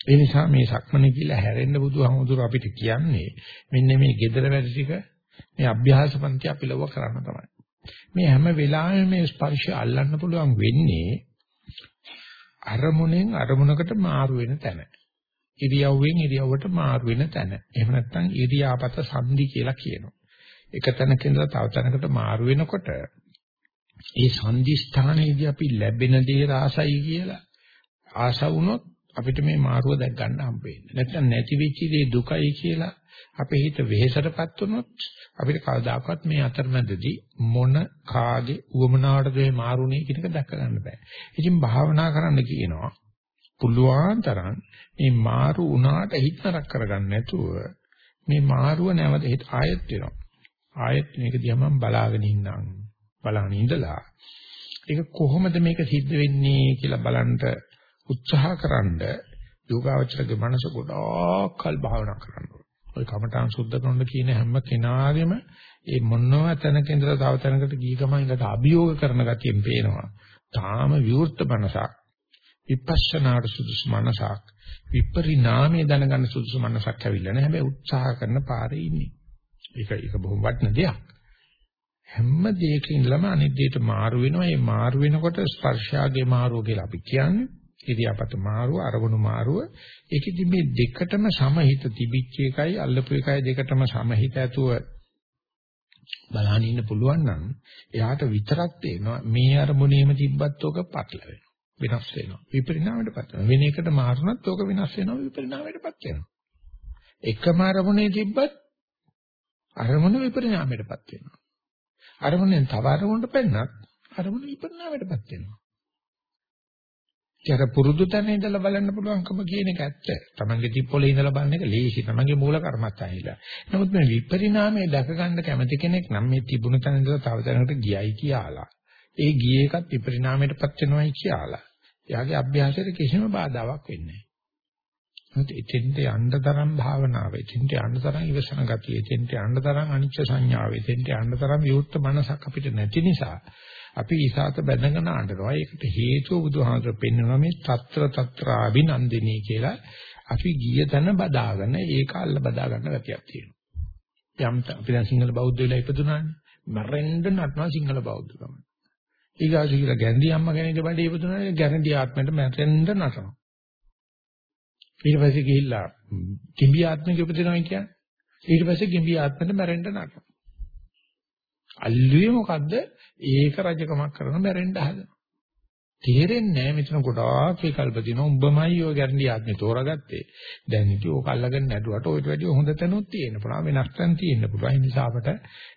ඒ නිසා මේ සක්මනේ කියලා හැරෙන්න බුදුහාමුදුර අපිට කියන්නේ මෙන්න මේ gedara වැඩ ටික මේ අභ්‍යාස පන්ති අපි ලව කරන්න තමයි. මේ හැම වෙලාවෙම මේ ස්පර්ශය අල්ලන්න පුළුවන් වෙන්නේ අරමුණෙන් අරමුණකට මාරු වෙන තැන. ඉරියව්වෙන් ඉරියව්වට මාරු වෙන තැන. එහෙම නැත්නම් ඉරියාපත සංදි කියලා කියනවා. එක තැනක ඉඳලා තව තැනකට මාරු වෙනකොට ඒ සංදි ස්ථානයේදී අපි ලැබෙන දේ රාසයි කියලා ආශා වුණොත් අපිට මේ මාරුව දැක් ගන්න හම්බ වෙන්නේ. නැත්නම් නැති වෙච්ච දේ දුකයි කියලා අපේ හිත වෙහෙසටපත් වුණොත් අපිට කවදාකවත් මේ අතරමැදදී මොන කාගේ උවමනාවටද මේ මාරුනේ කියන එක දැක ගන්න බෑ. ඉතින් භාවනා කරන්න කියනවා පුළුවන් තරම් මේ මාරු උනාට හිත නරක කරගන්න නැතුව මේ මාරුව නැවත හිත ආයෙත් වෙනවා. ආයෙත් මේක දිහා මම බලාගෙන ඉන්නම්. බලාගෙන ඉඳලා ඒක කොහොමද මේක සිද්ධ වෙන්නේ කියලා බලන්න උත්සාහකරනද යෝගාවචරගේ මනස ගොඩාක් කල් භාවනා කරන්න ඕනේ. ඔය කමඨාන් සුද්ධ කරන කියන හැම කෙනාගේම ඒ මොනවා තැනක ඉඳලා තව තැනකට ගිය ගමන් ඒකට අභියෝග කරන ගතියෙන් පේනවා. තාම විවෘත මනසක් විපස්සනාට සුදුසු මනසක් විපරිණාමය දැනගන්න සුදුසු මනසක් ඇවිල්ලා නැහැ. හැබැයි උත්සාහ කරන පාරේ ඉන්නේ. ඒක ඒක බොහොම වටින දෙයක්. හැම දෙයකින් ඉඳලම අනිත් දෙයට මාරු වෙනවා. ඒ මාරු වෙනකොට ස්පර්ශාගේ මාරුව කියලා අපි කියන්නේ. ඉරියාපත මාරුව, අරමුණු මාරුව. ඒකෙදි මේ දෙකටම සමහිත තිබිච්ච එකයි අල්ලපු එකයි දෙකටම සමහිත ඇතුව බලහන් ඉන්න පුළුවන් නම් එයාට විතරක් තේනවා මේ අරමුණේම තිබ්බත් ඔක පටලවෙනවා. වෙනස් වෙනවා. විපරිණාමයටපත් වෙනවා. වෙන එකට මාරුණත් ඕක වෙනස් වෙනවා විපරිණාමයටපත් වෙනවා. එකම අරමුණේ තිබ්බත් අරමුණ විපරිණාමයටපත් වෙනවා. අරමුණෙන් තව අරමුණට පෙන්නත් අරමුණ විපරිණාමයටපත් වෙනවා. ඒක පුරුදු තැන ඉඳලා බලන්න පුළුවන්කම කියන එක ඇත්ත. තමන්ගේ තිප්පොලේ ඉඳලා බලන එක ලේසි. තමන්ගේ මූල කර්මස්ථානයේලා. නමුත් මේ විපරිණාමයේ දැක ගන්න කැමති කෙනෙක් නම් මේ තිබුණ තැන ඉඳලා තව තැනකට ගියයි කියලා. ඒ ගියේ එකත් විපරිණාමයටපත් වෙනවයි කියලා. එයාගේ අභ්‍යාසයට කිසිම බාධාවක් වෙන්නේ නැහැ. එතෙන්ට යන්න තරම් භාවනාව, එතෙන්ට යන්න තරම් ඉවසන ගතිය, එතෙන්ට යන්න තරම් අනිච්ච සංඥාව, එතෙන්ට යන්න තරම් විවුර්ත මනසක් අපිට නැති නිසා අපි ඉසాత බැඳගෙන අඬනවා. ඒකට හේතුව බුදුහාමර පෙන්වනවා මේ తත්‍ර తත්‍රාබිනන්දිනී කියලා. අපි ගිය තැන බදාගෙන ඒක අල්ල බදා ගන්න ගැතියක් තියෙනවා. යම් අපි දැන් සිංහල බෞද්ධ වෙලා ඉපදුනානේ. මරෙන්න නටනවා සිංහල බෞද්ධකම. ඊගාසු කියලා ගැන්දි අම්මා කෙනෙක් බඩේ ඉපදුනානේ ගැරන්ටි ආත්මයට මැරෙන්න නටනවා. ඊට පස්සේ ගිහිල්ලා කිඹි ආත්මික උපදිනවා කියන්නේ ඊට පස්සේ ගිඹි ආත්මෙන් මැරෙන්න නටනවා අල්ලුවේ මොකද්ද? ඒක රජකමක් කරන මැරෙන්න හදනවා. තේරෙන්නේ නැහැ මෙතන ගොඩාක් විකල්ප දිනවා. උඹමයි ඔය ගැරන්ටි ආත්මේ තෝරාගත්තේ. දැන් ඉතින් ඕක අල්ලගෙන නැඩුවට ඔයිට වැඩිය හොඳ තැනුත් තියෙන්න පුළුවන්. වෙනස් තැන් තියෙන්න පුළුවන්. ඒ නිසා අපට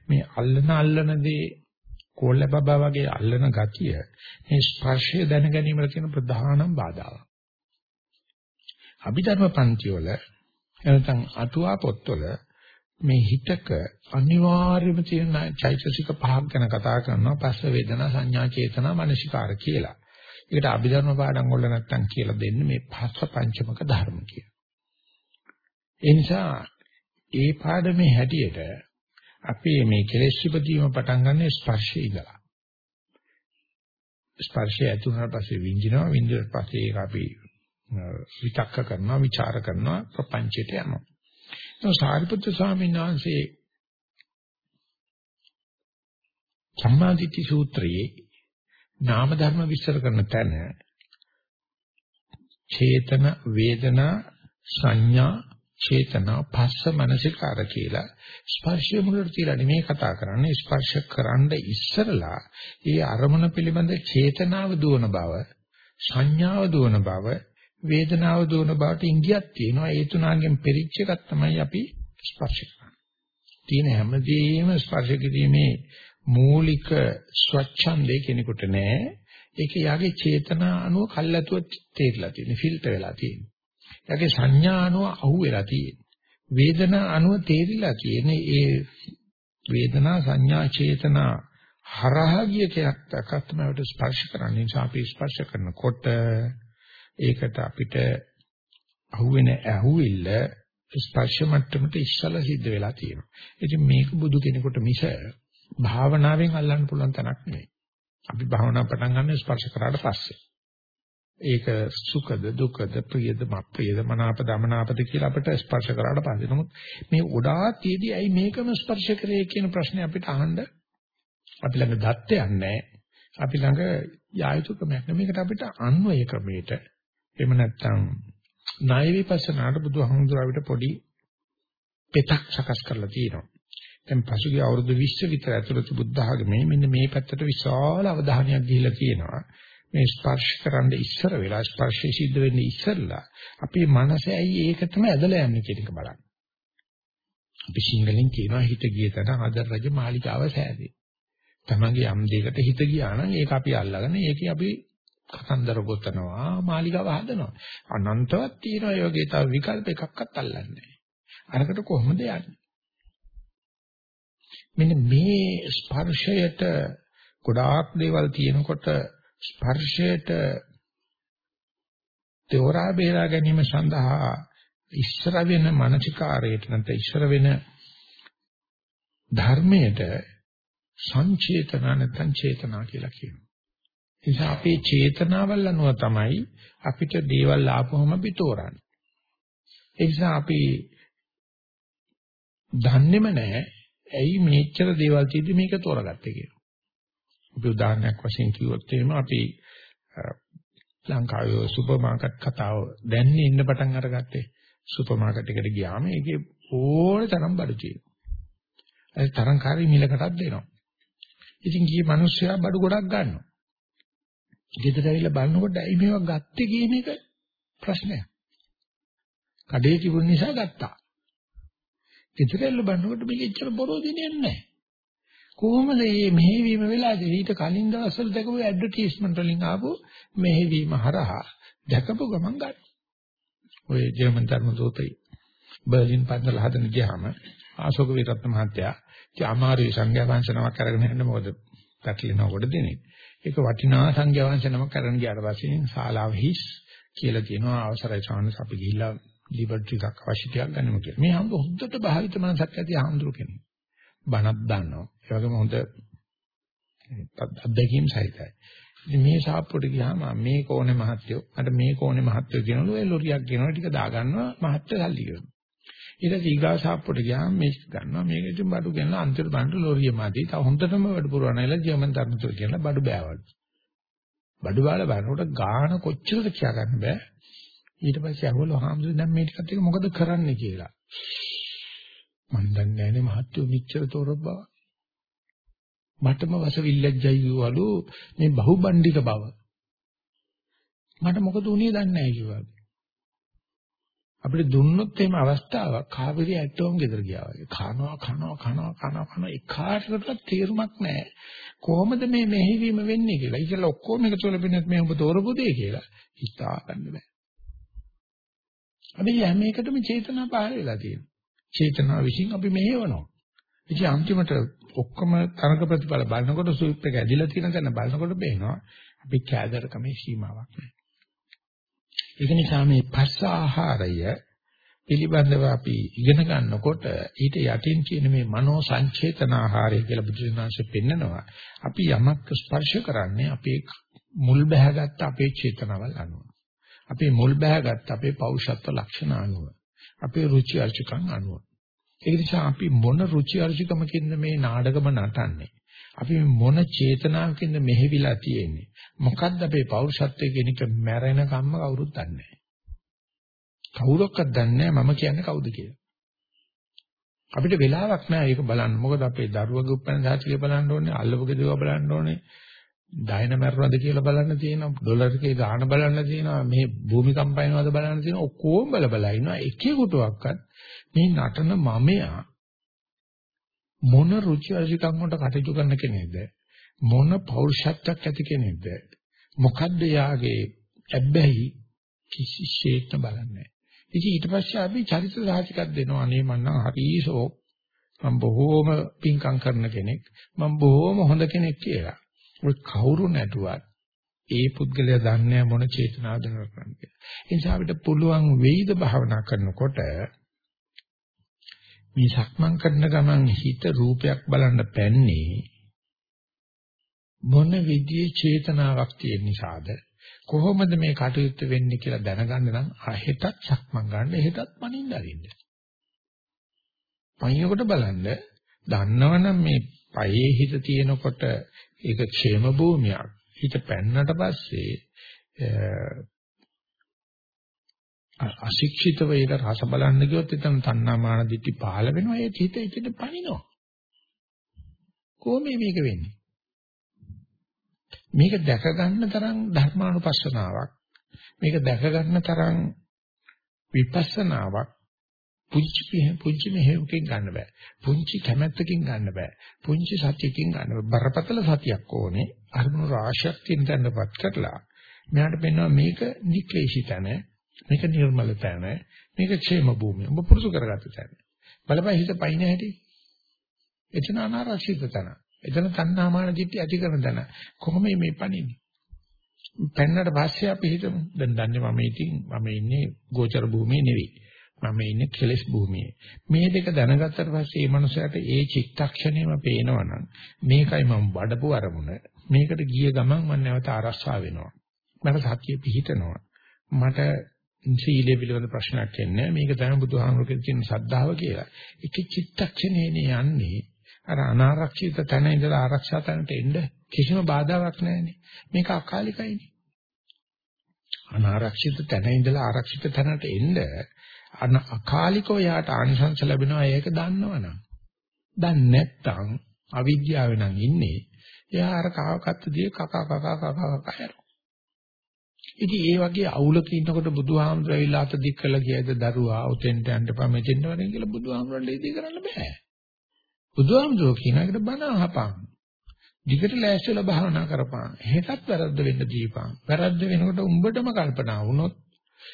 මේ අල්ලන අල්ලන දේ කෝල්ල බබා වගේ අල්ලන ගතිය මේ ස්පර්ශය දැන ගැනීමට තියෙන ප්‍රධානම බාධාවක්. අභිධර්ම පන්ති වල එනතන් අටුවා පොත්වල මේ හිතක අනිවාර්යම තියෙන චෛතසික පහක් ගැන කතා කරනවා පස්ස වේදනා සංඥා චේතනා මනසිකාර කියලා. ඒකට අභිධර්ම පාඩම් වල නැත්තම් කියලා දෙන්නේ මේ පස්ස පංචමක ධර්ම කියලා. ඒ නිසා ඒ පාඩමේ හැටියට අපි මේ කෙලෙස් ඉපදීම පටන් ගන්න ස්පර්ශය ඉඳලා. ස්පර්ශය ඇති වුණාට පස්සේ විඳිනවා විඳිනාට පස්සේ ඒක අපි විතක්ක කරනවා ਵਿਚාර කරනවා ප්‍රපංචයට යනවා. ඒ සාරිපුත්‍ර ස්වාමීන් වහන්සේ සම්මාදිට්ඨි සූත්‍රයේ නාම ධර්ම විස්තර කරන තැන චේතන වේදනා සංඥා චේතනා පස්ස මනසිකාර කියලා ස්පර්ශය මුලට තියලා නෙමෙයි කතා කරන්නේ. ස්පර්ශ කරන්න ඉස්සරලා ඒ අරමුණ පිළිබඳ චේතනාව දුවන බව සංඥාව දුවන බව වේදනාව දුවන බවට ඉංගියක් තියෙනවා ඒ තුනගෙන් පෙරිච්ච එකක් තමයි අපි ස්පර්ශ කරන්නේ තියෙන හැමදේම ස්පර්ශ කිරීමේ මූලික ස්වච්ඡන්දේ කෙනෙකුට නෑ ඒක යාගේ චේතනා අනුව කල්ැතුව තේරිලා තියෙන ෆිල්ටර් වෙලා තියෙන. යාගේ සංඥා අනුව අහු වෙලා තියෙන. වේදනා අනුව තේරිලා තියෙන ඒ වේදනා සංඥා චේතනා හරහා ගිය කෙනෙක් තමයි ස්පර්ශ කරන්නේ. නිසා අපි ස්පර්ශ කරනකොට ඒකට අපිට අහුවෙන ඇහුවිල්ල ස්පර්ශ මට්ටමට ඉස්සලා සිද්ධ වෙලා තියෙනවා. ඉතින් මේක බුදු කෙනෙකුට මිස භාවනාවෙන් අල්ලන්න පුළුවන් තැනක් නෙවෙයි. අපි භාවනා පටන් ගන්න ස්පර්ශ කරාට පස්සේ. ඒක සුඛද දුක්ඛද ප්‍රියද මප්‍රියද මනාප දමනාපද කියලා අපිට ස්පර්ශ කරාට පස්සේ. නමුත් මේ උඩා තියදී ඇයි මේකම ස්පර්ශ කරේ කියන ප්‍රශ්නේ අපිට අහන්න අපි ළඟ දත්තයක් නැහැ. අපි ළඟ යායුතුකමක් නැහැ. මේකට අපිට අන්වය ක්‍රමයට එහෙම නැත්නම් ණය විපස්සනාට බුදුහාමුදුරුවෝ පොඩි පෙතක් සකස් කරලා තියෙනවා. දැන් පසුගිය අවුරුදු 20 විතර ඇතුළත බුද්ධ ආගමේ මෙන්න මේ පැත්තට විශාල අවධානයක් දීලා තියෙනවා. මේ ස්පර්ශ කරන්න ඉස්සර වෙලා ස්පර්ශය සිද්ධ වෙන්නේ ඉස්සරලා අපේ මනස ඇයි ඒකටම ඇදලා යන්නේ කියන එක බලන්න. අපි සිංහලෙන් කියනවා හිත ගිය තැන ආදර රජ මාලිකාව සෑදේ. තමන්ගේ යම් දෙයකට හිත ගියා නම් ඒක අපි අල්ලගෙන ඒකේ අපි කතන්දර ගොතනවා මාලිකාව හදනවා. අනන්තවත් තියෙනවා ඒ වගේ තව විකල්ප එකක්වත් අල්ලන්නේ නැහැ. අරකට කොහොමද යන්නේ? මෙන්න මේ ස්පර්ශයට ගොඩාක් දේවල් තියෙනකොට ස්පර්ශයට තෝරා බේරා ගැනීම සඳහා ඉස්සර වෙන මානසිකාරයට නැත්නම් ඉස්සර වෙන ධර්මයට සංචේතන නැත්නම් චේතනා කියලා කියනවා. ඒ නිසා අපේ චේතනාවල් අනුව තමයි අපිට දේවල් ආපුවම අපි තෝරන්නේ. ඒ නිසා අපි දන්නේම නැහැ ඇයි මේච්චර දේවල් තියෙදි මේක තෝරගත්තේ කියලා. අපි උදාහරණයක් වශයෙන් කිව්වොත් එහෙම අපි ලංකාවේ සුපර් මාකට් කතාව දැන්නේ ඉන්න පටන් අරගත්තේ. සුපර් මාකට් එකට ගියාම ඒකේ ඕන තරම් බඩු තියෙනවා. ඒ තරංකාරී මිලකටත් දෙනවා. ඉතින් ගියේ මිනිස්සයා බඩු ගොඩක් ගන්නවා. ගෙදර ඇවිල්ලා බලනකොට ඇයි මේවා ගත්තේ කියන එක ප්‍රශ්නයක්. කඩේ තිබුණ නිසා ගත්තා. ගෙදර ඇවිල්ලා බලනකොට මේක එච්චර බොරෝදිනේ නැහැ. කොහොමද මේ මෙහෙවීම වෙලාදී ඊට කලින් දවස්වල දැකපු ඇඩ්වර්ටයිස්මන්ට් වලින් ආපු මෙහෙවීම හරහා දැකපු ගමන් ගන්න. ඔය ජර්මන් ධර්ම දූතයි බර්ලින් පන්සල හදන ගියාම ආශෝක විරත්න මහත්තයා ඉතින් අමාරුයි සංඝයා වහන්සේ නමක් අරගෙන යන්න මොකද පැටලෙනව කොට දෙන්නේ. ඒක වටිනා සංඝයා වහන්සේ නමක් අරගෙන ගියාට පස්සේ ශාලාව හිස් කියලා කියනවා අවසරයි ස්වාමීන් අපි ගිහිල්ලා ලිබර්ටි එකක් අවශ්‍යතියක් ගන්නමු කියලා. මේ හම්බ හොද්දට භාවිත මනසක් ඇති හම්දුරු කෙනෙක්. බණක් දන්නවා. ඒ වගේම හොඳ අත්දැකීම් සහිතයි. ඉතින් මේ ශාප්පුවට ගියාම මේ කෝණේ මහත්යෝ අර මේ කෝණේ මහත්යෝ කියනලු ඒ ලොරියක් කියනවා ටික දාගන්නවා මහත්ය සල්ලි කරනවා. ඊට පස්සේ ඊගා ශාප්පුවට ගියාම මේක ගන්නවා මේක ඉතින් බඩු ගෙනලා අන්තිමට බණ්ඩ ලොරිය මාදී. තව හොඳටම වැඩ පුරවනයිලා ජර්මන් තරමතුර කියලා බඩු බෑවලු. බඩු බාල බලනකොට ගාන කොච්චරද කියා ගන්න බෑ. ඊට පස්සේ අහවල හාමුදුරුවෝ දැන් මේ ටිකත් එක මොකද කරන්න කියලා. මම දන්නේ නැහැනේ මහත්යෝ මෙච්චර තොරබ බව. මටම වසවිල්ලජ්ජයි කිව්වලු මේ බහුබණ්ඩික බව. මට මොකද උනේ දන්නේ නැහැ කිව්වා. අපිට දුන්නොත් එහෙම අවස්ථාවක් කාවිරිය ඇටෝම් ගෙදර ගියා වගේ. කනවා කනවා කනවා කනවා කනවා එකාටවත් තේරුමක් නැහැ. කොහොමද මේ මෙහෙවීම වෙන්නේ කියලා. ඒකල ඔක්කොම එකතු වෙලා පින්නත් මේ ඔබ තෝරපු දෙය කියලා හිතා ගන්න බෑ. අපි හැම එකටම චේතනා පහල වෙලා තියෙනවා. චේතනාව විසින් අපි මෙහෙවනවා. ඉතින් අන්තිමට ඔක්කොම තරක ප්‍රතිඵල බලනකොට සුවිප් එක ඇදිලා තියෙන තැන බලනකොට පේනවා අපි කෑදරකමේ සීමාවක් නැහැ. ඒක නිසා මේ පස්ස ආහාරය පිළිබඳව අපි ඉගෙන ගන්නකොට ඊට යටින් තියෙන මේ මනෝ සංචේතන ආහාරය කියලා බුදුසසුනාංශ පෙන්නනවා. අපි යමක් ස්පර්ශ කරන්නේ අපේ මුල් බැහැගත්ත අපේ චේතනාවල් අනුව. අපේ මුල් බැහැගත්ත අපේ පෞෂත්ව ලක්ෂණ අනුව. අපේ රුචි අරුචිකම් අනුව. ඒ නිසා අපි මොන රුචි අරුචිකමකින්ද මේ නාටකම නටන්නේ? අපි මොන චේතනාවකින්ද මෙහෙවිලා තියෙන්නේ? මොකද්ද අපේ පෞරුෂත්වයේ කියන එක මැරෙන කම්ම කවුරුත් දන්නේ නැහැ. කවුරක්වත් දන්නේ නැහැ මම කියන්නේ කවුද කියලා. අපිට වෙලාවක් නැහැ ඒක බලන්න. මොකද අපේ දරුවගේ උපැන්න සාහිත්‍ය බලන්න ඕනේ, අල්ලපුගේ දේවල් බලන්න ඕනේ. ඩයින මැරුණාද කියලා බලන්න තියෙනවා ඩොලර් එකේ ගාණ බලන්න තියෙනවා මේ භූමිකම්ප වෙනවද බලන්න තියෙනවා ඔක්කොම බල බල ඉන්නවා එකෙකුටවත් මේ නටන මමයා මොන රුචි අරුචිකම් වලට කටයුතු කරන කෙනෙක්ද මොන පෞරුෂත්වයක් ඇති කෙනෙක්ද? මොකද්ද යාගේ ඇබ්බැහි කිසිසේත්ම බලන්නේ? ඉතින් ඊට පස්සේ අපි චරිත සාහිතිකක් දෙනවා. අනේ මම නම් හරිසෝ මම බොහෝම පිංකම් කරන කෙනෙක්. මම බොහෝම හොඳ කෙනෙක් කියලා. ඔය කවුරු නැතුවත් ඒ පුද්ගලයා දන්නේ මොන චේතනාවද කරන්නේ. ඒ නිසා අපිට පුළුවන් වෙයිද භාවනා කරනකොට මේ සක්මන් කරන ගමන් හිත රූපයක් බලන්න පැන්නේ මොන විදිහේ චේතනාවක් තියෙන නිසාද? කොහොමද මේ කටයුත්ත වෙන්නේ කියලා දැනගන්න නම් හෙටත් සක්මන් ගන්න හෙටත් මනින්න අරින්න. පයින්කොට බලන්න. දන්නවනම් මේ පයේ හිත තියෙනකොට ඒක ക്ഷേම භූමියක්. හිත පැන්නට පස්සේ අශික්ෂිතව ඒක රස බලන්න ගියොත් එතන තණ්හාමාන දිටි පහළ වෙනවා. ඒ හිත එකට පනිනවා. කොහොමද මේක වෙන්නේ? මේක දැක ගන්න තරම් ධර්මානුපස්සනාවක් මේක දැක ගන්න තරම් විපස්සනාවක් පුංචි පුංචි මෙහෙයකින් ගන්න බෑ. පුංචි කැමැත්තකින් ගන්න බෑ. පුංචි සතියකින් ගන්න බෑ. බරපතල සතියක් ඕනේ. අරමුණු රාශියක් තියෙන තැනපත් කරලා මෙයාට පෙන්වනවා මේක නික්ලේශිතන, මේක නිර්මල තැන, මේක ക്ഷേම භූමිය. ඔබ පුරුදු කරගත්ත තැන. බලපන් හිත පයින් හැටි. එතන අනාරක්ෂිත තැන. එතන තණ්හාමාන දිට්ඨි ඇති කරන තැන. කොහොම මේ පණින්නේ? පෙන්නට පස්සේ අපි හිතමු දැන් දන්නේ මම ඉතින් මම ඉන්නේ ගෝචර භූමියේ නෙවෙයි. මම ඉන්නේ කෙලෙස් භූමියේ. මේ දෙක දැනගත්තට පස්සේ මේ මනුස්සයාට ඒ චිත්තක්ෂණයම පේනවනම් මේකයි මම වඩපු අරමුණ. මේකට ගිය ගමන් මම නැවත ආරක්ෂා වෙනවා. මට සතිය පිහිටනවා. මට සීලය පිළිබඳ ප්‍රශ්නයක් එන්නේ මේක තමයි බුදුහාමුදුරුවෝ කියන ශ්‍රද්ධාව කියලා. ඒක චිත්තක්ෂණේනේ යන්නේ. අර අනාරක්ෂිත තැන ඉඳලා ආරක්ෂා තැනට එන්න කිසිම බාධාවක් නැහැනේ. මේක අකාලිකයිනේ. අනාරක්ෂිත තැන ඉඳලා ආරක්ෂිත තැනට එන්න අන අකාලිකව යාට ආනිසංස ලැබෙනවා ඒක දන්නවනම්. දන්නේ නැත්නම් අවිද්‍යාව නම් ඉන්නේ. එයා අර කවකත්ත දී කකා කකා කකා කකා යනවා. ඉතින් ඒ වගේ අවුලක ඉන්නකොට බුදුහාමුදුර ඇවිල්ලා අත දික් කළා කියයිද දරුවා උතෙන්ට යන්න එපා මෙතෙන්ට වරෙන් කියලා බුදුහාමුදුරන් ලේදී කරන්න බෑ. බුදුහාමුදුර කියන එකට බණ අහපන්. දිගට ලෑස්තිලා භාවනා කරපන්. හෙටත් වැරද්ද වෙන්න දීපන්. වැරද්ද වෙනකොට උඹටම කල්පනා වුණොත්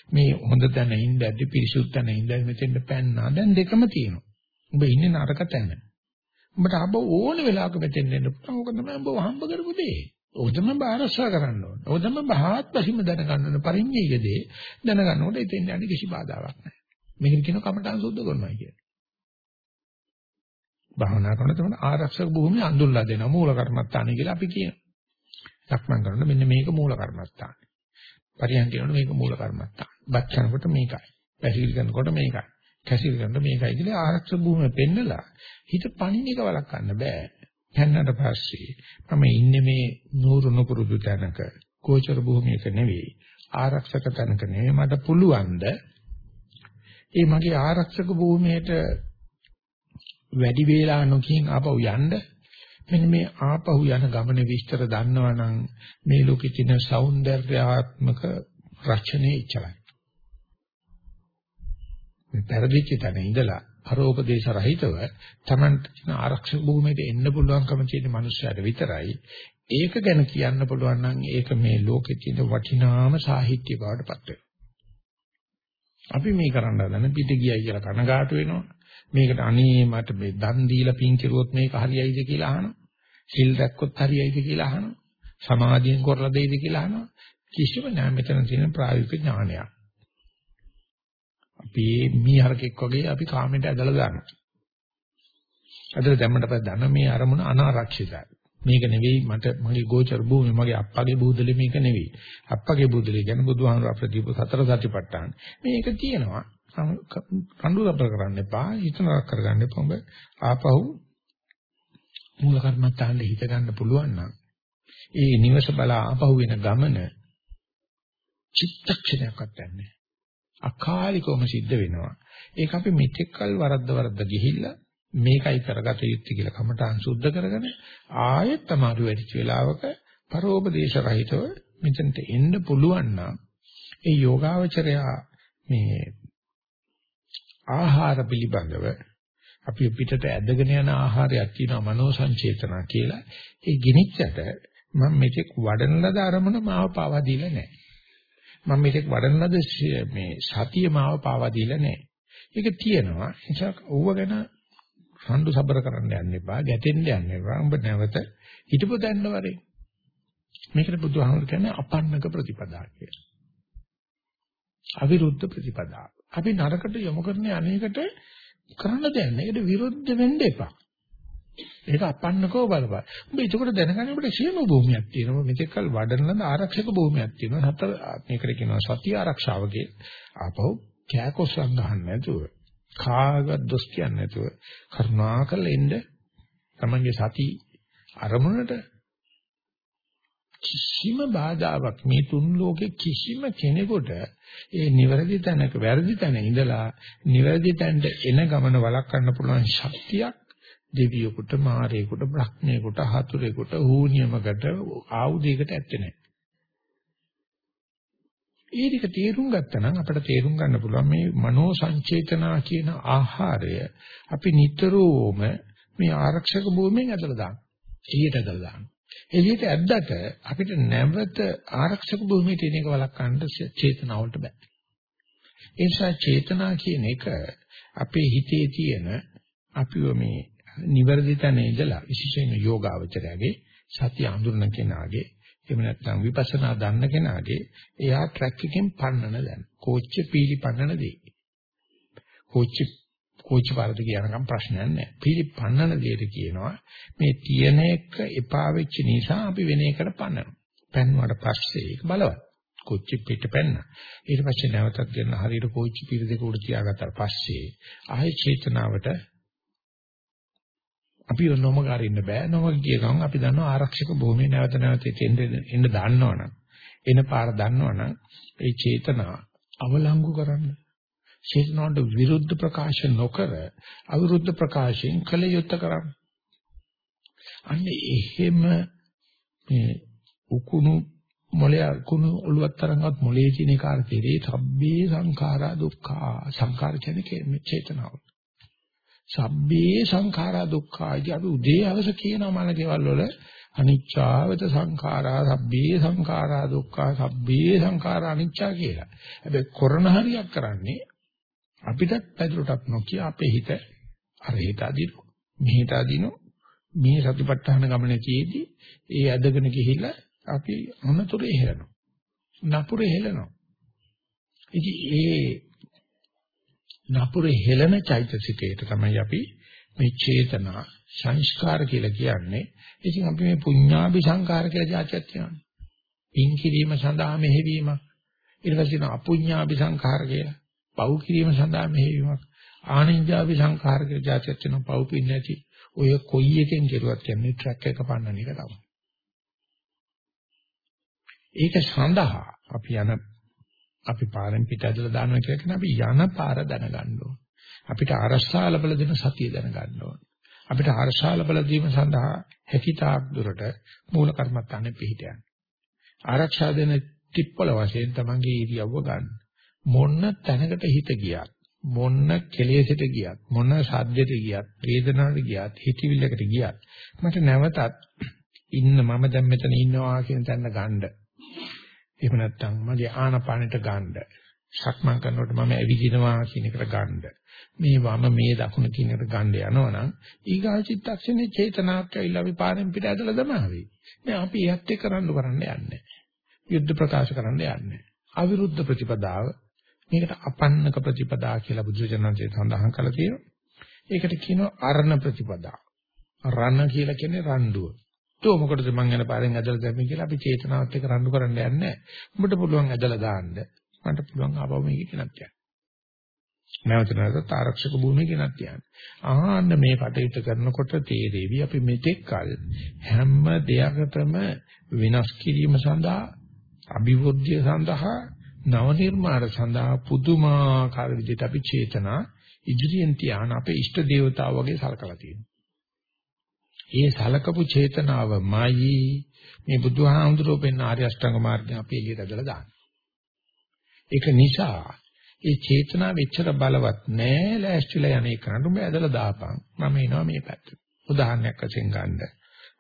මේ හොඳ තැන ඉඳද්දි පිරිසුදු තැන ඉඳන් මෙතෙන්ට පැන්නා. දැන් දෙකම තියෙනවා. උඹ ඉන්නේ නරක තැන. උඹට අබ ඕන වෙලාවක මෙතෙන් එන්න පුළුවන්. ඕක තමයි උඹ හම්බ කරපු දේ. ඕක තමයි බාරසා කරන්න ඕන. ඕක තමයි බහාත් පසින්ම දැනගන්න ඕන පරිඤ්ඤයකදී දැනගන්නකොට එතෙන් යන්නේ කිසි බාධාවක් නැහැ. මේක කියන කමඨාන් සුද්ධ කරනවා කියන්නේ. භාවනා කරන තම ආරක්ෂක භූමිය අඳුල්ලා දෙනවා මූල කර්මස්ථානයි කියලා අපි කියනවා. සක්මන් කරනකොට මෙන්න මේක මූල කර්මස්ථාන. පරියන් කියනකොට මේක මූල කර්මස්ථාන. බච්චනකොට මේකයි. පැසිල් කරනකොට මේකයි. කැසිල් කරනකොට මේකයි කියලා ආරක්ෂක භූමිය පෙන්නලා හිත පණින එක වළක්වන්න බෑ. යන්නට පස්සේ මම ඉන්නේ මේ නూరు නුපුරුදු තැනක ගෝචර භූමියක නෙවෙයි ආරක්ෂක තැනක නෙවෙයි මට පුළුවන්ද ඒ මගේ ආරක්ෂක භූමියට වැඩි වේලා නොකියන් ආපහු යන්න මෙන්න මේ ආපහු යන ගමන විස්තර දන්නවනම් මේ ලෝකෙ තියෙන సౌందర్యාත්මක රචනයේ ඉච්චලයි. මේ පෙරදිච්ච තැන ඉඳලා අරෝපදේශ රහිතව Tamanට තියෙන ආරක්ෂක භූමියට එන්න පුළුවන්කම තියෙන මනුස්සයර විතරයි ඒක ගැන කියන්න පුළුවන් නම් ඒක මේ ලෝකෙ තියෙන වටිනාම සාහිත්‍ය බවට පත් වෙනවා. අපි මේ කරන්න හදන පිට ගියයි කියලා කනගාටු වෙනවා. මේකට අනේ මට මේ දන් දීලා පින් කෙරුවොත් මේක හරියයිද කියලා අහනවා. සිල් දැක්කොත් හරියයිද කියලා අහනවා. සමාධියෙන් කරලා දෙයිද කියලා අහනවා. කිසිම නෑ මෙතන තියෙන ප්‍රායෝගික ඥානයක්. අපි මීහරකෙක් වගේ අපි කාමයට ඇදලා දානවා. ඇදලා දැම්මට පස්සේ දන්න මේ අරමුණ අනාරක්ෂිතයි. මේක නෙවෙයි මට මගේ ගෝචර භූමිය මගේ අප්පගේ බුදුදලේ මේක නෙවෙයි. අප්පගේ බුදුදලේ කියන්නේ බුදුහාමුදුර අපට දීපු සතර සතිපට්ඨාන. මේක තියෙනවා. කඳු රබර කරන්න එපා. හිතනක් කරගන්න එපා. ඔබ ආපහු මූල කර්මත්තාන්ට හිත ගන්න පුළුවන් නම් ඒ නිවස බල ආපහු වෙන ගමන චිත්තක්ෂණයක්වත් නැහැ. අකාලිකවම සිද්ධ වෙනවා. ඒක අපි මෙතෙක්කල් වරද්ද වරද්ද ගිහිල්ලා මේකයි කරගත යුත්තේ කියලා කමඨාන් සුද්ධ කරගෙන ආයෙත් තමයි වැඩිච වෙලාවක පරෝපදේශ රහිතව මෙතනට එන්න පුළුවන් නම් ඒ යෝගාවචරයා මේ ආහාර පිළිබඳව අපි පිටට ඇදගෙන යන ආහාරයක් තියෙනවා මනෝ සංචේතනා කියලා. ඒ ගිනිච්චට මම මෙතෙක් වඩන ලද අරමුණ මාව පාවා දීලා නැහැ. මම මෙතෙක් වඩන ලද මේ සතිය මාව පාවා දීලා නැහැ. ඒක තියෙනවා. නිසා ඌව ගැන රණ්ඩු සබර කරන්න යන්න එපා, ගැටෙන්න යන්න එපා. උඹ නැවත හිටපො දැන්න වරේ. මේකට බුදුහාමුදුරු කියන්නේ අපන්නක ප්‍රතිපදා කියලා. අවිරුද්ධ ප්‍රතිපදා. අපි නරකට යොමු කරන අනේකට කරන්න දෙයක් නෑ. ඒකට විරුද්ධ වෙන්න එපා. ඒක අපන්නකව බලපන්. උඹ ඒකට දැනගන්න ඔබට ക്ഷേම භූමියක් තියෙනවා. මෙතෙක්කල් වඩන ලද ආරක්ෂක භූමියක් තියෙනවා. හතර මේකට කියනවා සතිය ආරක්ෂාවගේ. ආපහු කෑකොස්සන් ගහන්න නැතුව කාගවත් දොස් කියන්නේ නැතුව කරුණාකර එන්න තමන්ගේ සති අරමුණට කිසිම බාධාවක් මේ තුන් ලෝකේ කිසිම කෙනෙකුට ඒ නිවැරදි තැනක වැරදි තැන ඉඳලා නිවැරදි තැනට එන ගමන වළක්වන්න පුළුවන් ශක්තියක් දෙවියෙකුට මාරයෙකුට බ්‍රහ්මයෙකුට හතුරෙකුට හූනියමකට ආයුධයකට ඇත්තේ නැහැ. ඒ ටික තේරුම් ගත්තනම් අපිට තේරුම් ගන්න පුළුවන් මේ මනෝ සංචේතනා කියන ආහාරය අපි නිතරම මේ ආරක්ෂක භූමියෙන් ඇදලා දානවා. එළියට ඇදලා දානවා. එළියට ඇද්දට අපිට නැවත ආරක්ෂක භූමියට එන එක වළක්වන්න චේතනාවලට බෑ. ඒ නිසා චේතනා කියන එක අපේ හිතේ තියෙන අපිව මේ නිවැරදි තැන ඉඳලා විශේෂයෙන් යෝගාවචරයගේ සත්‍ය අඳුරන කෙනාගේ එහෙම නැත්නම් විපස්සනා දන්න කෙනාගේ එයා ට්‍රැක් එකෙන් පන්නන දැන් කෝච්චි පීලි පන්නන දේ. කෝච්චි කෝච්චි පාරට ගියනකම් ප්‍රශ්නයක් නැහැ. පීලි පන්නන දෙයට කියනවා මේ තියෙන එක එපා වෙච්ච නිසා අපි වෙන එකට පන්නනවා. පන්නවට පස්සේ ඒක බලවත්. කොච්චි පිට පැන්න. ඊට පස්සේ නැවතත් ගෙන හරියට කොච්චි පිට දෙක උඩ තියාගත්තාට පස්සේ ආයේ චේතනාවට අපි නොමග අරින්න බෑ. නොමග ගිය ගමන් අපි දන්නවා ආරක්ෂක භූමිය නැවත නැවත එන්න එන්න දන්නවනම් එන පාර දන්නවනම් ඒ චේතනා අවලංගු කරන්න. චේතනාවට විරුද්ධ ප්‍රකාශ නොකර අවිරුද්ධ ප්‍රකාශයෙන් කළ යුත්තේ කරන්න. අන්න එහෙම මේ උකුණු මොලේ කුණු ඔළුවක් තරම්වත් මොලේ තියෙන කාර්යයේ සබ්බේ සංඛාරා දුක්ඛා සංඛාර කියන්නේ චේතනාව. සබ්බේ සංඛාරා දුක්ඛායි අපි උදේ හවස කියනවා මල ගෙවල් වල අනිච්චාවත සංඛාරා සබ්බේ සංඛාරා දුක්ඛා සබ්බේ සංඛාරා අනිච්චා කියලා. හැබැයි කරන හරියක් කරන්නේ අපිටත් පැදුරටත් නොකිය අපේ හිත අර හිත අදිනු මෙහිට අදිනු මේ සතිපට්ඨාන ගමනේ තියේදී ඒ ඇදගෙන ගිහිල්ලා අපි අනතුරේ හෙලනවා. නපුරේ හෙලනවා. ඉතින් ඒ නපුරේ හෙලන චෛතසිකයට තමයි අපි මේ චේතනා සංස්කාර කියලා කියන්නේ. ඉතින් අපි මේ පුඤ්ඤාභි සංකාර කියලා જાතියක් කියනවා. පින් කිරීම සඳහා මෙහෙවීමක්. ඊට පස්සේ අපුඤ්ඤාභි සංඛාර කියලා. පව් කිරීම සඳහා මෙහෙවීමක්. ආනින්ජාභි සංඛාර කියලා જાතියක් තියෙනවා. පව් පින් නැති. ඔය කොයි එකෙන් කෙරුවත් කියන්නේ ට්‍රැක් එක පන්නන එක තමයි. ඒක සඳහා අපි යන අපි පාරෙන් පිට ඇදලා දානවා කියලා කියන අපි යන පාර දැනගන්න ඕන. අපිට ආරස්සා ලැබල දෙන සතිය දැනගන්න ඕන. අපිට ආරස්සා ලැබල දීම සඳහා හැකිතාක් දුරට මූල කර්මත්තානේ පිහිටයන්. ආරක්ෂා දෙන ටිප්පල වශයෙන් තමන්ගේ ඉරියව්ව ගන්න. මොන්න තැනකට හිත ගියත් මොන්න කෙලෙසට ගියත් මොන සද්දෙට ගියත් වේදනාවට ගියත් හිතවිල්ලකට ගියත් මට නැවතත් ඉන්න මම දැන් මෙතන ඉන්නවා කියන තැන ගන්න එහෙම නැත්නම් මගේ ආනපානෙට ගන්න. සක්මන් කරනකොට මම ඇවිදිනවා කියන එකට ගන්න. මේ වම මේ දකුණ කියන එකට ගන්න යනවනම් ඊගා චිත්තක්ෂණේ චේතනාවක් ඇවිල්ලා අපි පාරෙන් පිට ඇදලා දමාවි. දැන් අපි ඒත් එක්ක රණ්ඩු කරන්න යන්නේ. යුද්ධ ප්‍රකාශ කරන්න යන්නේ. අවිරුද්ධ ප්‍රතිපදාව මේකට අපන්නක ප්‍රතිපදා කියලා බුදුජනන්සේ සඳහන් කළා තියෙනවා. ඒකට කියනවා අරණ ප්‍රතිපදා. රණ කියලා කියන්නේ රණ්ඩුව. තෝ මොකටද මං යන පාරෙන් ඇදලා දැම්මේ කියලා අපි චේතනාවත් එක්ක රණ්ඩු කරන්න යන්නේ නැහැ. උඹට පුළුවන් ඇදලා දාන්න. මන්ට පුළුවන් ආපහු මේක කෙනක් කියන්න. නැවත නැවත ආරක්ෂක භූමිය කෙනක් කියන්න. ආන්න මේ කටයුතු කරනකොට තේරෙවි අපි මෙතෙක් කල හැම දෙයකටම විනාශ කිරීම සඳහා අභිවෘද්ධිය සඳහා නව නිර්මාණ සඳහා පුදුමාකාර විදිහට අපි චේතනා ඉදිරියෙන් තියාන අපේ ඉෂ්ට දේවතාවෝ වගේ සලකලා තියෙනවා. ඒ සලකපු චේතනාවමයි මේ බුදුහාමුදුරුවෝ පෙන්න ආර්ය අෂ්ටාංග මාර්ගය අපි එළියට ඇදලා දාන්නේ. ඒක නිසා ඒ චේතනාව එච්චර බලවත් නෑ ලෑස්තිලා යන්නේ කරන්න උඹ ඇදලා දාපන්. මම එනවා මේ පැත්තට. උදාහරණයක් වශයෙන් ගන්න.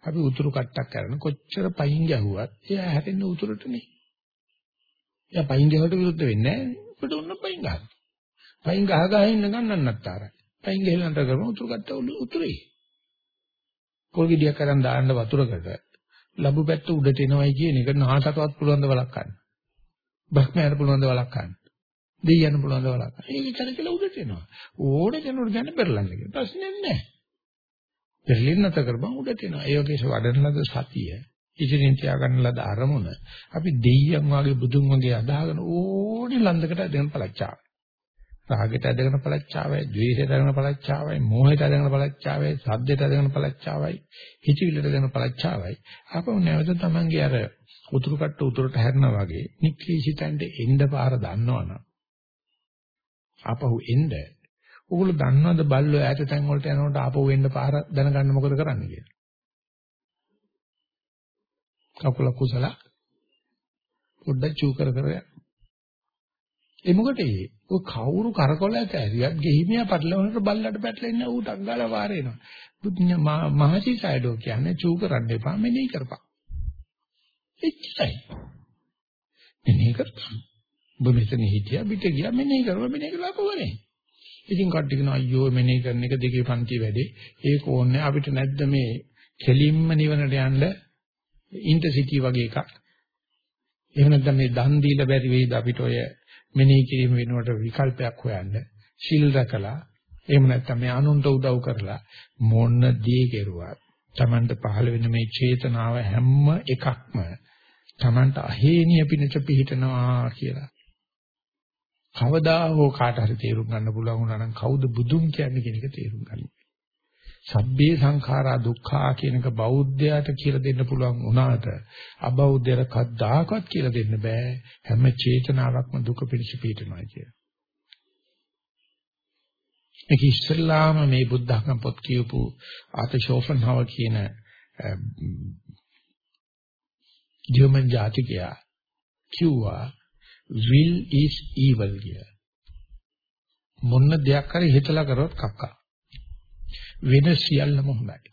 අපි උතුරු කට්ටක් කරන කොච්චර පයින් ගැහුවත් එයා හැරෙන්නේ උතුරටනේ. එයා පයින් ගැහුවට විරුද්ධ වෙන්නේ නෑ. උඩ උන්න පයින් ගන්න. පයින් ගහ ගහ ඉන්න ගන්නන්නත් ආරයි. පයින් ගහලන්ට කරන උතුරු කට්ට උතුරේ. පොල් ගෙඩියක් අරන් දාන්න වතුරකට ලැබු පැත්ත උඩට එනවයි කියන එක නාටකවත් පුළුවන් ද වළක්වන්න. බ්‍රහ්මයාට පුළුවන් ද වළක්වන්න. දෙයියන්ට පුළුවන් ද වළක්වන්න. ඒක ඉතන කියලා උඩට එනවා. ඕනේ කෙනෙකුට ගන්න පෙරලන්න කියලා. ප්‍රශ්නේ නැහැ. පෙරලින් නැත කරපන් උඩට එනවා. ඒ වගේ වඩන ලද සතිය ඉදිරියෙන් තියාගන්න ලද අරමුණ අපි දෙයියන් වගේ බුදුන් වගේ අදාගෙන ඕනේ ලන්දකට දෙන පළච්චාව. රාගයට ඇදගෙන පළච්චාවයි, ද්වේෂයට ඇදගෙන පළච්චාවයි, මෝහයට ඇදගෙන පළච්චාවයි, සද්දයට ඇදගෙන පළච්චාවයි, හිතවිල්ලට ඇදගෙන පළච්චාවයි. ආපහු නැවත තමන්ගේ අර උතුරු කට්ට උතුරට හැරෙනා වගේ නික්ලීශිතෙන්ද එන්න පාර දන්නවනම් ආපහු එන්න ඕගොල්ලෝ දන්නවද බල්ලෝ ඈත තැන් වලට යනකොට ආපහු එන්න පාර දැනගන්න මොකද කරන්නේ කියලා? කකුල කුසල පොඩ්ඩක් චූ කර කර යන්න. ඒ මොකටද ඒ? ඔය කවුරු කරකොල ඇත ඇරියත් ගෙහිමියා පටලවනට බල්ලට පැටලෙන්නේ ඌටක් ගාලා වාරේනවා. බුද්ධ මහසි සයිඩෝ කියන්නේ චූ කරන්න එපා මෙනෙහි කරපන්. එච්චරයි. මෙනෙහි කරපන්. ඔබ මෙතන හිටියා පිට ගියා මෙනෙහි කරලා මෙනෙහි කරලා පොවනේ. ඉතින් කට්ටිය කියනවා අයියෝ මෙනේ කරන එක දෙකේ පන්ති වැඩේ. ඒක ඕනේ අපිට නැද්ද මේ කෙලින්ම නිවනට යන්න ඉන්ටර්සිටි වගේ එකක්. එහෙම නැත්නම් මේ දන් දීලා බැරි වෙයිද අපිට ඔය මෙනෙහි කිරීම වෙනුවට විකල්පයක් හොයන්න. සිල් රැකලා එහෙම නැත්නම් මේ අනුන්ට උදව් කරලා මොන දේ කෙරුවත් Tamanට පහළ වෙන මේ චේතනාව හැම එකක්ම Tamanට අහේනිය පිණිස පිහිටනවා කියලා. කවදා හෝ කාට හරි තේරුම් ගන්න පුළුවන් වුණා නම් කවුද බුදුන් කියන්නේ කියන එක තේරුම් ගන්න. සබ්බේ සංඛාරා දුක්ඛා කියනක බෞද්ධයාට කියලා දෙන්න පුළුවන් වුණාට අබෞද්ධයට කද්දාකවත් කියලා දෙන්න බෑ හැම චේතනාවක්ම දුක පිණිස පිටනවා කිය. මේක ඉස්සල්ලාම මේ බුද්ධ ධර්ම පොත් කියපු ආතෂෝෆන්හව කියන ජර්මන් ජාතිකයා කිව්වා will is evil කිය. මොන දෙයක් හරි හිතලා කරොත් කක්කා. වෙන සියල්ලම හොඳයි.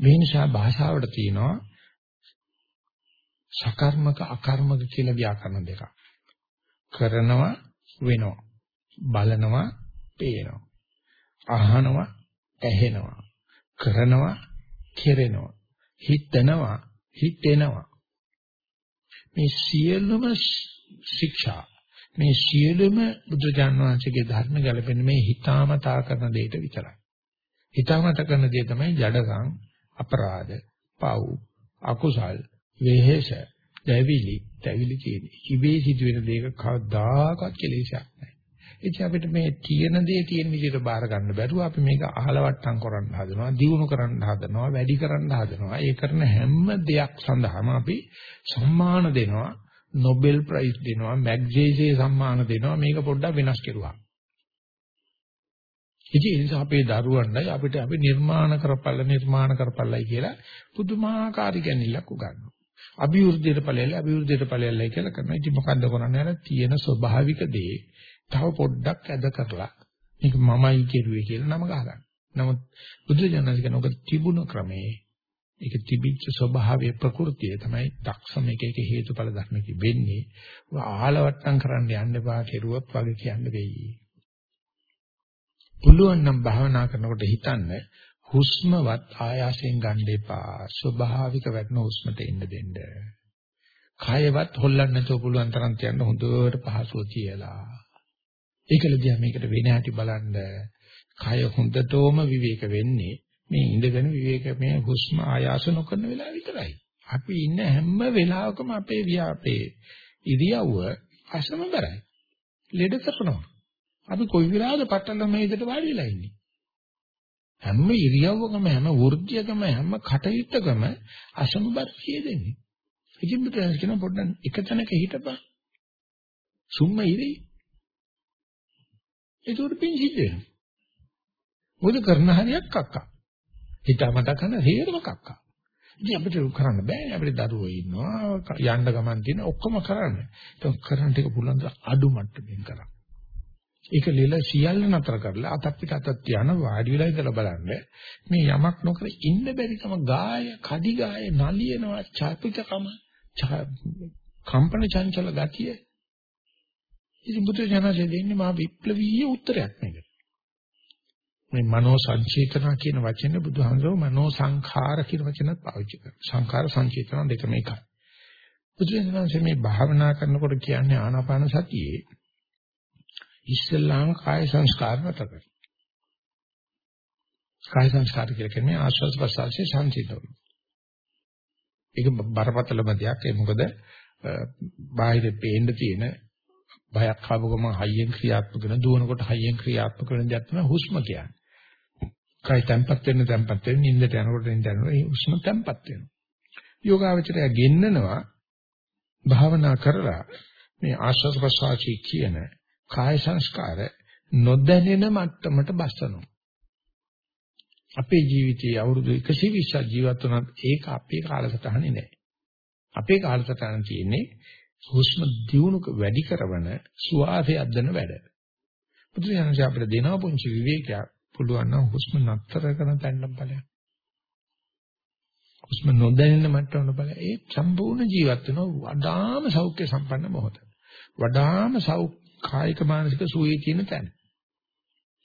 මේ නිසා භාෂාවට තියෙනවා සකර්මක අකර්මක කියලා ව්‍යාකරණ දෙකක්. කරනවා වෙනවා. බලනවා පේනවා. අහනවා ඇහෙනවා. කරනවා කෙරෙනවා. හිතනවා හිතෙනවා. මේ සියලුම ශික්ෂා මේ සියලුම බුදුජාන් වහන්සේගේ ධර්ම ගැලපෙන මේ හිතාමතා කරන දෙයට විතරයි. හිතාමතා කරන දේ තමයි ජඩකම්, අපරාධ, පව්, අකුසල්, වෙහෙස, දැවිලි, දැවිලි කියන්නේ. ඉබේ සිදුවෙන දෙයක කවදාකවත් කෙලෙසක් නැහැ. ඉතින් අපිට මේ තියෙන දේ තියෙන විදිහට බාර ගන්න බැරුව අපි මේක අහලවට්ටම් කරන්න හදනවා, දියුණු කරන්න හදනවා, වැඩි කරන්න හදනවා. ඒ කරන හැම දෙයක් සඳහාම අපි සම්මාන දෙනවා. නොබෙල් ප්‍රයිස් දෙනවා මැග්ජේසේ සම්මාන දෙනවා මේක පොඩ්ඩක් වෙනස් කෙරුවා. ඉතින් ඒ නිසා අපේ දරුවන්ටයි අපිට අපි නිර්මාණ කරපළ නිර්මාණ කරපළයි කියලා පුදුමාකාර ගැනිල්ලක් උගන්වනවා. අභිවෘද්ධියට ඵලයල අභිවෘද්ධියට ඵලයලයි කියලා කරනවා. ඉතින් මොකද්ද කරන්නේ? අර තියෙන ස්වභාවික දේ තව පොඩ්ඩක් ඇද කරලා මේක මමයි කෙරුවේ කියලා නම ගහගන්න. නමුත් බුදුරජාණන් කියන ඔක තිබුණ ක්‍රමේ ඒක තිබිච්ච ස්වභාවයේ ප්‍රകൃතිය තමයි දක්ෂ මේකේක හේතුඵල ධර්මකෙ වෙන්නේ. ආලවට්ටම් කරන්න යන්න එපා කෙරුවොත් වගේ කියන්න වෙයි. පුළුවන් නම් භාවනා කරනකොට හිතන්න හුස්මවත් ආයාසයෙන් ගන්න එපා. ස්වභාවික වැටෙන හුස්මට එන්න දෙන්න. කයවත් හොල්ලන්න නැතුව පුළුවන් තරම් තියන්න හොඳට පහසුව තියලා. ඒකලදී මේකට වෙන හැටි බලන්න. කය හොඳටම විවේක වෙන්නේ මේ ඉඳගෙන විවේක මේ හුස්ම ආයාස නොකරන වෙලාව විතරයි. අපි ඉන්න හැම වෙලාවකම අපේ ව්‍යාපේ ඉරියව්ව අසමබරයි. ලෙඩ කරනවා. අපි කොයි වෙලාවද පටල මේ විදිහට වාඩි වෙලා ඉන්නේ. හැම ඉරියව්වකම හැම වෘත්තියකම හැම කටයුත්තකම අසමබර කියෙදෙන්නේ. ඉතින් බුදුන් කියන පොඩ්ඩක් එක තැනක හිටපන්. සුම්ම ඉරේ. ඒක උඩ පිං සිද්ධ වෙනවා. මොකද කරන හරියක් අක්කා. හිතාමතා කරන හේරම කක්කා. ඉතින් අපිට කරන්න බෑ. අපිට දරුවෝ ඉන්නවා, යන්න ගමන් තියෙන ඔක්කොම කරන්න. ඒක කරන්න ටික පුළුවන් අඩු මට්ටමින් කරන්න. ඒක ලෙල සියල්ල නතර කරලා අතක් පිට අතක් තියන වාඩි වෙලා ඉඳලා බලන්න මේ යමක් නොකර ඉන්න බැරිකම ගාය, කඩි ගාය, නලියනවා, චාපිතකම, කම්පන චංචල ගතිය. ඉතින් බුදු ජනසෙ දෙන්නේ මා විප්ලවීය උත්තරයක් මේකට. මේ මනෝ සංචේතන කියන වචනේ බුදුහාමුදුරුවෝ මනෝ සංඛාර කියන වචනත් පාවිච්චි කරනවා. සංඛාර සංචේතන දෙකම එකයි. බුදුරජාණන්සේ මේ භාවනා කරනකොට කියන්නේ ආනාපාන සතියේ ඉස්සල්ලාම කාය සංස්කාර මත කරනවා. කාය සංස්කාර කියලා කියන්නේ ආශ්වාස ප්‍රශ්වාසයේ සංචේතන. ඒක බරපතලම දෙයක්. ඒ මොකද බාහිර පේන්න තියෙන බයක් ආපු ගමන් හයියෙන් ක්‍රියාත්මක වෙන දුවනකොට හයියෙන් ක්‍රියාත්මක වෙන දෙයක් තමයි හුස්ම කියන්නේ. කයි තැම්පත් වෙන්න තැම්පත් වෙන්න නිින්දට යනකොට නිින්ද යනකොට ඒ උෂ්ම තැම්පත් වෙනවා. යෝගාවචරය ගෙන්නනවා භාවනා කරලා මේ ආශ්වාස ප්‍රශ්වාසී කියන කාය සංස්කාර නොදැනෙන මට්ටමට බස්සනවා. අපේ ජීවිතයේ අවුරුදු 120ක් ජීවත් වුණත් ඒක අපේ කාලසටහනේ නෑ. අපේ කාලසටහන තියෙන්නේ හුස්ම දියුණු වැඩි කරන සුවාසයක් දෙන වැඩ. බුදුසසුන අපිට දෙනවා පුංචි විවේකයක්. පුළුවන් නම් හුස්ම නතර කරන තැන්නම් බලන්න. හුස්ම නොදැනෙන මට්ටමන බලන්න. ඒ සම්පූර්ණ ජීවත් වෙන වඩාම සෞඛ්‍ය සම්පන්න මොහොත. වඩාම සෞ කායික මානසික සුවේ තියෙන තැන.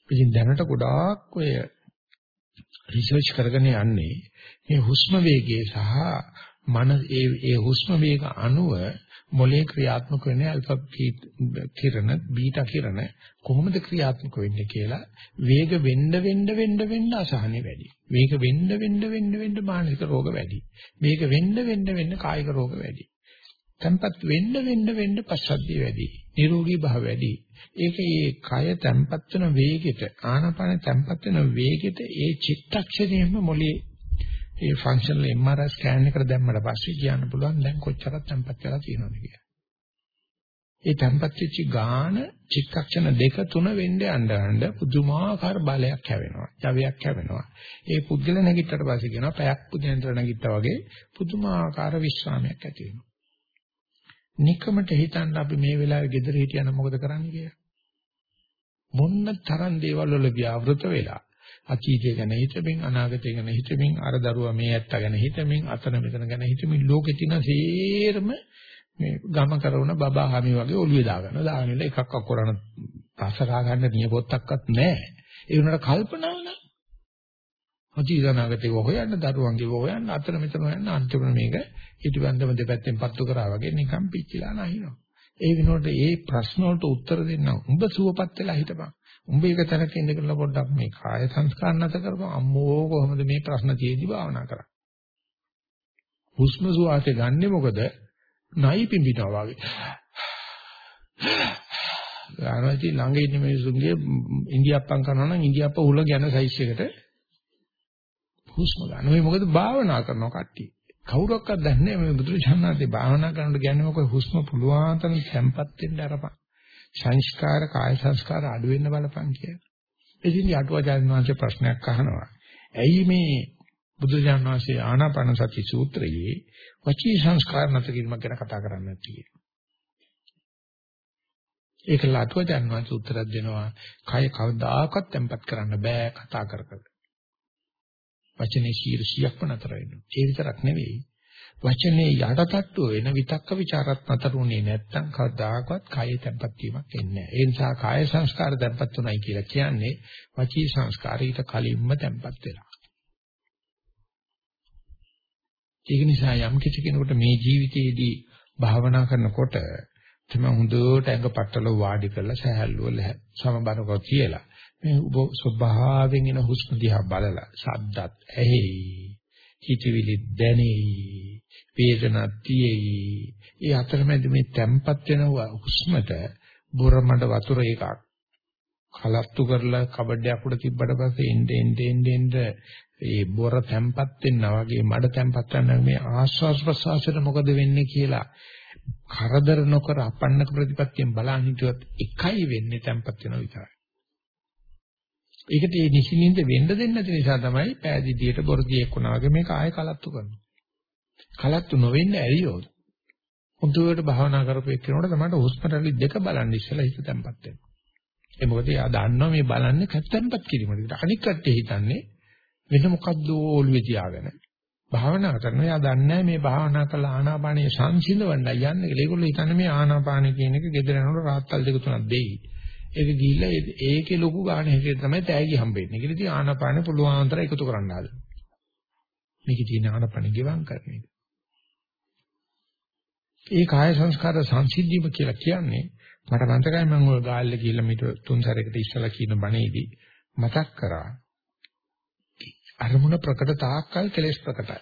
ඉතින් දැනට ගොඩාක් ඔය රිසර්ච් කරගෙන යන්නේ මේ හුස්ම වේගය සහ මන ඒ ඒ හුස්ම වේග අණුව මොලේ ක්‍රියාත්මක වෙන්නේ අල්ෆා කිරණ බීටා කිරණ කොහොමද ක්‍රියාත්මක වෙන්නේ කියලා වේග වෙන්න වෙන්න වෙන්න වෙන්න අසහනෙ වැඩි. වේග වෙන්න වෙන්න වෙන්න වෙන්න මානසික රෝග වැඩි. වේග වෙන්න වෙන්න වෙන්න කායික රෝග වැඩි. Tempat වෙන්න වෙන්න වෙන්න පස්සද්ධිය වැඩි නිරෝගී භාව වැඩි ඒක ඒ කය tempat වෙන වේගෙට ආනාපාන tempat වෙන වේගෙට ඒ චිත්තක්ෂණයෙම මොලේ ඒ ෆන්ක්ෂනල් MRI ස්කෑන් එකට දැම්මට පස්සේ කියන්න පුළුවන් දැන් කොච්චරක් tempat වෙලා තියෙනවද කියලා. ඒ tempat වෙච්ච ගාන චිත්තක්ෂණ දෙක තුන වෙන්න යන්න යන්න පුදුමාකාර බලයක් හැවෙනවා. ජවයක් හැවෙනවා. ඒ පුද්ගල නැගිට්ටට පස්සේ කියනවා පැයක් පුදුෙන්තර නැගිට්ටා වගේ පුදුමාකාර විශ්‍රාමයක් ඇති වෙනවා. නිකමට හිතන්න අපි මේ වෙලාවේ ගෙදර හිටියනම් මොකද කරන්නේ කියලා. මොන්න තරම් දේවල් වල ව්‍යවෘත වෙලා අතීතය ගැන හිතමින් අනාගතය ගැන හිතමින් අර දරුවා මේ ඇත්ත ගැන හිතමින් අතන මෙතන ගැන හිතමින් ලෝකෙ තියෙන සේරම මේ ගම කරන බබා හැමි වගේ ඔළුවේ දාගන්න දාගෙන එකක් අක්කරන පස්සරා ගන්න නියපොත්තක්වත් නැහැ ඒ වුණාට කල්පනාව නම් අතීත අනාගතේ හොයන්න දරුවන්ගේ හොයන්න අතන මෙතන හොයන්න අන්තිමට මේක හිතවන්දම දෙපැත්තෙන් පත්තු කරා වගේ නිකන් පිච්චිලා නැහිනවා. ඒ විනෝඩ ඒ ප්‍රශ්න වලට උත්තර දෙන්න උඹ සුවපත් වෙලා හිටපන්. උඹ එක තැනක ඉඳගෙන පොඩ්ඩක් මේ කාය සංස්කාර නැත කරපන්. අම්මෝ කොහොමද මේ ප්‍රශ්න තියෙදි භාවනා කරන්නේ? හුස්ම සුවාසේ ගන්නෙ මොකද? නයි පිඹිනවා වගේ. ආනති ළඟ ඉන්න මිනිසුන්ගේ ඉන්දියාප්පන් කරනවා නම් ඉන්දියාප්ප උල ගැන සයිස් එකට හුස්ම ගන්න. ඔය මොකද භාවනා කරනවා කට්ටිය. කවුරක්වත් දන්නේ නැහැ මේ බුදුරජාණන්සේ භාවනා කරනකොට කියන්නේ මොකද හුස්ම පුළුවන් තරම් තැම්පත් වෙන්න අරපන්. සංස්කාර කාය සංස්කාර අඩු වෙන්න බලපන් කියලා. ඉතින් යටුවාචාර්ය වංශේ ප්‍රශ්නයක් අහනවා. ඇයි මේ බුදුරජාණන් වහන්සේ ආනාපාන සති සූත්‍රයේ වචී සංස්කාර නැති කිරීම ගැන කතා කරන්නේ නැති කියලා. ඒක ලටුවාචාර්ය වංශ උත්තරයක් දෙනවා. කය කවදාකවත් තැම්පත් කරන්න බෑ කතා කර කර. වචනේ 100%ක්ම නතර වෙනවා. ඒ විතරක් නෙවෙයි. වචනේ යටටට්ටුව වෙන විතක්ක ਵਿਚාරත් නතරුනේ නැත්තම් කවදාකවත් කායේ තැම්පත් වීමක් එන්නේ නැහැ. ඒ නිසා කාය සංස්කාර තැම්පත් උනායි කියලා කියන්නේ වචී සංස්කාරීට කලින්ම තැම්පත් වෙනවා. ඒක නිසා යම් කිසි කෙනෙකුට මේ ජීවිතයේදී භාවනා කරනකොට තම හොඳට ඇඟ පట్టල වාඩි කරලා සහැල්ලුව සමබරව කියලා මේ ඔබ ස්වභාවයෙන් එන හුස්ම දිහා බලලා ශබ්දත් ඇහි හිතවිලි දැනේ වේදනක් තියෙයි. ඒ අතරමැද මේ තැම්පත් වෙන හුස්මට බොරමඩ වතුර එකක් කලත්තු කරලා කබඩයක් උඩ තිබ්බට පස්සේ එnde ende ende ende ඒ බොර තැම්පත් වෙනවා වගේ මඩ තැම්පත් වෙනවා මේ ආස්වාස් ප්‍රසවාසයට මොකද වෙන්නේ කියලා කරදර නොකර අපන්නක ප්‍රතිපත්තියෙන් බලන් හිටියොත් එකයි වෙන්නේ තැම්පත් වෙනවා විතරයි. ඒකට මේ නිසින්ින්ද වෙන්න දෙන්නේ නැති නිසා තමයි පෑදීදියට බොරදියෙක් වුණා වගේ මේක ආයෙ කලත්තු කරනවා. කලත්තු නොවෙන්න ඇරියොත් හොඳට භාවනා කරපු එක්කෙනාට තමයි හුස්ම රැලි දෙක බලන්න ඉස්සලා හිත තැම්පත් වෙනවා. ඒ මොකද එයා දන්නවා මේ බලන්නේ කැත්තැම්පත් කිරීමකට. අනික් කට්ටිය හිතන්නේ වෙන මොකද්ද ඔළුවේ තියාගෙන. භාවනා කරනවා. එයා දන්නේ මේ භාවනා කළ ආනාපානිය සංසිඳවන්නයි යන්නේ. ඒගොල්ලෝ හිතන්නේ මේ ආනාපානිය කියන එක gedera යනකොට රාත්තල් දෙක තුනක් දෙයි. ඒක ගිහිල්ලා ඒකේ ලොකු ගාණ හැටියට තමයි තෑගි හම්බෙන්නේ. ඒකෙදි ඉතින් ආනාපාන පුළුවන් තරම් එකතු කරන්න ආද. මේකේ තියෙන ආනාපාන ගෙවම් කරන එක. ඒ කාය සංස්කාර සංසිද්ධියම කියලා කියන්නේ මට මතකයි මම ඔය ගාල්ල ගිහිල්ලා මිට තුන් සැරයකට ඉස්සලා කියන බණේදී මතක් කරා. අරමුණ ප්‍රකට තාක්කල් කෙලෙස් ප්‍රකටයි.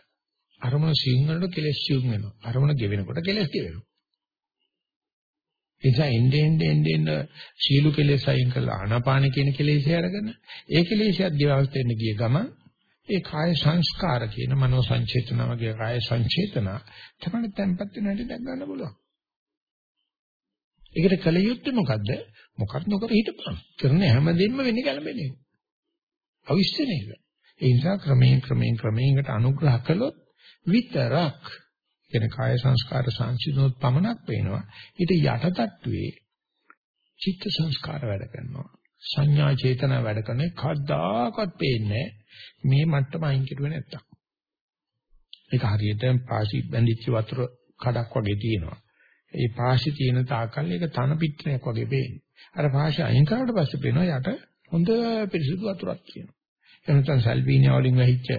අරමුණ සිං වලට කෙලෙස් සිුම් වෙනවා. අරමුණ ගෙවෙනකොට කෙලෙස් ගෙවෙනවා. නිසා එnde ende ende ende සීළු කෙලෙස් අයින් කරලා ආනාපාන කියන කෙලෙස්ය අරගෙන ඒ කෙලෙස්යත් දිවවස්ත වෙන්න ගිය ගමන් ඒ කාය සංස්කාර කියන මනෝ සංචේතන වගේ කාය සංචේතන තමයි tempat වෙන හැටි දැක් ගන්න පුළුවන්. ඒකට කල යුත්තේ මොකද්ද? මොකක්ද නොකර හිටපන්. කරන හැමදෙන්න වෙන්නේ ගැළපෙන්නේ. අවිශ්ව නේද? ඒ නිසා ක්‍රමයෙන් ක්‍රමයෙන් ක්‍රමයකට අනුග්‍රහ කළොත් විතරක් කියන කාය සංස්කාර සංසිඳනොත් පමණක් පේනවා. ඊට යටටට්ටුවේ චිත්ත සංස්කාර වැඩ කරනවා. සංඥා චේතනා වැඩ කරන කද්දාකත් පේන්නේ මේ මට්ටම අයින් කෙරුවේ නැත්තම්. ඒක හරියට පාසි බැඳිච්ච වතුර කඩක් වගේ තියෙනවා. ඒ පාසි තියෙන තාකල් ඒක තන පිටරයක් වගේ පේන්නේ. අර පාසි අයින් කරාට පස්සේ පේනවා යට හොඳ පිරිසිදු වතුරක් කියනවා. එහෙම නැත්නම් සල්විනියා වලින් වැහිච්ච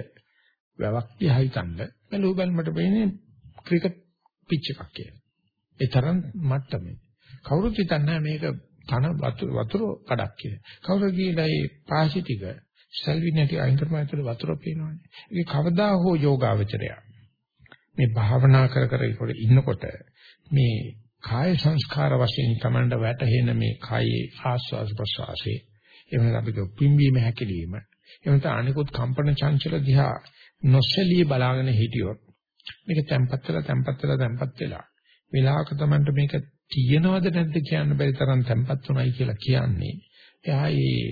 වැවක් දිහා හිතන්න බැලුව බැලමට වෙන්නේ ක්‍රිකට් පිච් එකක් කියලා. ඒ තරම් මට්ටමේ. කවුරුත් හිතන්නේ මේක තන වතුර වතුර කඩක් කියලා. කවුරු කියලා ඒ පාසි ටික සල්විනියට අයින් කරපුවාට වතුර පේනවනේ. ඒක කවදා හෝ යෝගාවචරය. මේ භාවනා කර කර ඉන්නකොට මේ කාය සංස්කාර වශයෙන් තමන්ට වැටහෙන මේ කායේ ආස්වාද ප්‍රසවාසයේ එහෙම නැත්නම් අපි පිම්බීම හැකිලිම එහෙම නැත්නම් අනිකුත් කම්පන චංචල දිහා නොසලී බලාගෙන හිටියොත් මේක තැම්පත් වෙලා තැම්පත් වෙලා තැම්පත් වෙලා. වෙලාවක තමන්ට මේක තියෙනවද නැද්ද කියන්න බැරි තරම් තැම්පත් උනායි කියලා කියන්නේ. එහා ඒ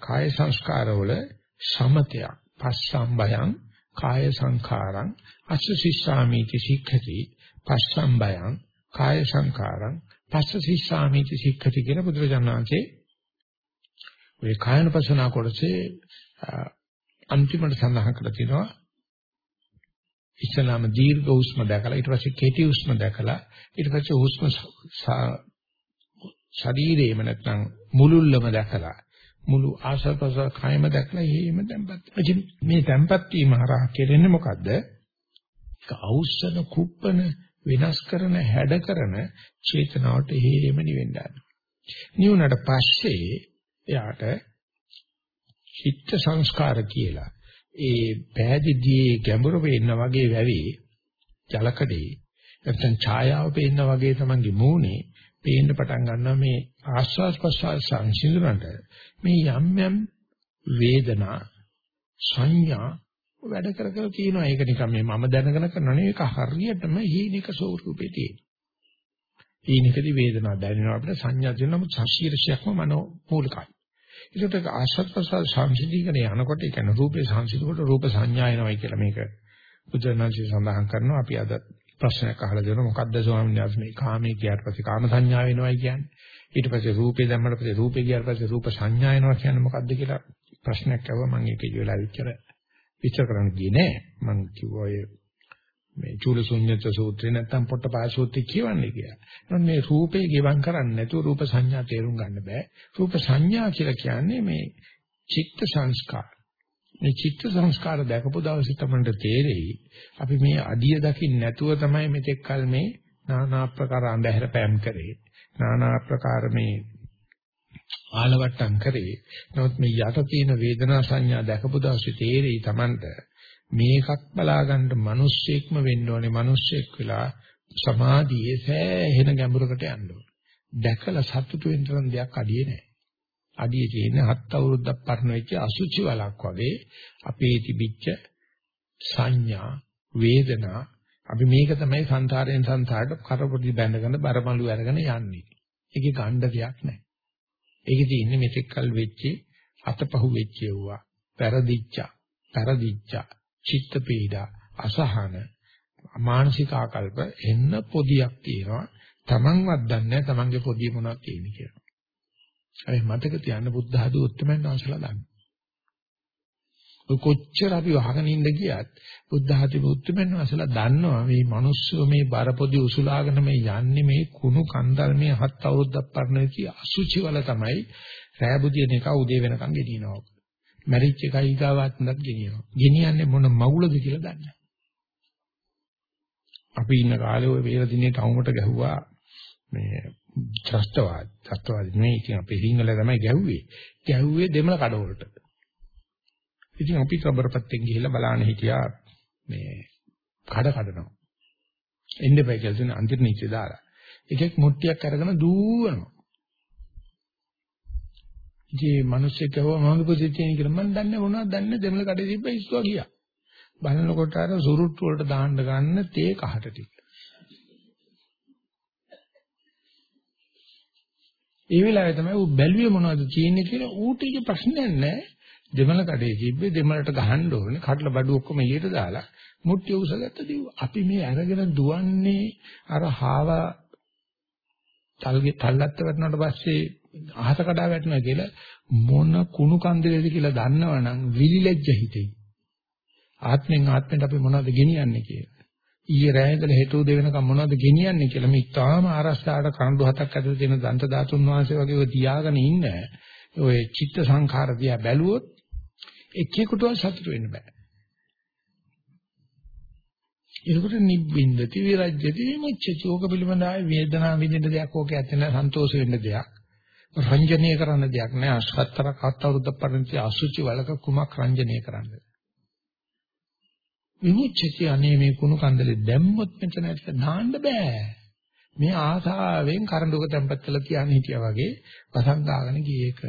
කාය සංස්කාරවල සමතයක් පස්සම්බයං කාය සංඛාරං අසුසිස්සාමීති සික්ඛති පස්සම්බයං කාය සංඛාරං පස්සසිස්සාමීති සික්ඛති කියලා බුදුරජාණන් වහන්සේ ඔය කායනපසනා කොටසේ අන්තිමට සඳහන් කරලා තිනවා. ඉස්ලාම දීර්ඝ හුස්ම දැකලා ඊට පස්සේ කෙටි හුස්ම දැකලා ඊට පස්සේ හුස්ම ශරීරේම නැත්නම් මුලුල්ලම දැකලා මුළු ආශල්පස කායම දැකලා එහෙම තැම්පත් මේ තැම්පත් වීම හරහා කෙරෙන්නේ මොකද්ද? ඒක අවුස්සන කුප්පන වෙනස් කරන හැඩ කරන චේතනාවට හේම නිවෙන්න ගන්න. නිවුණට පස්සේ එයාට චිත්ත සංස්කාර කියලා ඒ පෑදිදී ගැඹුරු වෙන්න වගේ වැවේ ජලකඩේ නැත්නම් ඡායාව පේන්න වගේ තමන්ගේ මූණේ පේන්න පටන් ගන්නවා. මේ ආස්වාස් ප්‍රසවාස සංසිඳනට මේ යම් යම් වේදනා සංඥා වැඩ කර කර තියෙනවා. ඒක නිකන් මේ මම දැනගෙන කරනවා නෙවෙයි. ඒක හරියටම හීනික ස්වරූපේ තියෙන. හීනිකදී වේදනාව දැනෙනවා අපිට. සංඥා දෙනම ශීර්ෂයක්ම මනෝ මූලිකයි. ඒකට ආශ්‍රත් ප්‍රසාර සංසිද්ධිකරේ යනකොට ඒ කියන්නේ රූපේ සංසිද්ධිකොට රූප සංඥා එනවයි කියලා මේක බුදුරජාණන්සේ සඳහන් කරනවා. අපි අද ප්‍රශ්නයක් අහලා දෙනවා. මොකද්ද ස්වාමීන් වහන්සේ? මේ කාමයේ ගියාට පස්සේ කාම සංඥා වෙනවයි කියන්නේ. ඊට පස්සේ රූපේ දැම්මට පස්සේ රූපේ ගියාට පස්සේ රූප සංඥා එනවා කියන්නේ මොකද්ද කියලා ප්‍රශ්නයක් අහුවා මම ඒක ඉවෙලා විචාර විචාර කරන්න ගියේ නෑ. මම කිව්වා ඔය මේ චූලසුඤ්ඤත සූත්‍රේ නැත්තම් පොට්ටපාය සූත්‍රය කියවන්නේ කියලා. එහෙනම් මේ රූපේ ගෙවම් කරන්නේ නැතුව රූප සංඥා තේරුම් ගන්න බෑ. රූප සංඥා කියලා කියන්නේ මේ චිත්ත සංස්කාර. මේ චිත්ත සංස්කාර දැකපු දවසේ තමයි තේරෙයි අපි මේ අඩිය දකින්න නැතුව තමයි මෙතෙක් කල මේ নানা ආකාර අන්ධහැර පෑම් කරේ. নানা ආකාර මේ ආලවට්ටම් කරේ. නමුත් මේ යට තියෙන වේදනා සංඥා දැකපු දවසේ තේරෙයි Tamanට මේකක් බලාගන්න මිනිස්සෙක්ම වෙන්න ඕනේ මිනිස්සෙක් වෙලා සමාධියේ සෑහෙන ගැඹුරකට යන්න ඕනේ. දැකලා සතුටු වෙන්න තරම් දෙයක් අඩියේ නැහැ. අඩියේ තියෙන හත් අවුරුද්දක් පරණ වෙච්ච අසුචි වලක් වගේ අපේ තිබිච්ච සංඥා වේදනා අපි මේක තමයි සංසාරයෙන් සංසාරට කරපොඩි බැඳගෙන බරමලු අරගෙන යන්නේ. ඒකේ ගණ්ඩ දෙයක් නැහැ. ඒකේ තියෙන්නේ මෙතෙක් කල් වෙච්ච අතපහුව වෙච්ච ඒවා, පෙරදිච්චා, පෙරදිච්චා, චිත්ත පීඩා, අසහන, මානසික ආකල්ප එන්න පොදියක් තියෙනවා. Tamanවත් දන්නේ නැහැ Tamanගේ පොදිය මොනවද තියෙන්නේ කියලා. ඒ මතක තියාගන්න බුද්ධ ආදී උත්තරමයන් වහන්සේලා දන්නේ. කොච්චර අපි වහගෙන ඉඳ ගියත් බුද්ධ ආදී උත්තරමයන් වහන්සේලා දන්නවා මේ මිනිස්සු මේ බරපොදි උසුලාගෙන මේ යන්නේ මේ කුණු කන්දල් මේ හත් අවුරුද්දක් පරණ කී අසුචි වල තමයි රෑබුදින එක උදේ වෙනකන් ගෙනියනවා. මැරිච් එකයි ඊගාවත් නැත් ගෙනියනවා. ගෙනියන්නේ මොන මවුලද කියලා දන්නේ අපි ඉන්න කාලේ ওই වේල දිනේ ටවුමට ගැහුවා මේ ත්‍රස්තවාද ත්‍රස්තවාද නෙවෙයි ඉතින් අපේ සිංහල තමයි ගැහුවේ. ගැහුවේ දෙමළ කඩවලට. ඉතින් අපි කබරපත්තෙන් ගිහිල්ලා බලන්න හිටියා මේ කඩ කඩනවා. එන්න බෑ කියලා තියෙන අන්තිම නිච්ච දාලා. එකෙක් මුට්ටියක් අරගෙන දූවනවා. ඉතින් මිනිස්සු කවවා මොනවද පුදිච්චේ කියලා මම දන්නේ මොනවද දන්නේ දෙමළ කඩේ තිබ්බ ඉස්සුවා ගියා. බලනකොට අර සුරුට්ටු වලට දාන්න ගන්න තේ කහට ටික. ඒ වෙලාවේ තමයි ඌ බැලුවේ මොනවද තියෙන්නේ කියලා ඌට ඉක ප්‍රශ්නයක් නැහැ. දෙමළ කඩේ තිබ්බේ දෙමළට ගහන්න ඕනේ. කඩලා බඩු ඔක්කොම එළියට දාලා මුට්ටිය උසගත්ත දිව. අපි මේ අරගෙන දුවන්නේ අර හාවා තල්ගේ තල්ලත්ත වැටුණාට පස්සේ අහස කඩා වැටෙනවා කියලා මොන කුණු කන්දලේද කියලා දන්නවනම් විලිලැජ්ජ හිතේ. ආත්මෙන් ආත්මෙට අපි මොනවද ගෙනියන්නේ කියලා. ඊයේ රෑ ඉඳලා හෙට උදේ වෙනකම් මොනවද ගෙනියන්නේ කියලා මේ තාම ආරස්සාවට කණ්ඩු හතක් ඇතුළේ තියෙන දන්ත ධාතුන් වහන්සේ වගේ ඔය තියාගෙන ඉන්න. ඔය චිත්ත සංඛාර දිහා බැලුවොත් එක්කෙකුටවත් සතුට වෙන්න බෑ. ඒකට නිබ්බින්දති විරජ්‍යති විමුච්ඡති. ඕක පිළිබඳ ආයේ වේදනාව විඳින්න දෙයක් ඕක ඇත්තේ නැහැ සන්තෝෂ වෙන්න දෙයක්. රංජනීය කරන්න දෙයක් නැහැ. අසත්තර කත් අවුරුද්ද පරිණති අසුචි වලක කුමක් රංජනීය කරන්නද? විමුච්ඡති අනේ මේ කුණු කන්දලේ දැම්මොත් මෙතන ඇත්ත නාන්න බෑ. මේ ආසාවෙන් කරඬුක තැම්පත් කරලා තියාගෙන හිටියා වගේ වසංගාගෙන ගියේක.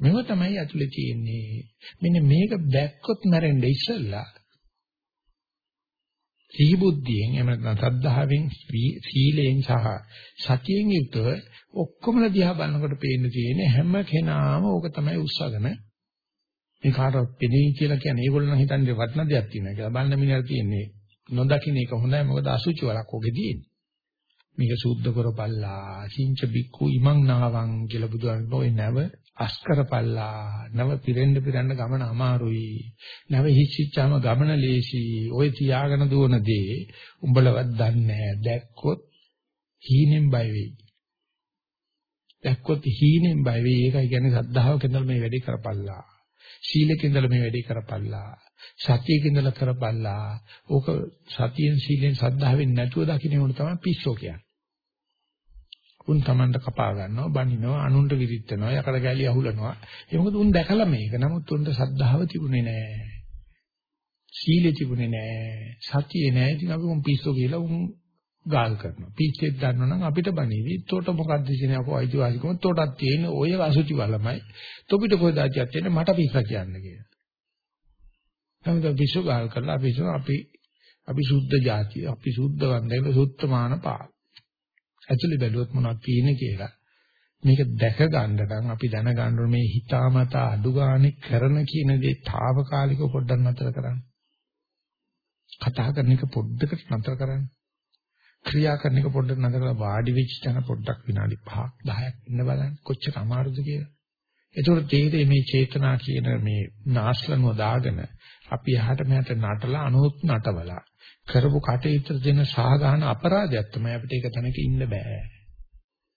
මෙව තමයි ඇතුලේ තියෙන්නේ. මෙන්න මේක දැක්කොත් මැරෙන්න ඉස්සෙල්ලා සිහි බුද්ධියෙන් එහෙම නැත්නම් සද්ධාවෙන් සීලයෙන් සහ සතියෙන් යුක්තව ඔක්කොම දිහා බලනකොට පේන්න තියෙන්නේ හැම කෙනාම ඕක තමයි උස්සගෙන මේ කාටවත් පෙනෙයි කියලා කියන්නේ. ඒගොල්ලෝ නම් හිතන්නේ වටින දෙයක් තියෙනවා කියලා. බලන්න මිනිහට තියෙන්නේ නොදකින්න එක හොඳයි. මොකද අසුචි වලක් ඔගේ තියෙන්නේ. මේක සුද්ධ කරපල්ලා සිංච බික්කු ඉමං නාවං කියලා බුදුහාමුදුරුවෝ ඔය නැව අස්කරපල්ලා නැව පිරෙන්න පිරන්න ගමන අමාරුයි. නැව හිච්චිච්චාම ගමන ලේසි. ඔය තියාගෙන දුවන දේ උඹලවත් දන්නේ දැක්කොත් හීනෙන් බය වෙයි. දැක්කොත් හීනෙන් බය වෙයි. ඒකයි කියන්නේ සද්ධාවක ඉඳලා මේ වැඩේ කරපල්ලා. සීලක ඉඳලා මේ වැඩේ කරපල්ලා. සතියක ඉඳලා කරපල්ලා. ඕක සතියෙන් සීලෙන් සද්ධාවෙන් නැතුව දකින්න ඕන තමයි පිස්සෝ කියන්නේ. උන් Tamanට කපා ගන්නවා, බනිනවා, අනුන්ට විරිටනවා, යකඩ ගැලි අහුලනවා. ඒ මොකද උන් දැකලා මේක. නමුත් උන්ට සද්ධාව තිබුණේ නැහැ. සීලෙ තිබුණේ නැහැ. සතියේ නැහැ. ඉතින් අපි උන් පිස්සෝ කියලා උන් ගාල් කරනවා. පිස්සෙක් දන්නවනම් අපිට බණීවි. තෝට මොකද්ද කියන්නේ අපෝ අයිතිවාසිකම තෝටක් තියෙන ඔය අසුචි වලමයි. තොපිට කොහෙද ආච්චියක් තියෙන මට පිස්සා කියන්න කියලා. නමුත් පිස්සෝ ගාල් කරලා අපි අපි අපි සුද්ධ જાතිය, අපි සුද්ධ වන්දේ සුත්තමාන පාල. ඇතුලේ බැලුවොත් මොනවද තියෙන්නේ කියලා. මේක දැක ගන්නකම් අපි දැනගන්න ඕනේ මේ හිතාමතා අඩු ගානේ කරන කියන දේ తాවකාලික පොඩ්ඩක් නතර කරන්න. කතා කරන එක පොඩ්ඩකට නතර කරන්න. ක්‍රියා කරන එක පොඩ්ඩක් නතර කරලා වාඩි වෙච්ච තැන පොඩ්ඩක් විනාඩි 5ක් 10ක් ඉන්න බලන්න කොච්චර අමාරුද කියලා. ඒතකොට තේරෙන්නේ මේ චේතනා කියන මේ නාස්ලනුව දාගෙන අපි එහාට මෙහාට නටලා අනොත් නටවලා කරපු කටයුතු දෙන සාගාන අපරාධයක් තමයි අපිට ඒක තැනක ඉන්න බෑ.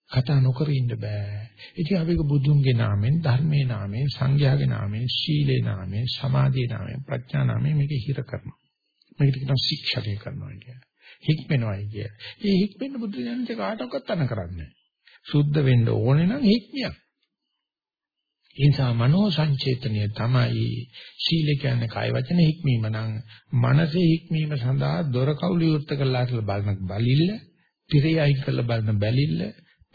කතා නොකර ඉන්න බෑ. ඉතින් අපි බුදුන්ගේ නාමෙන්, ධර්මයේ නාමෙන්, සංඝයාගේ නාමෙන්, සීලේ නාමෙන්, සමාධියේ නාමෙන්, ප්‍රඥා නාමෙන් මේක හිර කරනවා. මේකට කියනවා ශික්ෂණය කරනවා කියන්නේ. හික්මෙනවායි කිය. මේ හික්මෙන්න බුදු දහමේ කාටවත් අන කරන්නේ සුද්ධ වෙන්න ඕනේ නම් හික්මියක්. ඒ නිසා මනෝ සංචේතනය තමයි සීල කියන්නේ කාය වචන හික්මීම නම් මනසේ හික්මීම සඳහා දොර කවුළු යුක්ත කරලා කියලා බලන බලිල්ල, තිරේ අයින් කරලා බලන බැලිල්ල,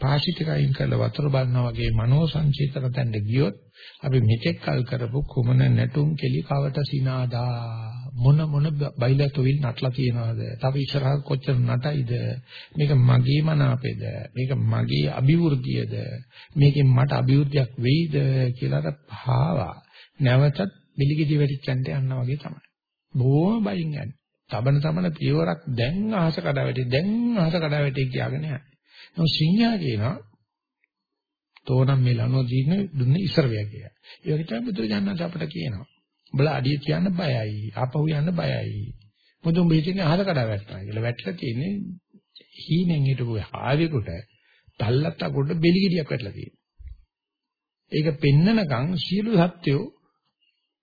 පාශිතික අයින් කරලා වතුර බලනවා වගේ මනෝ සංචේතන තැන්න ගියොත් අපි මෙතෙක් කල් කරපු කුමන නැටුම් කෙලි කවට සිනාදා මොන මොන බයිලතොවිල් නටලා තියනවාද? තව ඉස්සරහ කොච්චර නටයිද? මේක මගේ මනාපෙද? මේක මගේ අභිවෘද්ධියද? මේකෙන් මට අභිවෘද්ධියක් වෙයිද කියලා භාවා. නැවතත් බිලිගිඩි වෙරිච්චන්ට යනවා වගේ තමයි. බොහොම බයින් යන්නේ. තබන තබන පියවරක් දැන් අහස කඩා වැටි දැන් අහස කඩා වැටි කියලාගෙන යන්නේ. නමුත් සිංහා කියනවා තෝනම් මේ ලනෝ දින දුන්නේ ඉස්සරවිය කියලා. ඒ වගේ තමයි බුදුරජාණන් අපට කියනවා. උඹලා අඩිය කියන්න බයයි. ආපහු යන්න බයයි. මොකද උඹ හිතන්නේ අහල කඩා වැටෙනවා කියලා. වැටලා තියෙන්නේ හීනෙන් හිටපු ආවෙකට තල්ලත් අකොට බෙලි ගෙඩියක් වැටලා තියෙනවා. ඒක පෙන්නනකම් සියලු සත්‍යෝ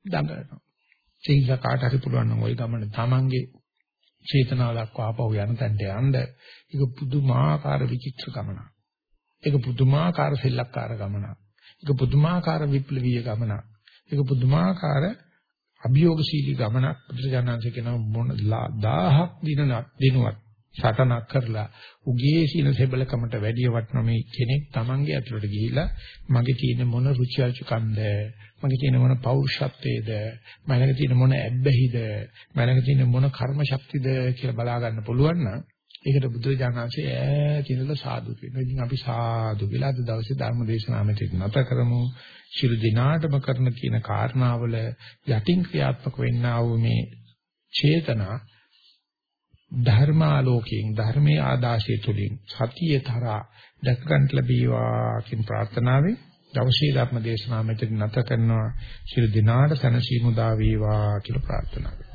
දඟලනවා. සිංහ කාට හරි පුළුවන් නම් ওই ගමන තමන්ගේ චේතනාව දක්වා ආපහු යන තැනට යන්න ඒක පුදුමාකාර විචිත්‍ර ගමනක්. ඒක පුදුමාකාර සෙල්ලක්කාර ගමනක්. ඒක පුදුමාකාර විප්ලවීය ගමනක්. ඒක පුදුමාකාර අභියෝගශීලී ගමනක් බුදුරජාණන්සේ කියන මොන 1000ක් දින දිනුවත් සටනක් කරලා උගේ සීන සෙබලකමට වැඩි වටන මේ කෙනෙක් Tamange ඇතුළට ගිහිලා මගේ තියෙන මොන රුචි අරුචිකන්ද මගේ තියෙන මොන පෞරුෂත්වයේද? මලක තියෙන මොන ඇබ්බැහිද? මලක තියෙන මොන කර්ම ශක්තියද කියලා බලා ගන්න පුළුවන් නම් ඒකට බුදුරජාණන්සේ ඈත ඉඳලා සාදු කියනවා. ඉතින් අපි සාදු කියලා අද දවසේ ධර්ම දේශනාව මෙතන නැත කරමු. ශිරු දිනාටම කරන කියන කාරණාවල යටින් ක්‍රියාත්මක වෙන්නා වූ මේ චේතනා ධර්මාලෝකයෙන් ධර්මයේ ආදාශය තුලින් සතියතරා දැක ගන්න ලැබීවා කියන ප්‍රාර්ථනාවෙන් දවසේ ධර්ම දේශනාව මෙතන නැත කරනවා. ශිරු දිනාට සනසීමු දා වේවා කියලා ප්‍රාර්ථනා